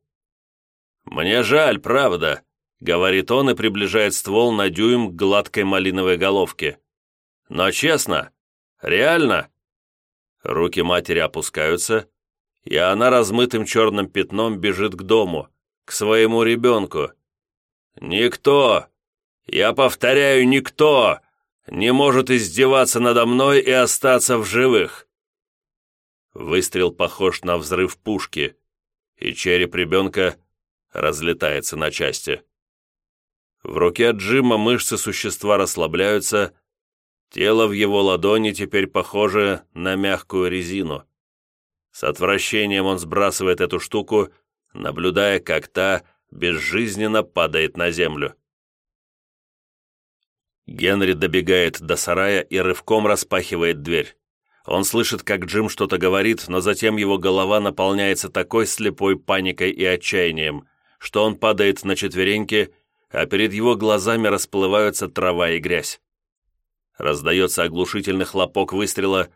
«Мне жаль, правда», — говорит он и приближает ствол на дюйм к гладкой малиновой головке. «Но честно, реально?» Руки матери опускаются, и она размытым черным пятном бежит к дому, к своему ребенку. Никто, я повторяю, никто не может издеваться надо мной и остаться в живых. Выстрел похож на взрыв пушки, и череп ребенка разлетается на части. В руке Джима мышцы существа расслабляются, тело в его ладони теперь похоже на мягкую резину. С отвращением он сбрасывает эту штуку наблюдая, как та безжизненно падает на землю. Генри добегает до сарая и рывком распахивает дверь. Он слышит, как Джим что-то говорит, но затем его голова наполняется такой слепой паникой и отчаянием, что он падает на четвереньки, а перед его глазами расплываются трава и грязь. Раздается оглушительный хлопок выстрела,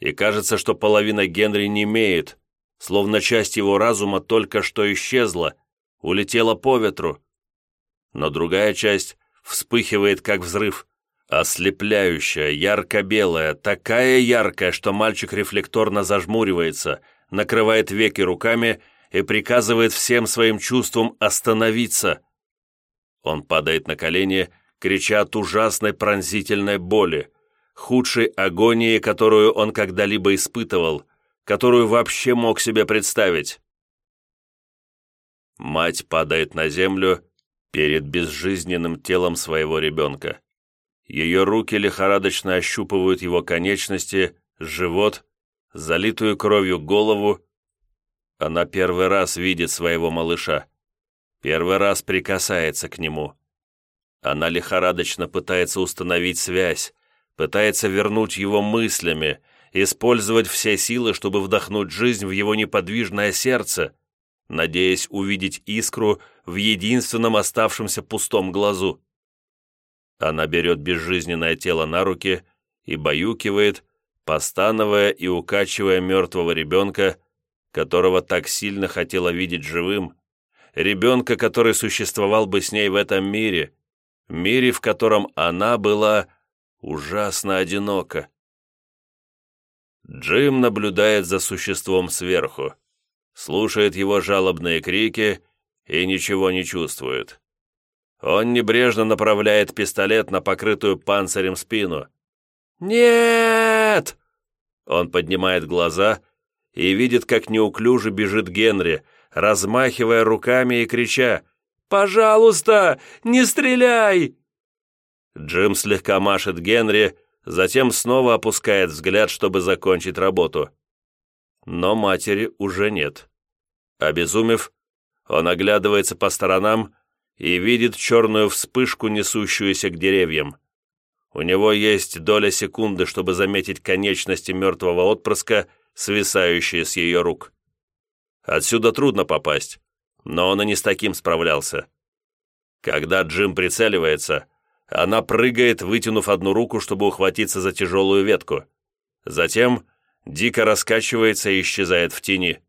и кажется, что половина Генри не имеет, словно часть его разума только что исчезла, улетела по ветру. Но другая часть вспыхивает, как взрыв. Ослепляющая, ярко-белая, такая яркая, что мальчик рефлекторно зажмуривается, накрывает веки руками и приказывает всем своим чувствам остановиться. Он падает на колени, крича от ужасной пронзительной боли, худшей агонии, которую он когда-либо испытывал, которую вообще мог себе представить. Мать падает на землю перед безжизненным телом своего ребенка. Ее руки лихорадочно ощупывают его конечности, живот, залитую кровью голову. Она первый раз видит своего малыша, первый раз прикасается к нему. Она лихорадочно пытается установить связь, пытается вернуть его мыслями, использовать все силы, чтобы вдохнуть жизнь в его неподвижное сердце, надеясь увидеть искру в единственном оставшемся пустом глазу. Она берет безжизненное тело на руки и баюкивает, постановая и укачивая мертвого ребенка, которого так сильно хотела видеть живым, ребенка, который существовал бы с ней в этом мире, мире, в котором она была ужасно одинока. Джим наблюдает за существом сверху, слушает его жалобные крики и ничего не чувствует. Он небрежно направляет пистолет на покрытую панцирем спину. «Нет!» Он поднимает глаза и видит, как неуклюже бежит Генри, размахивая руками и крича «Пожалуйста, не стреляй!» Джим слегка машет Генри, затем снова опускает взгляд, чтобы закончить работу. Но матери уже нет. Обезумев, он оглядывается по сторонам и видит черную вспышку, несущуюся к деревьям. У него есть доля секунды, чтобы заметить конечности мертвого отпрыска, свисающие с ее рук. Отсюда трудно попасть, но он и не с таким справлялся. Когда Джим прицеливается, она прыгает, вытянув одну руку, чтобы ухватиться за тяжелую ветку. Затем дико раскачивается и исчезает в тени.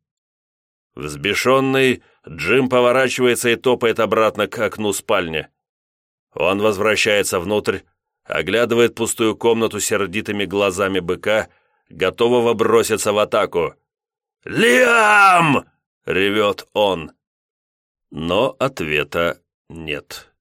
Взбешенный, Джим поворачивается и топает обратно к окну спальни. Он возвращается внутрь, оглядывает пустую комнату сердитыми глазами быка, готового броситься в атаку. «Лиам!» — ревет он. Но ответа нет.